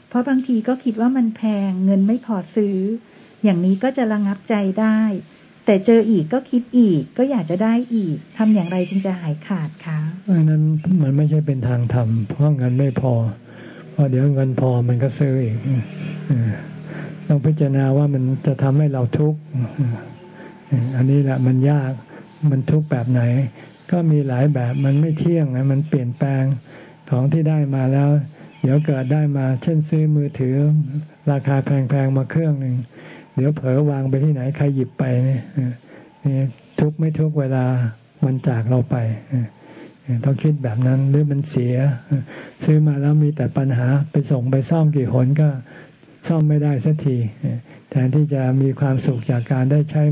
เพราะบางทีก็คิดว่ามันแพงเงินไม่พอซื้อ อย่างนี้ก็จะระงับใจได้ แต่เจออีกก็คิดอีกก็อยากจะได้อีกทำอย่างไรจึงจะหายขาดคะอันนั้นมันไม่ใช่เป็นทางธรรมเพราะเงินไม่พอพอเดี๋ยวเงินพอมันก็ซื้ออีกต้องพิจารณาว่ามันจะทำให้เราทุกข์ อันนี้แหละมันยากมันทุกข์แบบไหน ก็มีหลายแบบมันไม่เที่ยงนะมันเปลี่ยนแปลงของที่ได้มาแล้ว เดี๋ยวเกิดได้มา เช่นซื้อมือถือ ราคาแพงๆมาเครื่องหนึ่งเดี๋ยวเผลอวางไปที่ไหนใครหยิบไปเนี่ยทุกไม่ทุกเวลามันจากเราไปต้องคิดแบบนั้นหรือมันเสีย ซื้อมาแล้วมีแต่ปัญหาไปส่งไปซ่อมกี่หนก็ซ่อมไม่ได้สักทีแทนที่จะมีความสุขจากการได้ใช้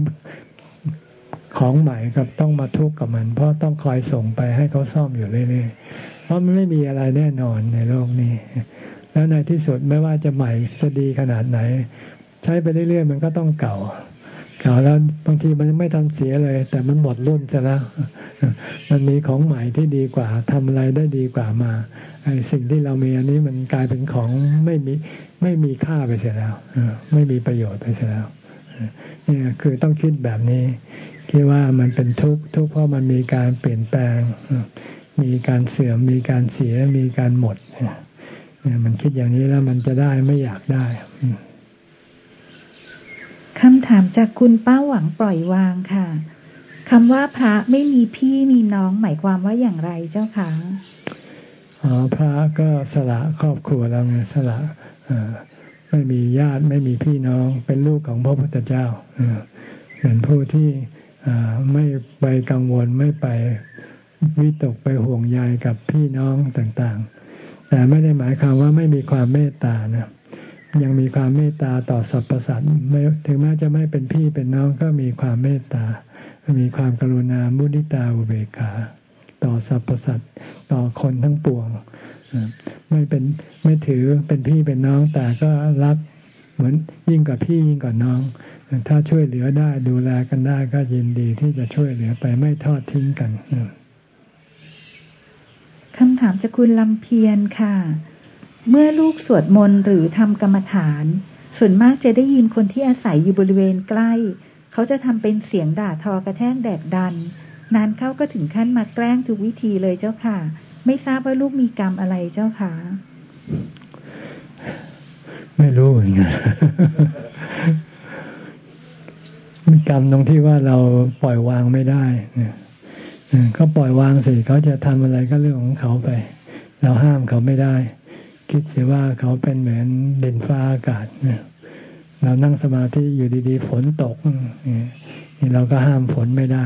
ของใหม่กับต้องมาทุกข์กับมัน เพราะต้องคอยส่งไปให้เขาซ่อมอยู่เรื่อยๆเพราะมันไม่มีอะไรแน่นอนในโลกนี้ แล้วในที่สุดไม่ว่าจะใหม่จะดีขนาดไหน ใช้ไปเรื่อยๆ มันก็ต้องเก่าเก่าแล้วบางทีมันไม่ทันเสียเลย แต่มันหมดรุ่นจะแล้ว มันมีของใหม่ที่ดีกว่าทำอะไรได้ดีกว่ามาไอ้สิ่งที่เรามีอันนี้มันกลายเป็นของไม่มีไม่มีค่าไปเสียแล้วไม่มีประโยชน์ไปเสียแล้วนี่คือต้องคิดแบบนี้ คิดว่ามันเป็นทุกข์ทุกข์เพราะมันมีการเปลี่ยนแปลง มีการเสื่อมมีการเสียมีการหมดเนี่ยมันคิดอย่างนี้แล้วมันจะได้ไม่อยากได้คำถามจากคุณป้าหวังปล่อยวางค่ะคำว่าพระไม่มีพี่มีน้องหมายความว่าอย่างไรเจ้าคะอ๋อพระก็สละครอบครัวแล้วไงสละไม่มีญาติไม่มีพี่น้องเป็นลูกของพระพุทธเจ้าเป็นผู้ที่ ไม่ไปกังวลไม่ไปวิตกไปห่วงใยกับพี่น้องต่างๆ แต่ไม่ได้หมายความว่าไม่มีความเมตตานะยังมีความเมตตาต่อสรรพสัตว์ถึงแม้จะไม่เป็นพี่เป็นน้องก็มีความเมตตา มีความกรุณามุนิตาอุเบกขา ต่อสรรพสัตว์ต่อคนทั้งปวง ไม่เป็นไม่ถือเป็นพี่เป็นน้องแต่ก็รักเหมือนยิ่งกว่าพี่ยิ่งกว่าน้อง ถ้าช่วยเหลือได้ดูแลกันได้ก็ยินดีที่จะช่วยเหลือไปไม่ทอดทิ้งกันคำถามจากคุณลำเพียรค่ะ เมื่อลูกสวดมนต์หรือทำกรรมฐาน ส่วนมากจะได้ยินคนที่อาศัยอยู่บริเวณใกล้ เขาจะทำเป็นเสียงด่าทอกระแทกแดกดัน นานเข้าก็ถึงขั้นมาแกล้งทุกวิธีเลยเจ้าค่ะ ไม่ทราบว่าลูกมีกรรมอะไรเจ้าค่ะ ไม่รู้เหมือนกันมี กรรมตรงที่ว่าเราปล่อยวางไม่ได้เขาปล่อยวางสิเขาจะทำอะไรก็เรื่องของเขาไป เราห้ามเขาไม่ได้ คิดเสียว่าเขาเป็นเหมือนเด่นฟ้าอากาศเนี่ยเรานั่งสมาธิอยู่ดีๆ ฝนตกนี่เราก็ห้ามฝนไม่ได้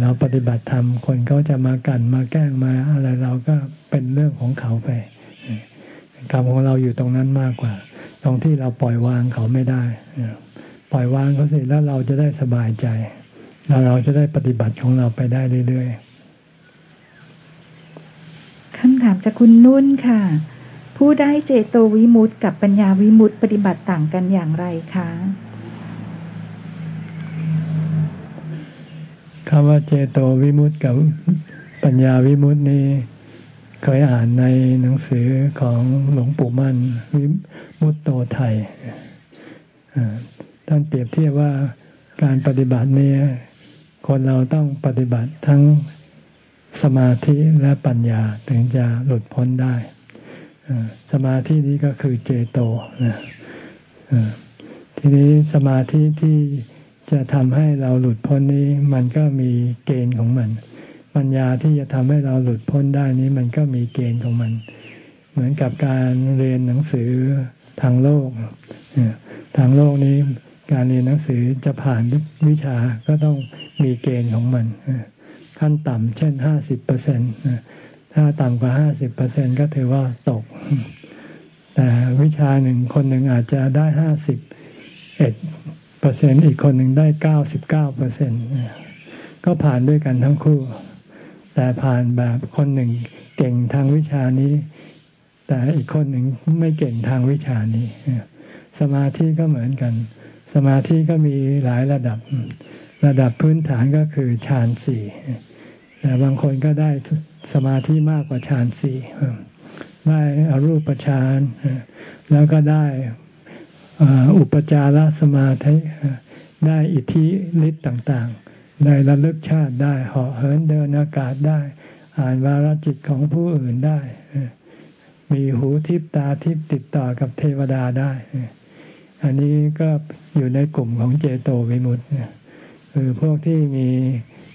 เราปฏิบัติธรรมคนเขาจะมากันมาแกล้งมาอะไรเราก็เป็นเรื่องของเขาไปกรรมของเราอยู่ตรงนั้นมากกว่า ตรงที่เราปล่อยวางเขาไม่ได้ ปล่อยวางเขาสิแล้วเราจะได้สบายใจแล้วเราจะได้ปฏิบัติของเราไปได้เรื่อยๆคำถามจากคุณนุ่นค่ะ ผู้ได้เจโตวิมุตต์กับปัญญาวิมุตต์ปฏิบัติต่างกันอย่างไรคะคำว่าเจโตวิมุตต์กับปัญญาวิมุตต์นี้เคยอ่านในหนังสือของหลวงปู่มั่นวิมุตโตไทย ท่านเปรียบเทียบว่าการปฏิบัตินี้คนเราต้องปฏิบัติทั้งสมาธิและปัญญาถึงจะหลุดพ้นได้ สมาธินี้ก็คือเจโตนะทีนี้สมาธิที่จะทำให้เราหลุดพ้นนี้ มันก็มีเกณฑ์ของมัน ปัญญาที่จะทำให้เราหลุดพ้นได้นี้มันก็มีเกณฑ์ของมัน เหมือนกับการเรียนหนังสือทางโลก ทางโลกนี้ การเรียนหนังสือจะผ่านวิชาก็ต้องมีเกณฑ์ของมัน ขั้นต่ำเช่นห้าสิบเปอร์เซ็นถ้าต่ำกว่าห้าสิบเปอร์เซ็นก็ถือว่าตก แต่วิชาหนึ่งคนหนึ่งอาจจะได้ห้าสิบเอ็ดเปอร์เซ็นอีกคนหนึ่งได้เก้าสิบเก้าเปอร์เซ็นก็ผ่านด้วยกันทั้งคู่ แต่ผ่านแบบคนหนึ่งเก่งทางวิชานี้ แต่อีกคนหนึ่งไม่เก่งทางวิชานี้ สมาธิก็เหมือนกัน สมาธิก็มีหลายระดับ ระดับพื้นฐานก็คือฌานสี่แต่บางคนก็ได้สมาธิมากกว่าฌานสี่ได้อรูปฌานแล้วก็ได้อุปจารสมาธิได้อิทธิฤทธิ์ต่างๆ ได้ระลึกชาติได้เหาะเหินเดินอากาศได้ อ่านวาลจิตของผู้อื่นได้ มีหูทิพตาทิพติดต่อกับเทวดาได้ อันนี้ก็อยู่ในกลุ่มของเจโตวิมุตต์คือพวกที่มี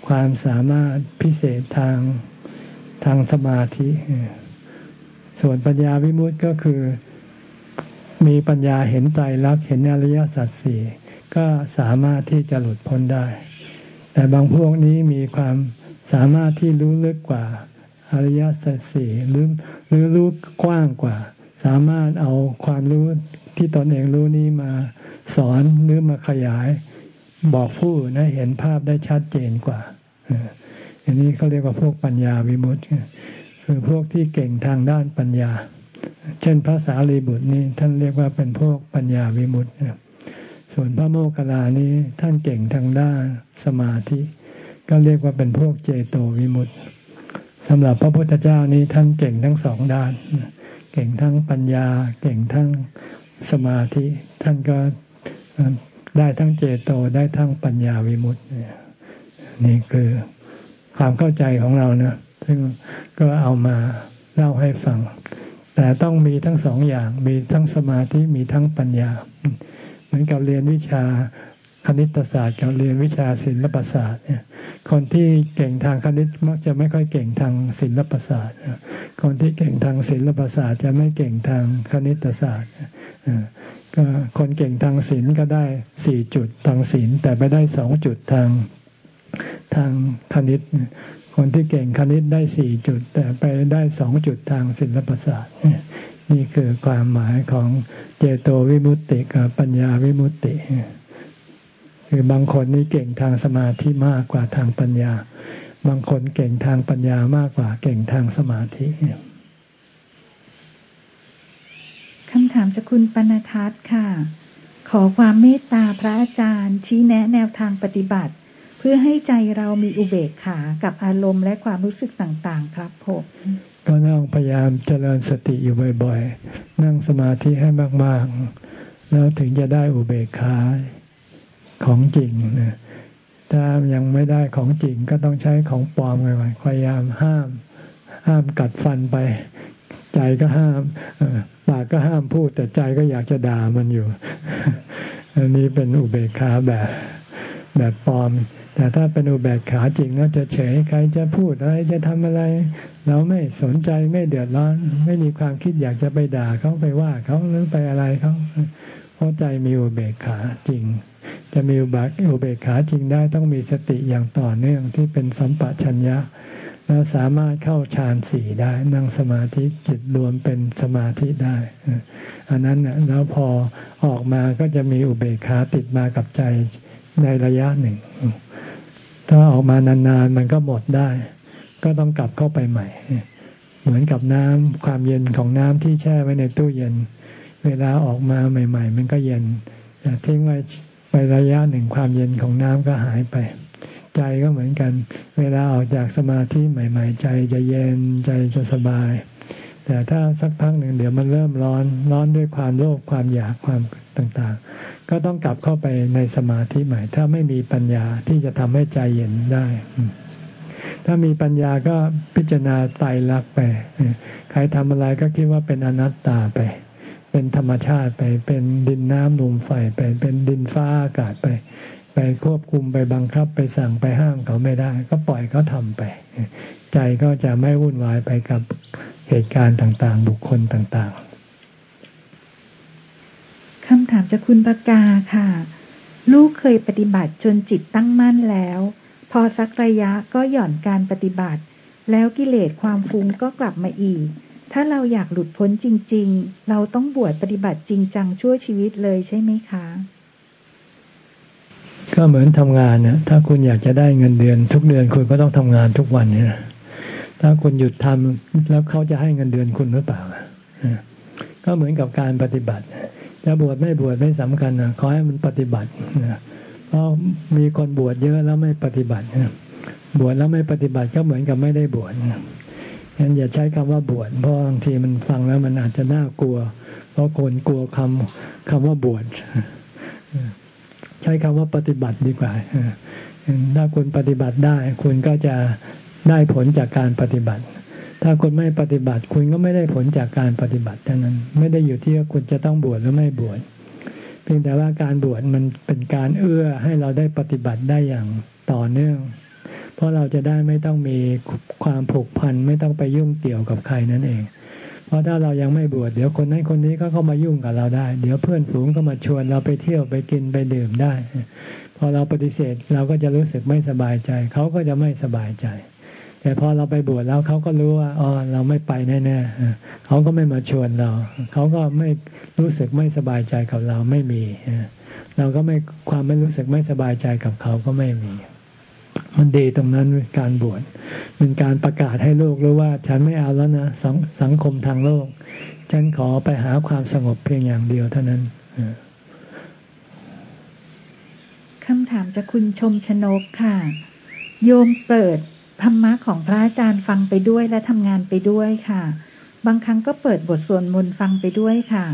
ความสามารถพิเศษทางทางสมาธิ ส่วนปัญญาวิมุตต์ก็คือมีปัญญาเห็นใจรักเห็นอริยสัจสี่ก็สามารถที่จะหลุดพ้นได้ แต่บางพวกนี้มีความสามารถที่รู้ลึกกว่าอริยสัจสี่หรือหรือรู้กว้างกว่า สามารถเอาความรู้ ที่ตนเองรู้นี้มาสอนหรือมาขยาย บอกผู้ให้เห็นภาพได้ชัดเจนกว่าอันนี้เขาเรียกว่าพวกปัญญาวิมุตต์คือพวกที่เก่งทางด้านปัญญา เช่นพระสารีบุตรนี่ท่านเรียกว่าเป็นพวกปัญญาวิมุตติส่วนพระโมคคัลลานี้ท่านเก่งทางด้านสมาธิ ก็เรียกว่าเป็นพวกเจโตวิมุตติสำหรับพระพุทธเจ้านี้ท่านเก่งทั้งสองด้าน เก่งทั้งปัญญา เก่งทั้ง สมาธิ ท่านก็ได้ทั้งเจโตได้ทั้งปัญญาวิมุตตินี่คือความเข้าใจของเรานะซึ่งก็เอามาเล่าให้ฟัง แต่ต้องมีทั้งสองอย่าง มีทั้งสมาธิ มีทั้งปัญญา เหมือนกับเรียนวิชา คณิตศาสตร์กับเรียนวิชาศิลปศาสตร์เนี่ยคนที่เก่งทางคณิตมักจะไม่ค่อยเก่งทางศิลปศาสตร์คนที่เก่งทางศิลปศาสตร์จะไม่เก่งทางคณิตศาสตร์ก็คนเก่งทางศิลป์ก็ได้สี่จุดทางศิลป์แต่ไปได้สองจุดทางทางคณิต คนที่เก่งคณิตได้สี่จุด แต่ไปได้สองจุดทางศิลปศาสตร์นี่คือความหมายของเจโตวิมุตติกับปัญญาวิมุตติ คือบางคนนี่เก่งทางสมาธิมากกว่าทางปัญญา บางคนเก่งทางปัญญามากกว่าเก่งทางสมาธิคำถามจากคุณปนทัศน์ค่ะ ขอความเมตตาพระอาจารย์ ชี้แนะแนวทางปฏิบัติพื่อให้ใจเรามีอุเบกขากับอารมณ์และความรู้สึกต่างๆ ครับผมก็นั่งพยายามเจริญสติอยู่บ่อยๆ นั่งสมาธิให้มากๆ แล้วถึงจะได้อุเบกขา ของจริงนะถ้ายังไม่ได้ของจริงก็ต้องใช้ของปลอมไปพยายามห้าม ห้ามกัดฟันไป ใจก็ห้ามปากก็ห้ามพูด แต่ใจก็อยากจะด่ามันอยู่ อันนี้เป็นอุเบกขาแบบแบบปลอม แต่ถ้าเป็นอุเบกขาจริงก็จะเฉยใครจะพูดอะไรจะทำอะไร เราไม่สนใจไม่เดือดร้อน ไม่มีความคิดอยากจะไปด่าเขาไปว่าเขาหรือไปอะไรเขา เพราะใจมีอุเบกขาจริง จะมีอุเบกขาจริงได้ต้องมีสติอย่างต่อเนื่องที่เป็นสัมปชัญญะ แล้วสามารถเข้าฌานสี่ได้ นั่งสมาธิจิตรวมเป็นสมาธิได้อันนั้นแล้วพอออกมาก็จะมีอุเบกขาติดมากับใจในระยะหนึ่ง ถ้าออกมานานๆมันก็หมดได้ ก็ต้องกลับเข้าไปใหม่ เหมือนกับน้ำความเย็นของน้ำที่แช่ไว้ในตู้เย็น เวลาออกมาใหม่ ๆ มันก็เย็นทิ้งไว้ไประยะหนึ่งความเย็นของน้ำก็หายไป ใจก็เหมือนกัน เวลาออกจากสมาธิใหม่ ๆ ใจจะเย็นใจจะสบาย แต่ถ้าสักพักหนึ่งเดี๋ยวมันเริ่มร้อนร้อนด้วยความโลภความอยากความต่างๆ ก็ต้องกลับเข้าไปในสมาธิใหม่ ถ้าไม่มีปัญญาที่จะทำให้ใจเย็นได้ถ้ามีปัญญาก็พิจารณาไตรลักษณ์ไป ใครทำอะไรก็คิดว่าเป็นอนัตตาไป เป็นธรรมชาติไปเป็นดินน้ำลมไฟไปเป็นดินฟ้าอากาศไป ไปควบคุมไปบังคับไปสั่งไปห้ามเขาไม่ได้ ก็ปล่อยเขาทำไป ใจก็จะไม่วุ่นวายไปกับเหตุการณ์ต่างๆ บุคคลต่างๆคำถามจากคุณปากาค่ะ ลูกเคยปฏิบัติจนจิตตั้งมั่นแล้ว พอสักระยะก็หย่อนการปฏิบัติ แล้วกิเลสความฟุ้งก็กลับมาอีก ถ้าเราอยากหลุดพ้นจริง ๆ เราต้องบวชปฏิบัติจริงจังชั่วชีวิตเลยใช่ไหมคะ ก็เหมือนทำงานนะถ้าคุณอยากจะได้เงินเดือน ทุกเดือนคุณก็ต้องทำงานทุกวันเนี่ยถ้าคุณหยุดทำแล้วเขาจะให้เงินเดือนคุณหรือเปล่าก็เหมือนกับการปฏิบัติจะบวชไม่บวชไม่สำคัญนะขอให้มันปฏิบัติเพราะมีคนบวชเยอะแล้วไม่ปฏิบัติบวชแล้วไม่ปฏิบัติก็เหมือนกับไม่ได้บวช งั้นอย่าใช้คำว่าบวชเพราะบางทีมันฟังแล้วมันอาจจะน่ากลัว เพราะคนกลัวคำคำว่าบวชใช้คำว่าปฏิบัติดีกว่าถ้าคุณปฏิบัติได้ คุณก็จะได้ผลจากการปฏิบัติ ถ้าคุณไม่ปฏิบัติ คุณก็ไม่ได้ผลจากการปฏิบัติเท่านั้น ไม่ได้อยู่ที่ว่าคุณจะต้องบวชหรือไม่บวชเพียงแต่ว่าการบวชมันเป็นการเอื้อให้เราได้ปฏิบัติได้อย่างต่อเนื่อง เพราะเราจะได้ไม่ต้องมีความผูกพันไม่ต้องไปยุ่งเกี่ยวกับใครนั่นเอง เพราะถ้าเรายังไม่บวชเดี๋ยวคนนั้นคนนี้ก็เข้ามายุ่งกับเราได้ เดี๋ยวเพื่อนฝูงก็มาชวนเราไปเที่ยวไปกินไปดื่มได้ พอเราปฏิเสธเราก็จะรู้สึกไม่สบายใจ เขาก็จะไม่สบายใจแต่พอเราไปบวชแล้วเขาก็รู้ว่าอ๋อเราไม่ไปแน่ๆเขาก็ไม่มาชวนเรา เขาก็ไม่รู้สึกไม่สบายใจกับเราไม่มี เราก็ไม่ความไม่รู้สึกไม่สบายใจกับเขาก็ไม่มี มันดีตรงนั้นการบวชเป็นการประกาศให้โลกรู้ว่า ฉันไม่เอาแล้วนะสสังคมทางโลก ฉันขอไปหาความสงบเพียงอย่างเดียวเท่านั้นคำถามจากคุณชมชนกค่ะ โยมเปิดธรรมะของพระอาจารย์ฟังไปด้วยและทำงานไปด้วยค่ะ บางครั้งก็เปิดบทสวดมนต์ฟังไปด้วยค่ะ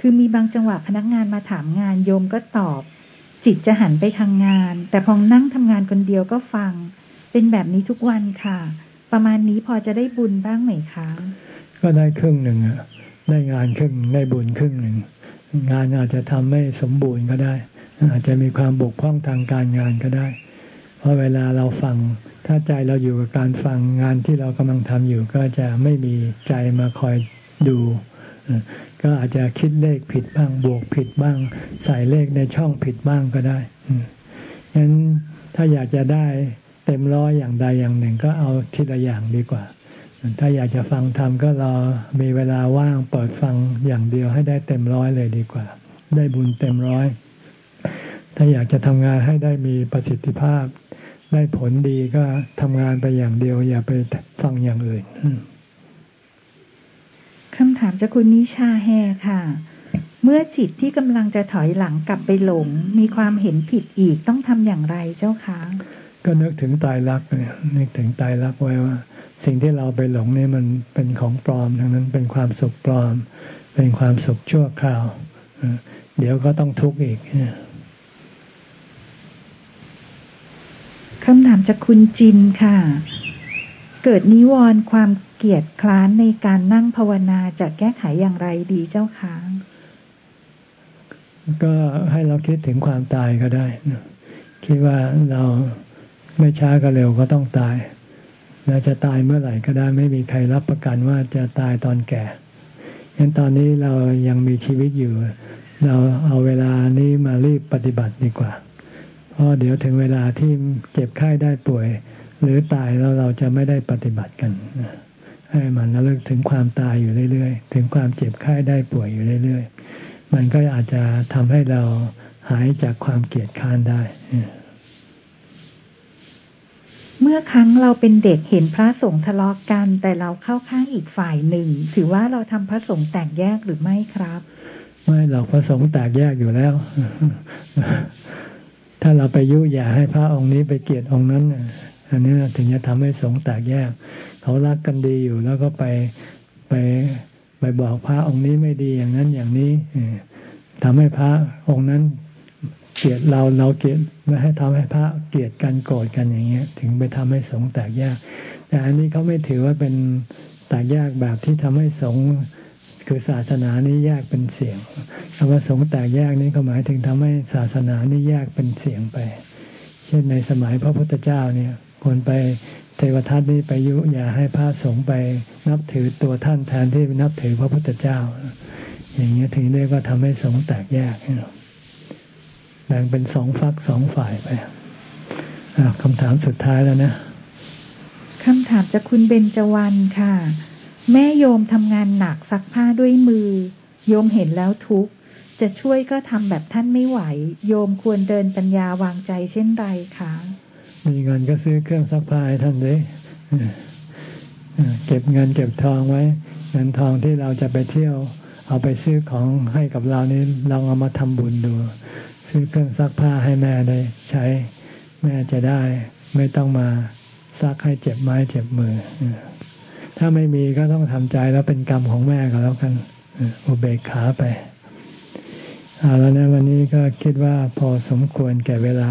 คือมีบางจังหวะพนักงานมาถามงานโยมก็ตอบ จิตจะหันไปทางงาน แต่พอนั่งทำงานคนเดียวก็ฟัง เป็นแบบนี้ทุกวันค่ะ ประมาณนี้พอจะได้บุญบ้างไหมคะ ก็ได้ครึ่งหนึ่งอะได้งานครึ่งได้บุญครึ่งหนึ่งงานอาจจะทำไม่สมบูรณ์ก็ได้ อาจจะมีความบกพร่องทางการงานก็ได้ เพราะเวลาเราฟัง ถ้าใจเราอยู่กับการฟังงานที่เรากำลังทำอยู่ ก็จะไม่มีใจมาคอยดู ก็อาจจะคิดเลขผิดบ้าง บวกผิดบ้าง ใส่เลขในช่องผิดบ้างก็ได้ฉะนั้นถ้าอยากจะได้เต็มร้อยอย่างใดอย่างหนึ่งก็เอาทีละอย่างดีกว่า ถ้าอยากจะฟังธรรมก็รอมีเวลาว่างเปิดฟังอย่างเดียวให้ได้เต็มร้อยเลยดีกว่า ได้บุญเต็มร้อย ถ้าอยากจะทำงานให้ได้มีประสิทธิภาพ ได้ผลดีก็ทำงานไปอย่างเดียว อย่าไปฟังอย่างอื่นามจากคุณนิชาแฮค่ะ เมื่อจิตที่กำลังจะถอยหลังกลับไปหลง มีความเห็นผิดอีกต้องทำอย่างไรเจ้าคะก็นึกถึงตายรักเนี่ยนึกถึงตายรักไว้ว่า สิ่งที่เราไปหลงนี่มันเป็นของปลอมทั้งนั้นเป็นความสุขปลอม เป็นความสุขชั่วคราวเดี๋ยวก็ต้องทุกข์อีกคำถามจากคุณจินค่ะ เกิดนิวรณ์ความ เกียดคล้านในการนั่งภาวนาจะแก้ไขอย่างไรดีเจ้าคะก็ให้เราคิดถึงความตายก็ได้คิดว่าเราไม่ช้าก็เร็วก็ต้องตายเราจะตายเมื่อไหร่ก็ได้ไม่มีใครรับประกันว่าจะตายตอนแก่ยันตอนนี้เรายังมีชีวิตอยู่ เราเอาเวลานี้มารีบปฏิบัติดีกว่า เพราะเดี๋ยวถึงเวลาที่เจ็บไข้ได้ป่วย หรือตายแล้วเราจะไม่ได้ปฏิบัติกัน ให้มันระลึกถึงความตายอยู่เรื่อยๆ ถึงความเจ็บไข้ได้ป่วยอยู่เรื่อยๆ มันก็อาจจะทำให้เราหายจากความเกลียดค้านได้ เมื่อครั้งเราเป็นเด็กเห็นพระสงฆ์ทะเลาะกกัน แต่เราเข้าข้างอีกฝ่ายหนึ่ง ถือว่าเราทำพระสงฆ์แตกแยกหรือไม่ครับ ไม่เราพระสงฆ์แตกแยกอยู่แล้ว ถ้าเราไปยุยาให้พระองค์นี้ไปเกลียดองค์นั้นอันนี้ถึงจะทำให้สงฆ์แตกแยก เขารักกันดีอยู่แล้วก็ไปไปไปบอกพระองค์นี้ไม่ดีอย่างนั้นอย่างนี้ทำให้พระองค์นั้นเกลียดเราเราเกลียดไม่ให้ทำให้พระเกลียดกันโกรธกันอย่างเงี้ย ถึงไปทำให้สงแตกแยกแต่อันนี้เขาไม่ถือว่าเป็นแตกแยกแบบที่ทำให้สงคือศาสนานี้แยกเป็นเสียงคำว่าสงแตกแยกนี้ก็หมายถึงทำให้ศาสนานี้แยกเป็นเสียงไป เช่นในสมัยพระพุทธเจ้าเนี่ยคนไป เทวทัตนี่ไปยุอย่าให้พระสงฆ์ไปนับถือตัวท่านแทนที่นับถือพระพุทธเจ้า อย่างนี้ยถึงเรียกว่าทำให้สงฆ์แตกแยกแบ่งเป็นสองฝักสองฝ่ายไปคำถามสุดท้ายแล้วนะคำถามจากคุณเบญจวรรณค่ะ แม่โยมทำงานหนักซักผ้าด้วยมือ โยมเห็นแล้วทุกจะช่วยก็ทำแบบท่านไม่ไหว โยมควรเดินปัญญาวางใจเช่นไรคะ มีเงินก็ซื้อเครื่องซักผ้าให้ท่านเลยเก็บเงินเก็บทองไว้ เงินทองที่เราจะไปเที่ยว เอาไปซื้อของให้กับเรานี่เราเอามาทำบุญดู ซื้อเครื่องซักผ้าให้แม่ได้ใช้แม่จะได้ ไม่ต้องมาซักให้เจ็บไม้เจ็บมือ ถ้าไม่มีก็ต้องทำใจแล้วเป็นกรรมของแม่ก็แล้วกันอุเบกขาไปเอาแล้วนะวันนี้ก็คิดว่าพอสมควรแก่เวลา